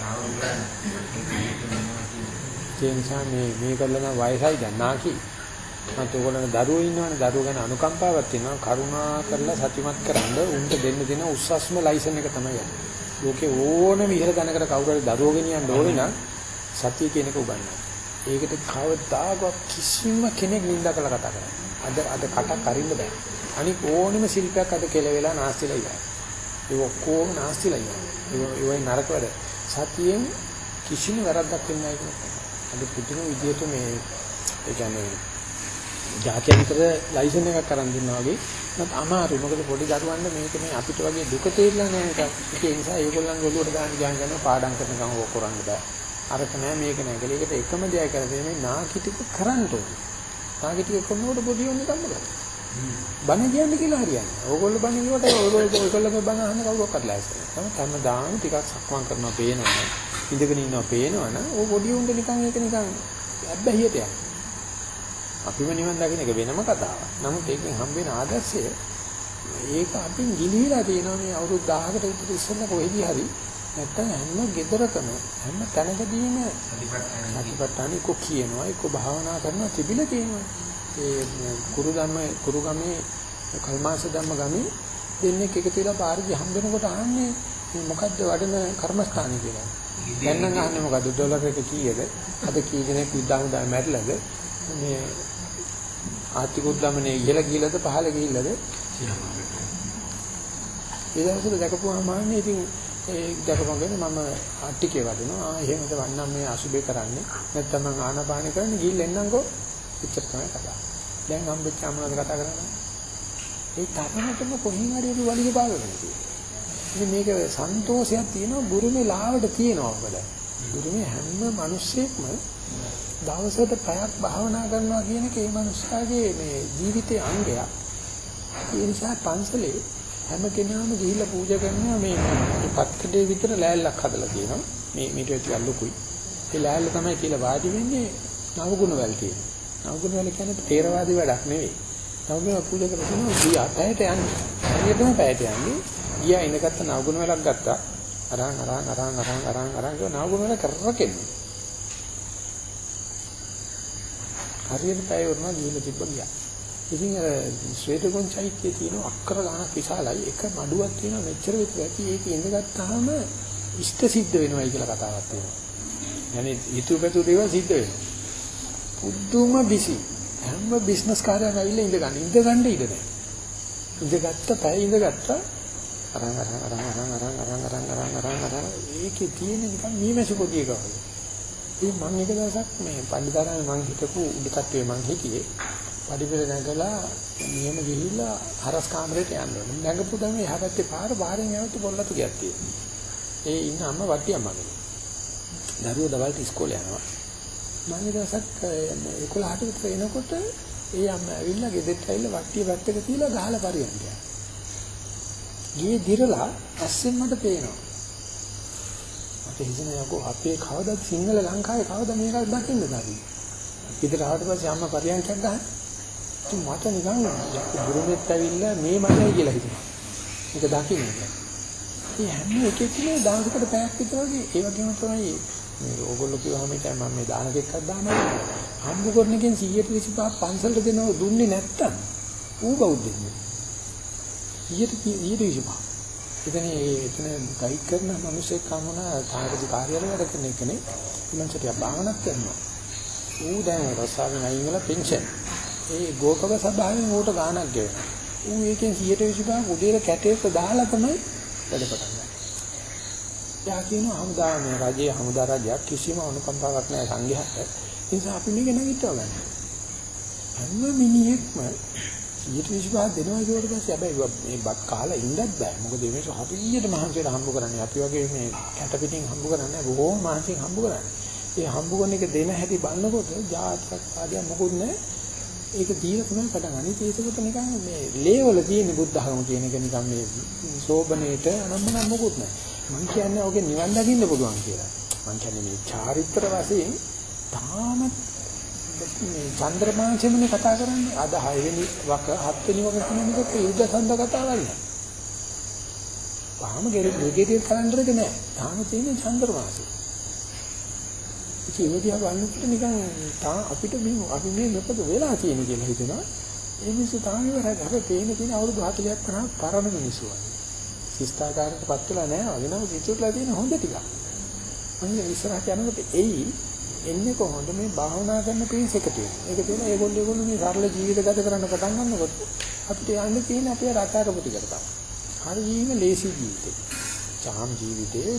ඒ නිසා මේ මේ කරලා වයසයි දැන් නාකි. මත ඔයගොල්ලෝ දරුවෝ ඉන්නවනේ දරුවෝ ගැන අනුකම්පාවක් තියෙනවා කරුණා කරලා සතුටුමත් කරන්න උන්ට දෙන්න දෙන උස්සස්ම ලයිසන් එක තමයි යන්නේ. ලෝකේ ඕනම ඉහළ තැනකට කවුරු හරි දරුවෝ ගෙනියන්න ඕනේ නම් සතිය කියන එක උගන්වනවා. ඒකට කවදාකවත් කිසිම කෙනෙක් නිඳා කළා කතා කරන්නේ. අද අද කටක් අරින්න බෑ. අනික ඕනෙම ශිල්පයක් අද කෙලවෙලා නැස්තිලා ඉවරයි. ඒ ඔක්කොම නැස්තිලා ඉවරයි. ඒ වගේ නරක වැඩ. සතියෙන් කිසිම වැරද්දක් වෙන්නේ නැහැ කියලා. අද පුදුම විදියට මේ ඒ කියන්නේ ජාත්‍යන්තර ලයිසන් එකක් අරන් දුන්නා වගේ. නැත් අමාරු මොකද පොඩි දරුවන්ට මේක මේ අපිට වගේ දුක තේරිලා නැහැ ඒක ඒ නිසා ඒගොල්ලන් ඔළුවට දාන්න ගියාන් කරන පාඩම් කරන ගම ඔක් කරන්න බෑ. අරක නෑ මේක නෑ කියලා. ඒකට එකම දෙයක් කරලා මේ නාකි ටික කරන්න ඕනේ. නාකි ටික කරනකොට පොඩි උන්නේ කම්මද බණ කියන්නේ කියලා හරියන්නේ ඕගොල්ලෝ බණ කියවට ඔයගොල්ලෝ ඔයගොල්ලෝගේ බණ අහන්න කවුරක්වත් ලෑස්ති නැහැ තම දාන ටිකක් සක්මන් කරනවා පේනවනේ ඉඳගෙන ඉන්නවා පේනවනේ ඕ පොඩි උන්ට නිකන් ඒක නිකන් අබ්බැහියට යනවා. අපිම නිවන් දකින්න එක වෙනම කතාවක්. නමුත් ඒකෙන් හම්බෙන ආදර්ශය ඒක අපින් ගිලිහිලා තියෙනවා මේ අවුරුදු 1000කට විතර ඉස්සෙල්ලා කොහෙදී හරි නැත්තම් හැම ගෙදරකම හැම තැනකදීම සතිපට්ඨාන එක්ක කියනවා එක්ක භාවනා කරනවා තිබිලා තියෙනවා. ඒ කුරු ධම්ම කුරු ගමේ කල්මාස ධම්ම ගමේ දෙන්නේ එකතු වෙලා පාරදී හම්බෙනකොට අහන්නේ මේ මොකද්ද වඩන කර්මස්ථානය කියලා. දැන් නම් අහන්නේ මොකද ඩොලර් එක කීයද? අද කී දෙනෙක් යුද්ධාම දා මැරිලාද? මේ ආර්ථික උද්දමනේ ඉහළ ගිහිල්ලාද පහළ ගිහිල්ලාද? ඒ දවස්වල දැකපුවාම මාන්නේ ඉතින් ඒ දැකපගෙන මම ආටිකේ වදිනවා. ආ එහෙමද වන්නම් මේ අසුබේ කරන්නේ. නැත්නම් මම ආනාපාන කරන්නේ ගිහින් එන්නම්කෝ. එච්චර තමයි කතාව. දැන් හම්බෙච්ච අමනද කතා කරන්නේ. ඒ තරමටම කොහින් හරි අපි වලිග පාගගෙන තියෙනවා. ඉතින් මේක සන්තෝෂයක් තියෙනවා ගුරුමේ ලාවට තියෙනවා ඔබද. ගුරුමේ හැම මිනිස්සෙක්ම දවසට පැයක් භාවනා කරනවා කියන එක ඒ මනුස්සයාගේ මේ ජීවිතයේ අංගයක්. ඒ නිසා පන්සලේ හැම කෙනාම ගිහිල්ලා පූජා කරනවා මේ පත්කඩේ විතර ලෑල්ලක් හදලා තියෙනවා. මේ මීට ටිකක් ලොකුයි. ඒ ලෑල්ල තමයි කියලා වාඩි වෙන්නේ නවගුණ වැල් තියෙන. නවගුණ වැල් කියන්නේ තේරවාදී වැඩක් නෙවෙයි. නවගුණ පූජා කරලා ගියා පැයට යන්නේ. හරියටම පැයට යන්නේ. ගියා ඉඳගත්ත නවගුණ වැලක් ගත්තා. අරන් අරන් අරන් අරන් අරන් අරන් කියන නවගුණ වැල කරරකෙන්නේ. හරියට පැය වුණා ගිහිල්ලා තිබ්බ ගියා. ඉතින් අර ශ්වේතගොන් චෛත්‍යයේ තියෙන අක්කර ගණක් විශාලයි එක මඩුවක් තියෙන මෙච්චර විතර ඇති ඒක ඉඳගත්තාම ඉෂ්ට සිද්ධ වෙනවයි කියලා කතාවක් තියෙනවා. يعني ඊතුපතු දේවල් සිද්ධ වෙනවා. පුදුම බිසි. හැම බිස්නස් කාර්යයක් ඇවිල්ලා ඉඳ ගන්න. ඉඳ ගන්න ඉඩ නැහැ. ඉඳගත්ත පැය ඉඳගත්ත අරන් අරන් අරන් අරන් අරන් අරන් අරන් අරන් අරන් අරන් ඒකේ තියෙන නිකන් මීමැසි පොඩි එකක් වගේ. ඉතින් මම එක දවසක් මේ පණ්ඩිතාරාමේ මං හිටපු උඩ තට්ටුවේ මං හිටියේ. පඩිපෙළ නැගලා නියම ගිහිල්ලා හරස් කාමරේට යන්න ඕනේ. නැගපු ගමන් එහා පැත්තේ පාර බාහිරින් යනකොට පොල්ලතු ගියක් තියෙනවා. ඒ ඉන්න අම්මා වට්ටිය අම්මගේ. දරුවෝ දවල්ට ඉස්කෝලේ යනවා. මම දවසක් 11ට විතර එනකොට ඒ අම්මා ඇවිල්ලා ගෙදරට ඇවිල්ලා වට්ටිය පැත්තක තියලා ගහලා පරියන්කයක්. ගියේ දිරලා ඇස්සෙන් මට පේනවා. මට හිතෙනවා යකෝ අපේ කවදද සිංහල ලංකාවේ කවද මේක දකින්නද අපි. ගෙදර ආවට පස්සේ අම්මා පරියන්කයක් ගහන. ඉතින් මට නිකන් බුරුමෙත් ඇවිල්ලා මේ මතයි කියලා හිතෙනවා. මේක දකින්න. ඒ හැම එකෙකම දවසකට පැයක් විතර වගේ ඒ වගේම තමයි මේ ඕගොල්ලෝ කිව්වම ඉතින් මම මේ දාන දෙකක් දානවා. හම්බු කරන එකෙන් 125 පන්සලට දෙනව දුන්නේ නැත්තම් ඌ බෞද්ධයෙක්. 125. එතන එතන ගයිඩ් කරන මිනිස්සෙක් කමුණා තාරදි කාර්යාලය වැඩ කරන එකනේ. ඉමන්සට භාවනාවක් කරනවා. ඌ දැන් රසාවෙන් අයින් වෙලා පෙන්ෂන්. ඒ ගෝකක සභාවෙන් ඌට ගාණක් ගෙවනවා. ඌ ඒකෙන් 125 උදේට කැටේට දාලා තමයි වැඩ පටන් ගන්නේ. යා කියනවා හමුදා මේ රජයේ හමුදා රජයක් කිසිම අනුකම්පාවක් නැහැ සංඝයාට. ඒ නිසා අපි මේක නැගිටව ගන්න. හැම මිනිහෙක්ම 125 දෙනවා ඒකට පස්සේ හැබැයි මේ බත් කාලා ඉන්නත් බෑ. මොකද මේ හරියට මහන්සියට හම්බ කරන්නේ. අපි වගේ මේ කැට පිටින් හම්බ කරන්නේ බොහොම මහන්සියෙන් හම්බ කරන්නේ. ඒ හම්බ කරන එක දෙන හැටි බලනකොට ජාතක ආදිය මොකුත් නැහැ. ඒක දීලා තමයි පටන් ගන්න. ඒකකට නිකන් මේ ලේවල තියෙන බුද්ධ ධර්ම කියන එක නිකන් මේ සෝබනේට අනම්මනම් මොකුත් නැහැ. මම කියන්නේ ඔගේ නිවන් දකින්න පුළුවන් කියලා. මම කියන්නේ මේ චාරිත්‍ර වශයෙන් තාමත් මේ චන්ද්‍රමාංශෙමනේ කතා කරන්නේ. අද 6 වෙනි වක 7 වෙනි වක කියනකොට යුද්ධ සඳ කතාවල් නෑ. තාම ගෙරෙගෙඩිය කැලෙන්ඩර් එක නෑ. තාම තියෙන්නේ චන්ද්‍රමාංශෙ. ඉතින් ඒ දිහා බලනකොට නිකන් තා අපිට මේ අපි මේ මොකද වෙලා තියෙන්නේ කියලා හිතෙනවා. ඒ මිනිස්සු තාම ඉවරයි. අපේ පේන තියෙන අවුරුදු 40ක් කරා පරණ මිනිස්සු වගේ. ශිෂ්ටාචාරයටපත් වෙලා නැහැ. වගේ නම් සිතුట్లా තියෙන හොඳ ටික. මම ඉස්සරහට යනකොට එයි එන්නේ කොහොමද මේ භාවනා කරන පිරිස එකතු වෙනවා. ඒක තියෙන ඒගොල්ලෝ ඒගොල්ලෝ මේ සරල ජීවිත ගත කරන්න පටන් ගන්නකොට අපිට යන්න තියෙන අපේ රටාරපු ටිකට තමයි. හරියම ලේසි ජීවිතේ. චාම් ජීවිතේ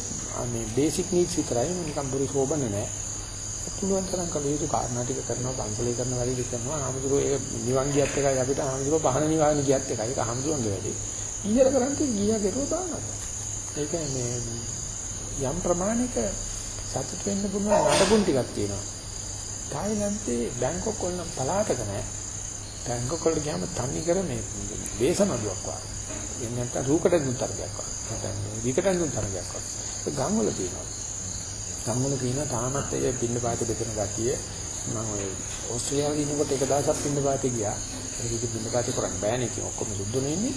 මේ බේසික් නීඩ්ස් විතරයි නිකන් බුරු සෝබන නැහැ. පුළුවන් තරම් කළ යුතු කාරණා ටික කරනවා පන්සලේ කරන වැඩි කරනවා ආමුදුරෝ ඒ නිවන් ගියත් එකයි අපිට ආමුදුරෝ පහන නිවන් ගියත් එකයි ඒක ආමුදුරන්ගේ වැඩි ඊයර කරන්නේ ගියා ගෙරෝ දානවා ඒක මේ යම් ප්‍රමාණික සතුට වෙන්න පුළුවන් නඩගුන් ටිකක් තියෙනවා. තායිලන්තේ බැංකොක් වල නම් පලාතක නැහැ බැංකොක් වලට ගියාම තනි කර මේ වේසනඩුවක් වගේ. එන්න නැත්නම් රූකඩ දුන් තරගයක් වගේ. නැත්නම් විකට දුන් තරගයක් වගේ. ගම් වල තියෙනවා. ගම්වල තියෙන තාමත් ඒ පින්න පාත බෙදෙන ගතිය මම ඔය ඕස්ට්‍රේලියාවේ ඉන්නකොට එක දවසක් පින්න පාතේ ගියා. ඒක පින්න පාතේ කරන්න බෑනේ. ඉතින් ඔක්කොම සුද්ධුනේ ඉන්නේ.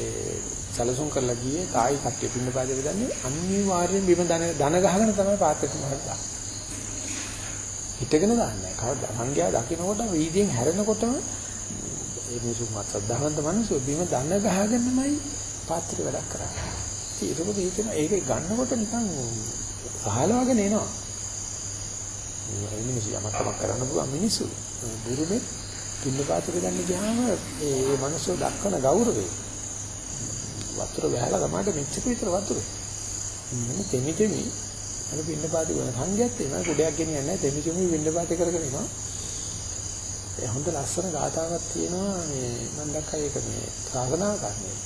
ඒ සැලසුම් කරලා ගියේ තායි කට්ටිය පින්න පාතේ බෙදන්නේ අනිවාර්යෙන් බිම දන දන ගහගෙන තමයි පාත්‍රෙට මහත්තා හිටගෙන දාන්නේ කවදා සංඝයා දකින්නකොට වීදියෙන් හැරෙනකොටම ඒ මිනිසු මත් සද්ධාවන්ත මිනිස්සු බිම දන ගහගෙනමයි පාත්‍රය වැඩක් කරන්නේ ඉතින් ඒක හිතෙන ඒක ගන්නකොට නිකන් සහලවගෙන එනවා. මේ මිනිස්සු යමක් කමක් කරන්න පුළුවන් මිනිස්සු. බුරුමේ පින්නපාතේ ගන්න ගියාම ඒ මිනිස්සු දක්වන ගෞරවය. වතුර වැහලා ගමකට මෙච්චර විතර වතුර. මම දෙමි දෙමි අර පින්නපාතේ ගන සංගයත් එනවා කුඩයක් ගෙනියන්නේ නැහැ දෙමි දෙමි පින්නපාතේ කරගෙන ඉනවා. ඒ හොඳ ලස්සන ගාතාවක් තියෙනවා මේ මම දැක්කා ඒක මේ සාසනාව කරන්නේ.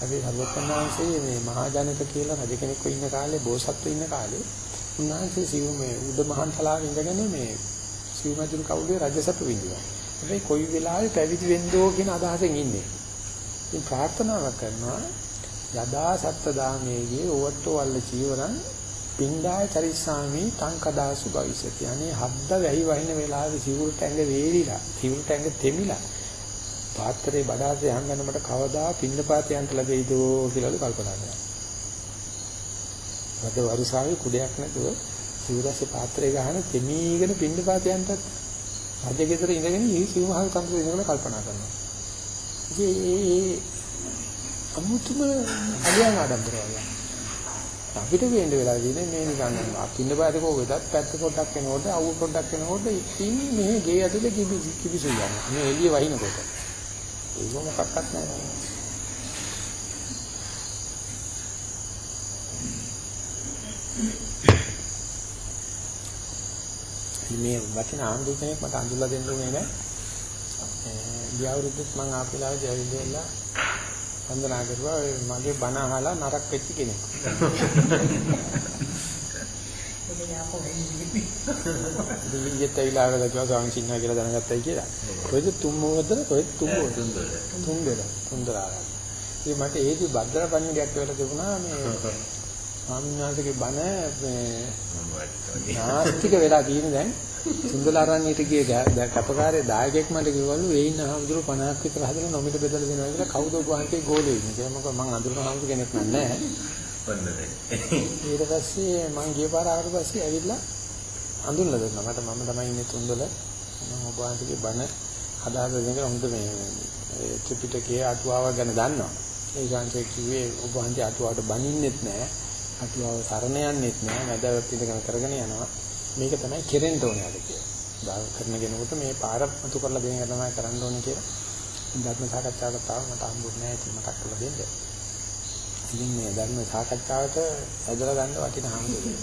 අපි සර්වඥාන්සේ මේ මහා ජනක කියලා රජ කෙනෙක්ව ඉන්න කාලේ බෝසත්ව ඉන්න කාලේ උන්වහන්සේ සිව් මේ උඩ මහන්තලාව ඉඳගෙන මේ සිව් මජුරු කවුලේ රජසප විඳිනවා. හැබැයි කොයි වෙලාවෙ පැවිදි වෙන්නෝ කියන අදහසෙන් ඉන්නේ. ඉතින් ප්‍රාර්ථනාවක් කරනවා යදා සත්ත දාමේගේ ඕවට්ටෝ වල්ල චීවරං පින්ඩාය චරිස්සාමි තං කදාසු භවිෂති. අනේ හද්ද වැහි වහින වෙලාවේ සිවුරට ඇඟ වේලිලා, සිවුරට ඇඟ තෙමිලා. පාත්‍රේ බඩාසේ හංගන්න මට කවදා පින්නපාත යන්න ලැබෙයිද කියලාද කල්පනා කරනවා. මට වරුසාවේ කුඩයක් නැතුව සිවුරසේ පාත්‍රේ ගහන තෙමීගෙන පින්නපාත යන්නත් රජගෙදර ඉඳගෙන මේ සිව්මහල් කන්දේ ඉඳගෙන කල්පනා කරනවා. ඉතින් ඒ අමුතුම අලියන් ආඩම්බරය. අපිට වෙන්න වෙලා තියෙන්නේ මේ නිකන් අකින්න පාදක වෙතත් පැත්ත පොඩ්ඩක් එනකොට අවු පොඩ්ඩක් එනකොට ඉතින් මේ ගේ ඇතුලේ කිවි කිවිසු යනවා. මේ එළිය වහිනකොට. ඒක මොකක්වත් නැහැ. මේ වචන ආන්දු කෙනෙක් මට අඳුල්ලා දෙන්න ඕනේ නෑ. ගිය අවුරුද්දත් මම ආපෙලාවේ ජයවිදෙලා වන්දනා කරුවා මගේ බණ අහලා නරක වෙච්ච කෙනෙක්. දෙවියන්ට ආවද කියලා ස්වාමීන් වහන්සේ කියලා දැනගත්තයි කියලා. කොහෙද තුම්මෝද කොහෙද තුම්මෝ තුන්දර තුන්දර තුන්දර ආවා. ඉතින් මට ඒදි භද්‍ර පණිවිඩයක් වෙලා තිබුණා මේ ස්වාමීන් වහන්සේගේ බණ මේ නාස්තික වෙලා තියෙන දැන්. සුන්දලාරණ්‍යයට ගිය කැපකාරයේ දායකයෙක් මට කිව්වලු ඒ ඉන්න හාමුදුරුවෝ 50ක් විතර හදලා නොමිට බෙදලා දෙනවා කියලා කවුද ඔබ වහන්සේ ගෝලෙ ඉන්නේ කියලා මොකද මං අඳුරන හාමුදුරු කෙනෙක් නෑ. ඊට පස්සේ මං ගිය පාර ආවට පස්සේ ඇවිල්ලා අඳුරලා දුන්නා. මට මම තමයි ඉන්නේ තුන්දල. මම ඔබ වහන්සේගේ බණ හදාගෙන ඉඳලා හොඳ මේ ත්‍රිපිටකයේ අටුවාව ගැන දන්නවා. ඒ ශාන්සේ කිව්වේ ඔබ වහන්සේ අටුවාවට බනින්නෙත් නෑ අටුවාව සරණ යන්නෙත් නෑ මැදවත් ඉඳගෙන කරගෙන යනවා මේක තමයි කෙරෙන්න ඕනේ අද කියලා. බාර කරන කෙනෙකුට මේ පාර මතු කරලා දෙන එක තමයි කරන්න ඕනේ කියලා. ධර්ම සාකච්ඡාවට තාම මට හම්බුනේ නැහැ ඒක මතක් කරලා දෙන්න. ඉතින් මේ ධර්ම සාකච්ඡාවට ඇදලා ගන්න වටිනා හම්බුනේ.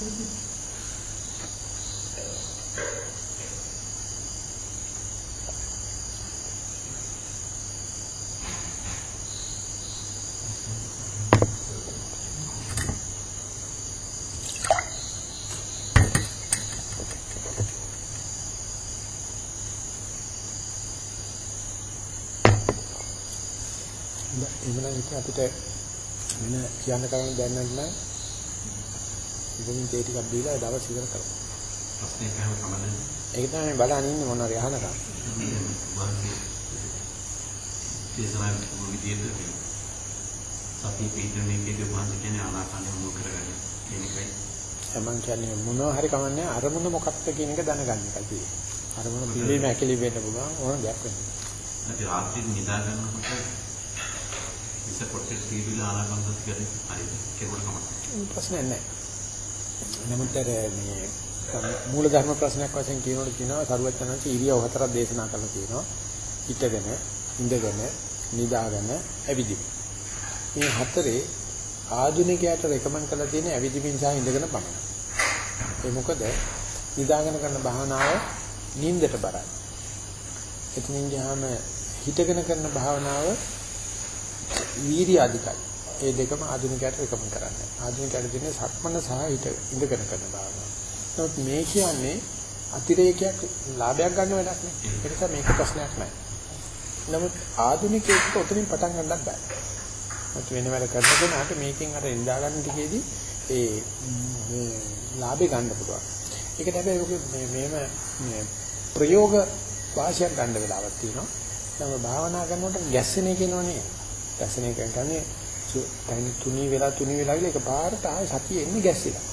ඉතින් අපිට වෙන කියන්න කරන්න දැනන්න නම් ඉතින් තේ ටිකක් දීලා දවස් ඉවර කරමු. ප්‍රශ්නේ කම කමද? ඒක තමයි බලන්න ඉන්නේ මොනවාරි අහනකම්. දේශනා කරන විදිහට සතිය පිටුනේ කියන වහන්ස කියන්නේ ආනාපානෙ මොන කරගන්න කියන එකයි. මම කියන්නේ මොනවා හරි කමන්නේ අරමුණ මොකක්ද කියන එක දැනගන්න එකයි තියෙන්නේ. අරමුණ පිළිවෙම ඇකලි වෙන්න පුළුවන් ඕන දෙයක් වෙන්න. අපි රාත්‍රියේ නිදා ගන්නකොට ඉස්ස පොට්ටේ තීවිලා ආනාපානසති කරේ හරිද කෙරුවට කමක් ප්‍රශ්නයක් නැහැ. නමුත් මේ මූල ධර්ම ප්‍රශ්නයක් වශයෙන් කියනකොට කියනවා සරුවචනන්ත ඉරියව් හතරක් දේශනා කරලා තියෙනවා. හිටගෙන ඉඳගෙන නිදාගෙන ඇවිදින්න. මේ හතරේ ආධුනිකයාට රෙකමන්ඩ් කරලා තියෙන ඇවිදිමින් සහ ඉඳගෙන පමණයි. ඒ මොකද නිදාගෙන කරන භාවනාව නිින්දට බරයි. එතනින් ගියාම හිටගෙන කරන භාවනාව වීර්ය අධිකයි. ඒ දෙකම ආධුනිකයට රෙකමන්ඩ් කරන්නේ. ආධුනිකයට දෙන්නේ සක්මන සහ හිත ඉඳගෙන කරන භාවනාව. නමුත් මේ කියන්නේ අතිරේකයක් ලාභයක් ගන්න වැඩක් නේ. ඒ නිසා මේක ප්‍රශ්නයක් නෑ. නමුත් ආධුනිකයෙක්ට උතනින් පටන් ගන්නත් බෑ. මත වෙන වැඩ කරන කෙනාට මේකෙන් අර ඉඳා ගන්න ටිකේදී ඒ මේ ලාභේ ගන්න පුළුවන්. ඒකට හැබැයි මේ මේම මේ ප්‍රයෝග වාසියක් ගන්න වෙලාවක් තියෙනවා. නම් භාවනා කරනකොට ගැස්සෙන එක නෝනේ. දැසනේ කියන්නේ තනි තුනි වෙලා තුනි වෙලා ඉල එකපාරට ආයෙ සතිය එන්නේ ගැස්සිලා.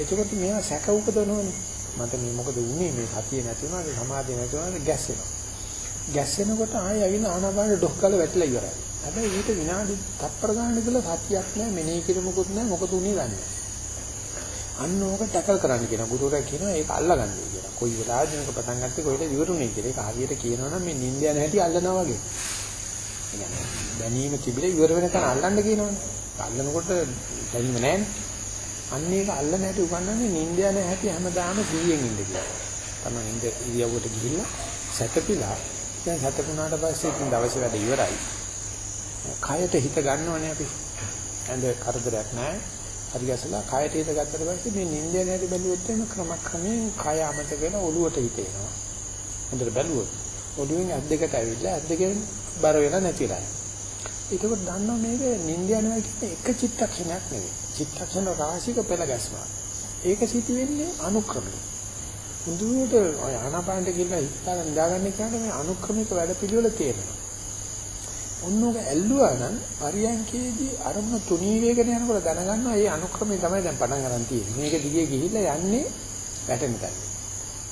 එතකොට මේවා සැක උපදවනවනේ. මට මේ මොකද වුනේ මේ සතිය නැති වුණාද සමාධිය නැති වුණාද ගැස්සෙනවා. ගැස්සෙනකොට ආයෙ ඇවිල්ලා ආනාපානෙ ඩොක් කරලා වැටලා ඉවරයි. හැබැයි ඊට විනාඩි තත්පර ගන්න ඉඳලා සතියක් නැහැ මෙනෙහි කිරීමකුත් නැහැ මොකද උනේ දන්නේ අන්න ඕක ටැකල් කරන්න කියන ගුරුවරයා කියනවා ඒක අල්ලගන්න කියලා. කොයි වෙලාවෙද මේක පටන් ගත්තේ කොහෙද ඉවරුනේ කියලා. ඒක හරියට කියනවා නම් මේ නිින්ද යන හැටි අල්ලනවා වගේ. දැනීම තිබිලා ඉවර වෙනකන් අල්ලන්න කියනවනේ. අල්ලනකොට දැනීම නැහැනේ. අන්න ඒක අල්ලන හැටි උගන්වන්නේ නිින්ද යන හැටි හැමදාම 100න් ඉන්න කියලා. තමයි ඉඳ ඉරියව්වට ගිහිල්ලා සැතපීලා දැන් සැතපුණාට පස්සේ ඉතින් දවසේ වැඩ ඉවරයි. කයට හිත ගන්නවනේ අපි. ඇඳ කරදරයක් නැහැ. හරි ගැසලා කයට හිත ගත්තට පස්සේ මේ නිින්ද යන හැටි බැලුවොත් එම ක්‍රමක්‍රමයෙන් කය අමතක වෙන ඔළුවට හිතේනවා. හොඳට බැලුවොත් ඔළුවෙන් ඇස් දෙකට ඇවිල්ලා ඇස් දෙකෙන් බර වෙලා නැතිලා යනවා. ඒකකොට දන්නවා මේක නිින්ද යනවා කියන්නේ එක චිත්තක්ෂණයක් නෙවෙයි. චිත්තක්ෂණ රාශියක පෙළ ගැස්මක්. ඒක සිටි වෙන්නේ අනුක්‍රමයෙන්. මුදුවට ආනාපානට ගිහිල්ලා හිතාගෙන නිදාගන්න කියනකොට මේ අනුක්‍රමික වැඩ පිළිවෙල තියෙනවා. ඔන්නෝක ඇල්ලුවා නම් පරියන්කේදී අරමුණ තුනී වේගන යනකොට දැනගන්නවා මේ අනුක්‍රමය තමයි දැන් පටන් ගන්න තියෙන්නේ. මේක දිගේ ගිහිල්ලා යන්නේ වැටෙන තැන.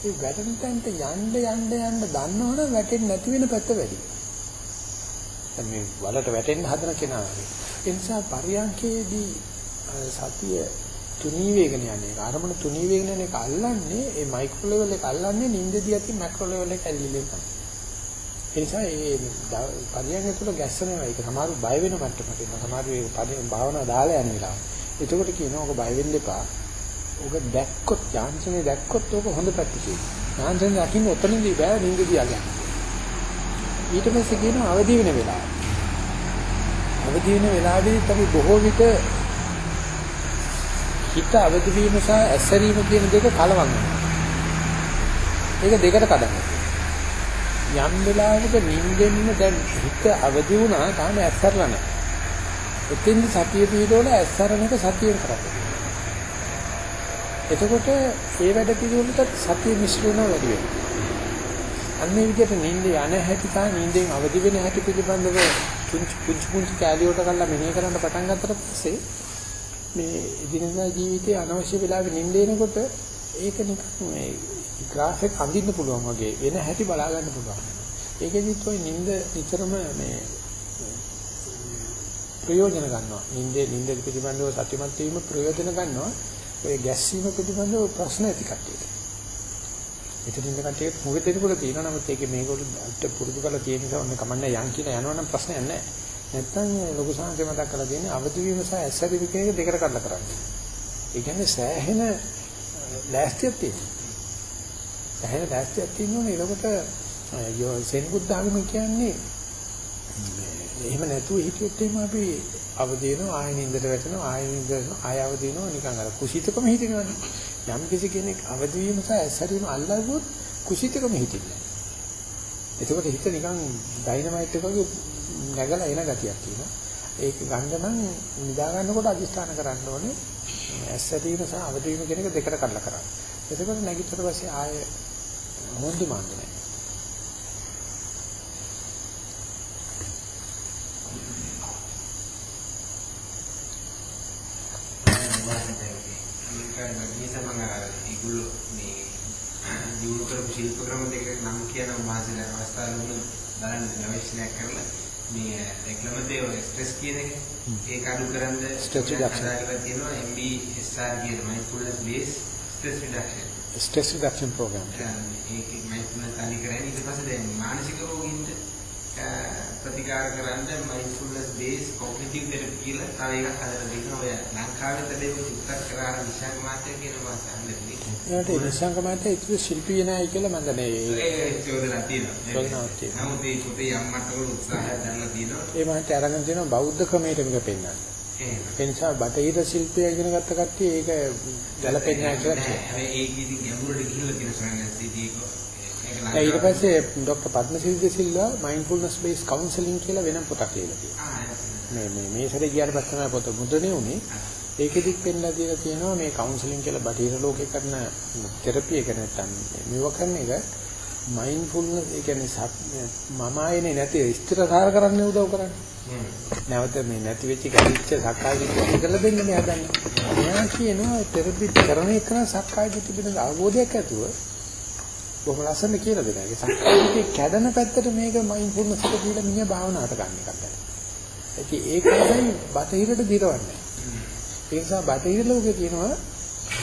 ඒ වැටෙන තැනට යන්න යන්න යන්න දන්නවනම් වැටෙන්නේ නැති වෙන පැත්ත වැඩි. දැන් මේ වලට වැටෙන්න හදන කෙනා ඒ නිසා පරියන්කේදී සතිය තුනී වේගන යන්නේ. අරමුණ තුනී වේගන යන එක අල්ලන්නේ ඒ මයික්‍රෝ ලෙවල් එක අල්ලන්නේ නිින්දදී ඇති මැක්‍රෝ ලෙවල් එක ඇල්ලිලේ තමයි. ඒ නිසා මේ පරියන්ක තුළ ගැස්සනවා ඒක සමහරව බය වෙන මට්ටමට එනවා. සමහරව ඒක පරියන් භාවනාව දාලා යන වෙලාව. එතකොට කියනවා ඔක බය වෙන්න එපා. ඔක දැක්කොත් යාන්ත්‍රණය දැක්කොත් ඔක හොඳ පැත්ත තියෙනවා. යාන්ත්‍රණය දකින්න ඔතනදී බෑ නිින්දදී යන්නේ. ඊට පස්සේ කියනවා අවදි වෙන වෙලාව. අවදි වෙන වෙලාවේදී අපි බොහෝ විට හිත අවදි වීම සහ ඇසරීම කියන දෙක කලවම් ඒක දෙකට කඩනවා. යම් වෙලාවක නිින්දෙන්න දැන් හිත අවදි වුණා තාම ඇස්සරලා නැහැ. එතෙන් සතිය පිටවල ඇස්සරන එක සතියෙන් කරන්නේ. එතකොට ඒ වැඩ පිළිවෙලට සතිය මිශ්‍රණය වැඩි වෙනවා. අන්නේ විදිහට නිින්ද යන හැටි තා නිින්දෙන් අවදි වෙන හැටි පිළිබඳව පුංචි පුංචි පුංචි කැලියට කරලා මෙනෙහි කරන්න පටන් ගත්තට පස්සේ මේ එදිනදා ජීවිතයේ අනවශ්‍ය වෙලාවෙ නිින්ද එනකොට ඒක නිකන් මේ ග්‍රාෆ් එක අඳින්න පුළුවන් වගේ වෙන හැටි බලා ගන්න පුළුවන්. ඒකෙදිත් ඔය නිින්ද නිතරම මේ ප්‍රයෝජන ගන්නවා. නිින්දේ නිින්ද පිළිබඳව සත්‍යමත් වීම ප්‍රයෝජන ගන්නවා. ඔය ගැස්සීම පිළිබඳව ප්‍රශ්න ඇති කට්ටියට. එතනින් ඉන්න කට්ටියට මොකද දෙනකොට තියෙනවා නමුත් ඒකේ මේගොල්ලෝ පුරුදු කරලා තියෙන නිසා ඔන්න කමන්නේ යන් කියලා යනවනම් ප්‍රශ්නයක් නැහැ. නැත්තම් ලොකු සංහසේ මතක් කරලා තියෙන්නේ අවදි වීම සහ ඇසැරිවි කියන එක දෙකට කඩලා කරන්නේ. ඒ කියන්නේ සෑහෙන ලෑස්තියක් තියෙනවා. සෑහෙන ලෑස්තියක් තියෙනෝනේ එතකොට යෝ සෙන් බුද්ධ ආගම කියන්නේ එහෙම නැතුව හිටියොත් එහෙම අපි අවදි වෙනවා ආයෙ නින්දට වැටෙනවා ආයෙ නින්දට ආයෙ අවදි වෙනවා නිකන් අර කුසිතකම හිතෙනවනේ. යම් කිසි කෙනෙක් අවදි වීම සහ ඇසැරීම අල්ලගුවොත් කුසිතකම හිතෙන්නේ. එතකොට හිත නිකන් ඩයිනමයිට් එක වගේ නැගලා එන ගතියක් තියෙනවා. ඒක ගන්න නම් නිදා ගන්නකොට අදිස්ථාන කරන්න ඕනේ. ඇස්සැදීම සහ අවදීම කියන එක දෙකට කඩලා කරන්න. එතකොට නැගිටිට පස්සේ ආයෙ මොන්දි මාන්නේ නැහැ. ඒගොල්ලෝ මේ දිනු කරපු ශිල්ප ක්‍රම දෙක නම් කියන මාසික අවස්ථාවල බලන්න ගවේෂණයක් කරලා මේ රෙක්ලමතේ ඔය ස්ට්‍රෙස් කියන එක. ඒක අඩු කරන්න ස්ට්‍රෙස් රිඩක්ෂන් තියෙනවා MBSR කියන mindfulness based stress reduction. Stress reduction program ඒක mindfulness අනි කරන්නේ ඊට පස්සේ දැන් මානසික රෝගීන්ට ප්‍රතිකාර කරන්න mindfulness based cognitive therapy කියලා තව එකක් හදලා දෙනවා. ඔය ලංකාවේ තදේ උත්තර කරා විශාක මාත්‍ය කියන මාසෙ ඒකට ඉස්සංග මාතේ ඉතිරි ශිල්පී නෑ කියලා මම දන්නේ ඒ චෝදනා තියෙනවා. චෝදනාවක් තියෙනවා. නමුත් මේ පොතේ යම් මට්ටමක උත්සාහයක් ගන්න තියෙනවා. ඒ මාතේ අරගෙන තියෙනවා බෞද්ධ ක්‍රමයට මේක පෙන්වන්න. ඒ නිසා බටහිර ශිල්පය ඉගෙන ගත්ත කට්ටිය ඒක ගැලපෙන්නේ නැහැ කියලා කියනවා. හැබැයි ඒක ඉතින් ගැඹුරට ගිහිල්ලා තියෙන සංගතයේදී ඒක ඊට පස්සේ doctor Padmasiri Silva mindfulness base counselling කියලා වෙන පොතක් ලියලා තියෙනවා. මේ මේ මේ සැරේ ගියාට පස්සේ තමයි පොත මුද්‍රණය වුනේ. ඒකෙදිත් පෙන්නලා දීලා තියෙනවා මේ කවුන්සලින් කියලා බටහිර ලෝකේ කරන තෙරපි එක නැත්තම් මේව කරන එක මයින්ඩ්ෆුල්නස් ඒ කියන්නේ මම ආයේ නැති ස්ථිරකාර කරන්න උදව් කරන්නේ. නැවත මේ නැති වෙච්ච ගැටිච්ච සක්කාය දිට්ඨිය කියලා දෙන්නේ හදන්නේ. එයා කියනවා තෙරපි කරන එක නම් සක්කාය දිට්ඨිය පිළිබඳ අවබෝධයක් ඇතුව බොහොම ලස්සන කියලා දෙනවා. ඒ සක්කාය දිට්ඨිය කැඩෙන පැත්තට මේක මයින්ඩ්ෆුල්නස් එක දීලා මිනිහ භාවනාවට ගන්න එකක් තමයි. ඒක ඒකයි බටහිරට දිරවන්නේ. ඒ නිසා බටහිර ලෝකේ තියෙනවා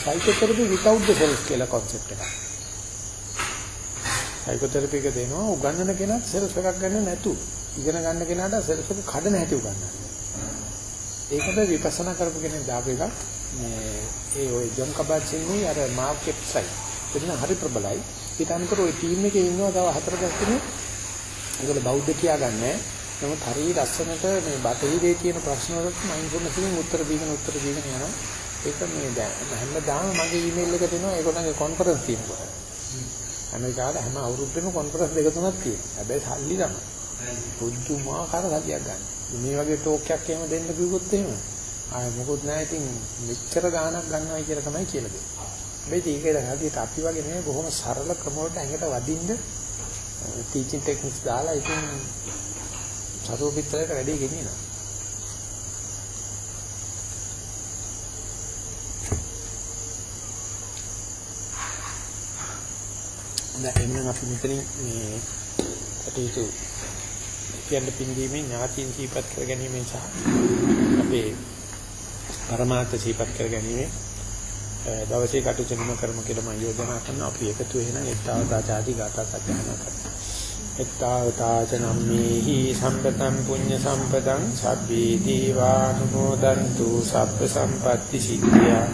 psychotherapy without the self කියලා concept එකක්. psychotherapy එක දෙනවා උගන්වන කෙනා self එකක් ගන්න නැතු. ඉගෙන ගන්න කෙනාට self එක කඩන හැටි උගන්වනවා. ඒකට විපස්සනා කරපු කෙනෙක් දාපු එකක් මේ ඒ ඔය ජොන් කබාචින්නේ අර මාකට් සයිට්. එතන හරි ප්‍රබලයි. ඊට අමතරව ඔය ටීම් එකේ ඉන්නවා තව හතර දෙනෙක්. ඒගොල්ලෝ බෞද්ධ කියාගන්නේ නැහැ. නමුත් හරි ලස්සනට මේ බටහිරේ තියෙන ප්‍රශ්න වලට මයින්ඩ්ෆුල්නස් එකෙන් උත්තර දීගෙන උත්තර දීගෙන යනවා. ඒක මේ දැන් හැමදාම මගේ ඊමේල් එක දෙනවා ඒගොල්ලන්ගේ කොන්ෆරන්ස් තියෙනවා. අමරිකාවේ හැම අවුරුද්දෙම කොන්ෆරන්ස් දෙක තුනක් තියෙනවා. හැබැයි සල්ලි තමයි. පුදුමාකාර සතියක් ගන්න. මේ වගේ ටෝක් එකක් එහෙම දෙන්න කිව්වොත් එහෙම ආය මොකොත් නැහැ ඉතින් මෙච්චර ගාණක් ගන්නවා කියලා තමයි කියලා දෙන්නේ. හැබැයි ඒකේ හදිහට අපි වගේ නෙමෙයි බොහොම සරල ක්‍රම වලට ඇඟට වදින්න ටීචින් ටෙක්නික්ස් දාලා ඉතින් චතුරු පිටරයට වැඩි ගෙනියනවා. දැන් එන්න අපි මෙතනින් මේ කටයුතු කියන්න පින්දීමේ ඥාතින් සීපත් කර ගැනීම සහ අපේ පරමාර්ථ සීපත් කර ගැනීම දවසේ කටයුතු නිම කරමු කියලා මම යෝජනා කරනවා අපි එකතු වෙන එත්තාවතා ආදී ගාථා සජ්ජායනා කරමු එත්තාවතා චනම්මේහි සම්පතං පුඤ්ඤ සම්පතං සබ්බේ දීවානුමෝදන්තු සබ්බ සම්පatti සිද්ධියා.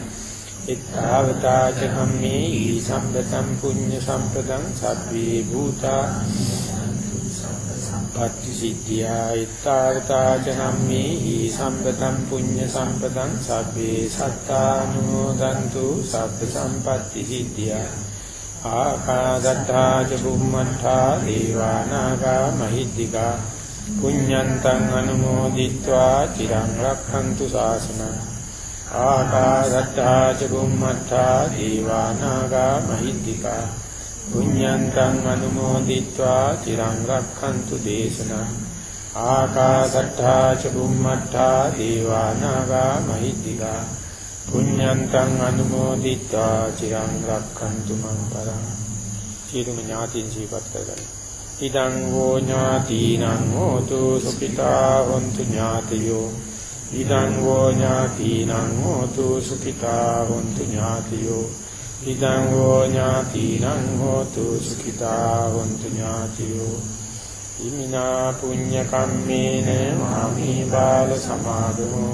එත්තාවතා චනම්මේහි සම්පතං පුඤ්ඤ සම්පතං සබ්බේ භූතා පත්ති සිද්ධියා. ඊත්තාවතා ජනම්මේහි සම්පතං පුඤ්ඤ සම්පතං සබ්බේ සත්තානුමෝදන්තු සබ්බ සම්පatti සිද්ධියා. ආකාදත්තා ච බුම්මත්තා දීවානාගා මහිද්దికා පුඤ්ඤන්තං අනුමෝදිත්වා චිරං රක්ඛන්තු ශාසනං ආකාදත්තා ච බුම්මත්තා දීවානාගා මහිද්దికා පුඤ්ඤන්තං අනුමෝදිත්වා චිරං රක්ඛන්තු දේශනං. ආකාසට්ඨා ච බුම්මට්ඨා දීවානාගා මහිද්దికා පුඤ්ඤන්තං අනුමෝදිතා චිරං රක්ඛන්තු මං පරං සියලුම ඥාතීන් ජීවත් කරගන්න. ඉදං වූ ඥාතීනං හෝතු සුඛිතා හොන්තු ඥාතියෝ. ඉදං වූ ඥාතීනං හෝතු සුඛිතා හොන්තු ඥාතියෝ. ඉදං වූ ඥාතීනං හෝතු සුඛිතා හොන්තු ඥාතියෝ. ඉමිනා පුඤ්ඤ කම්මේන මාමේ බාල සමාදමෝ.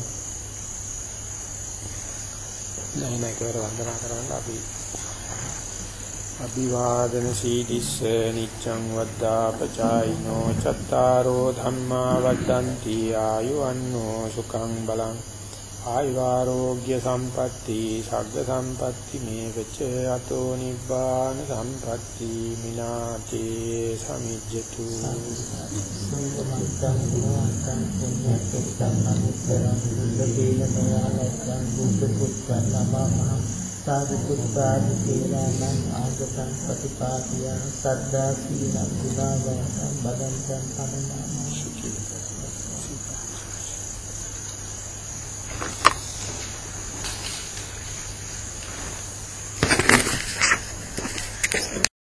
නැයිනයි කර වන්දනා කරවන්න අපි අභිවාදන සීදිස්ස නිච්ඡං වද්දා පචායිනෝ චත්තාරෝ ධම්මා වද්දන්ති ආයුවන්නෝ සුඛං බලං ආයුරෝග්‍ය සම්පatti ශබ්ද සම්පatti මේවච අතෝ නිබ්බාන සම්පatti මිනාතේ සමිජ්ජතු. සාදු කුත්තාදි සේනානං ආගතං ප්‍රතිපාතිය සද්දා සීලං ගුණාගතං බදන්තං සමනං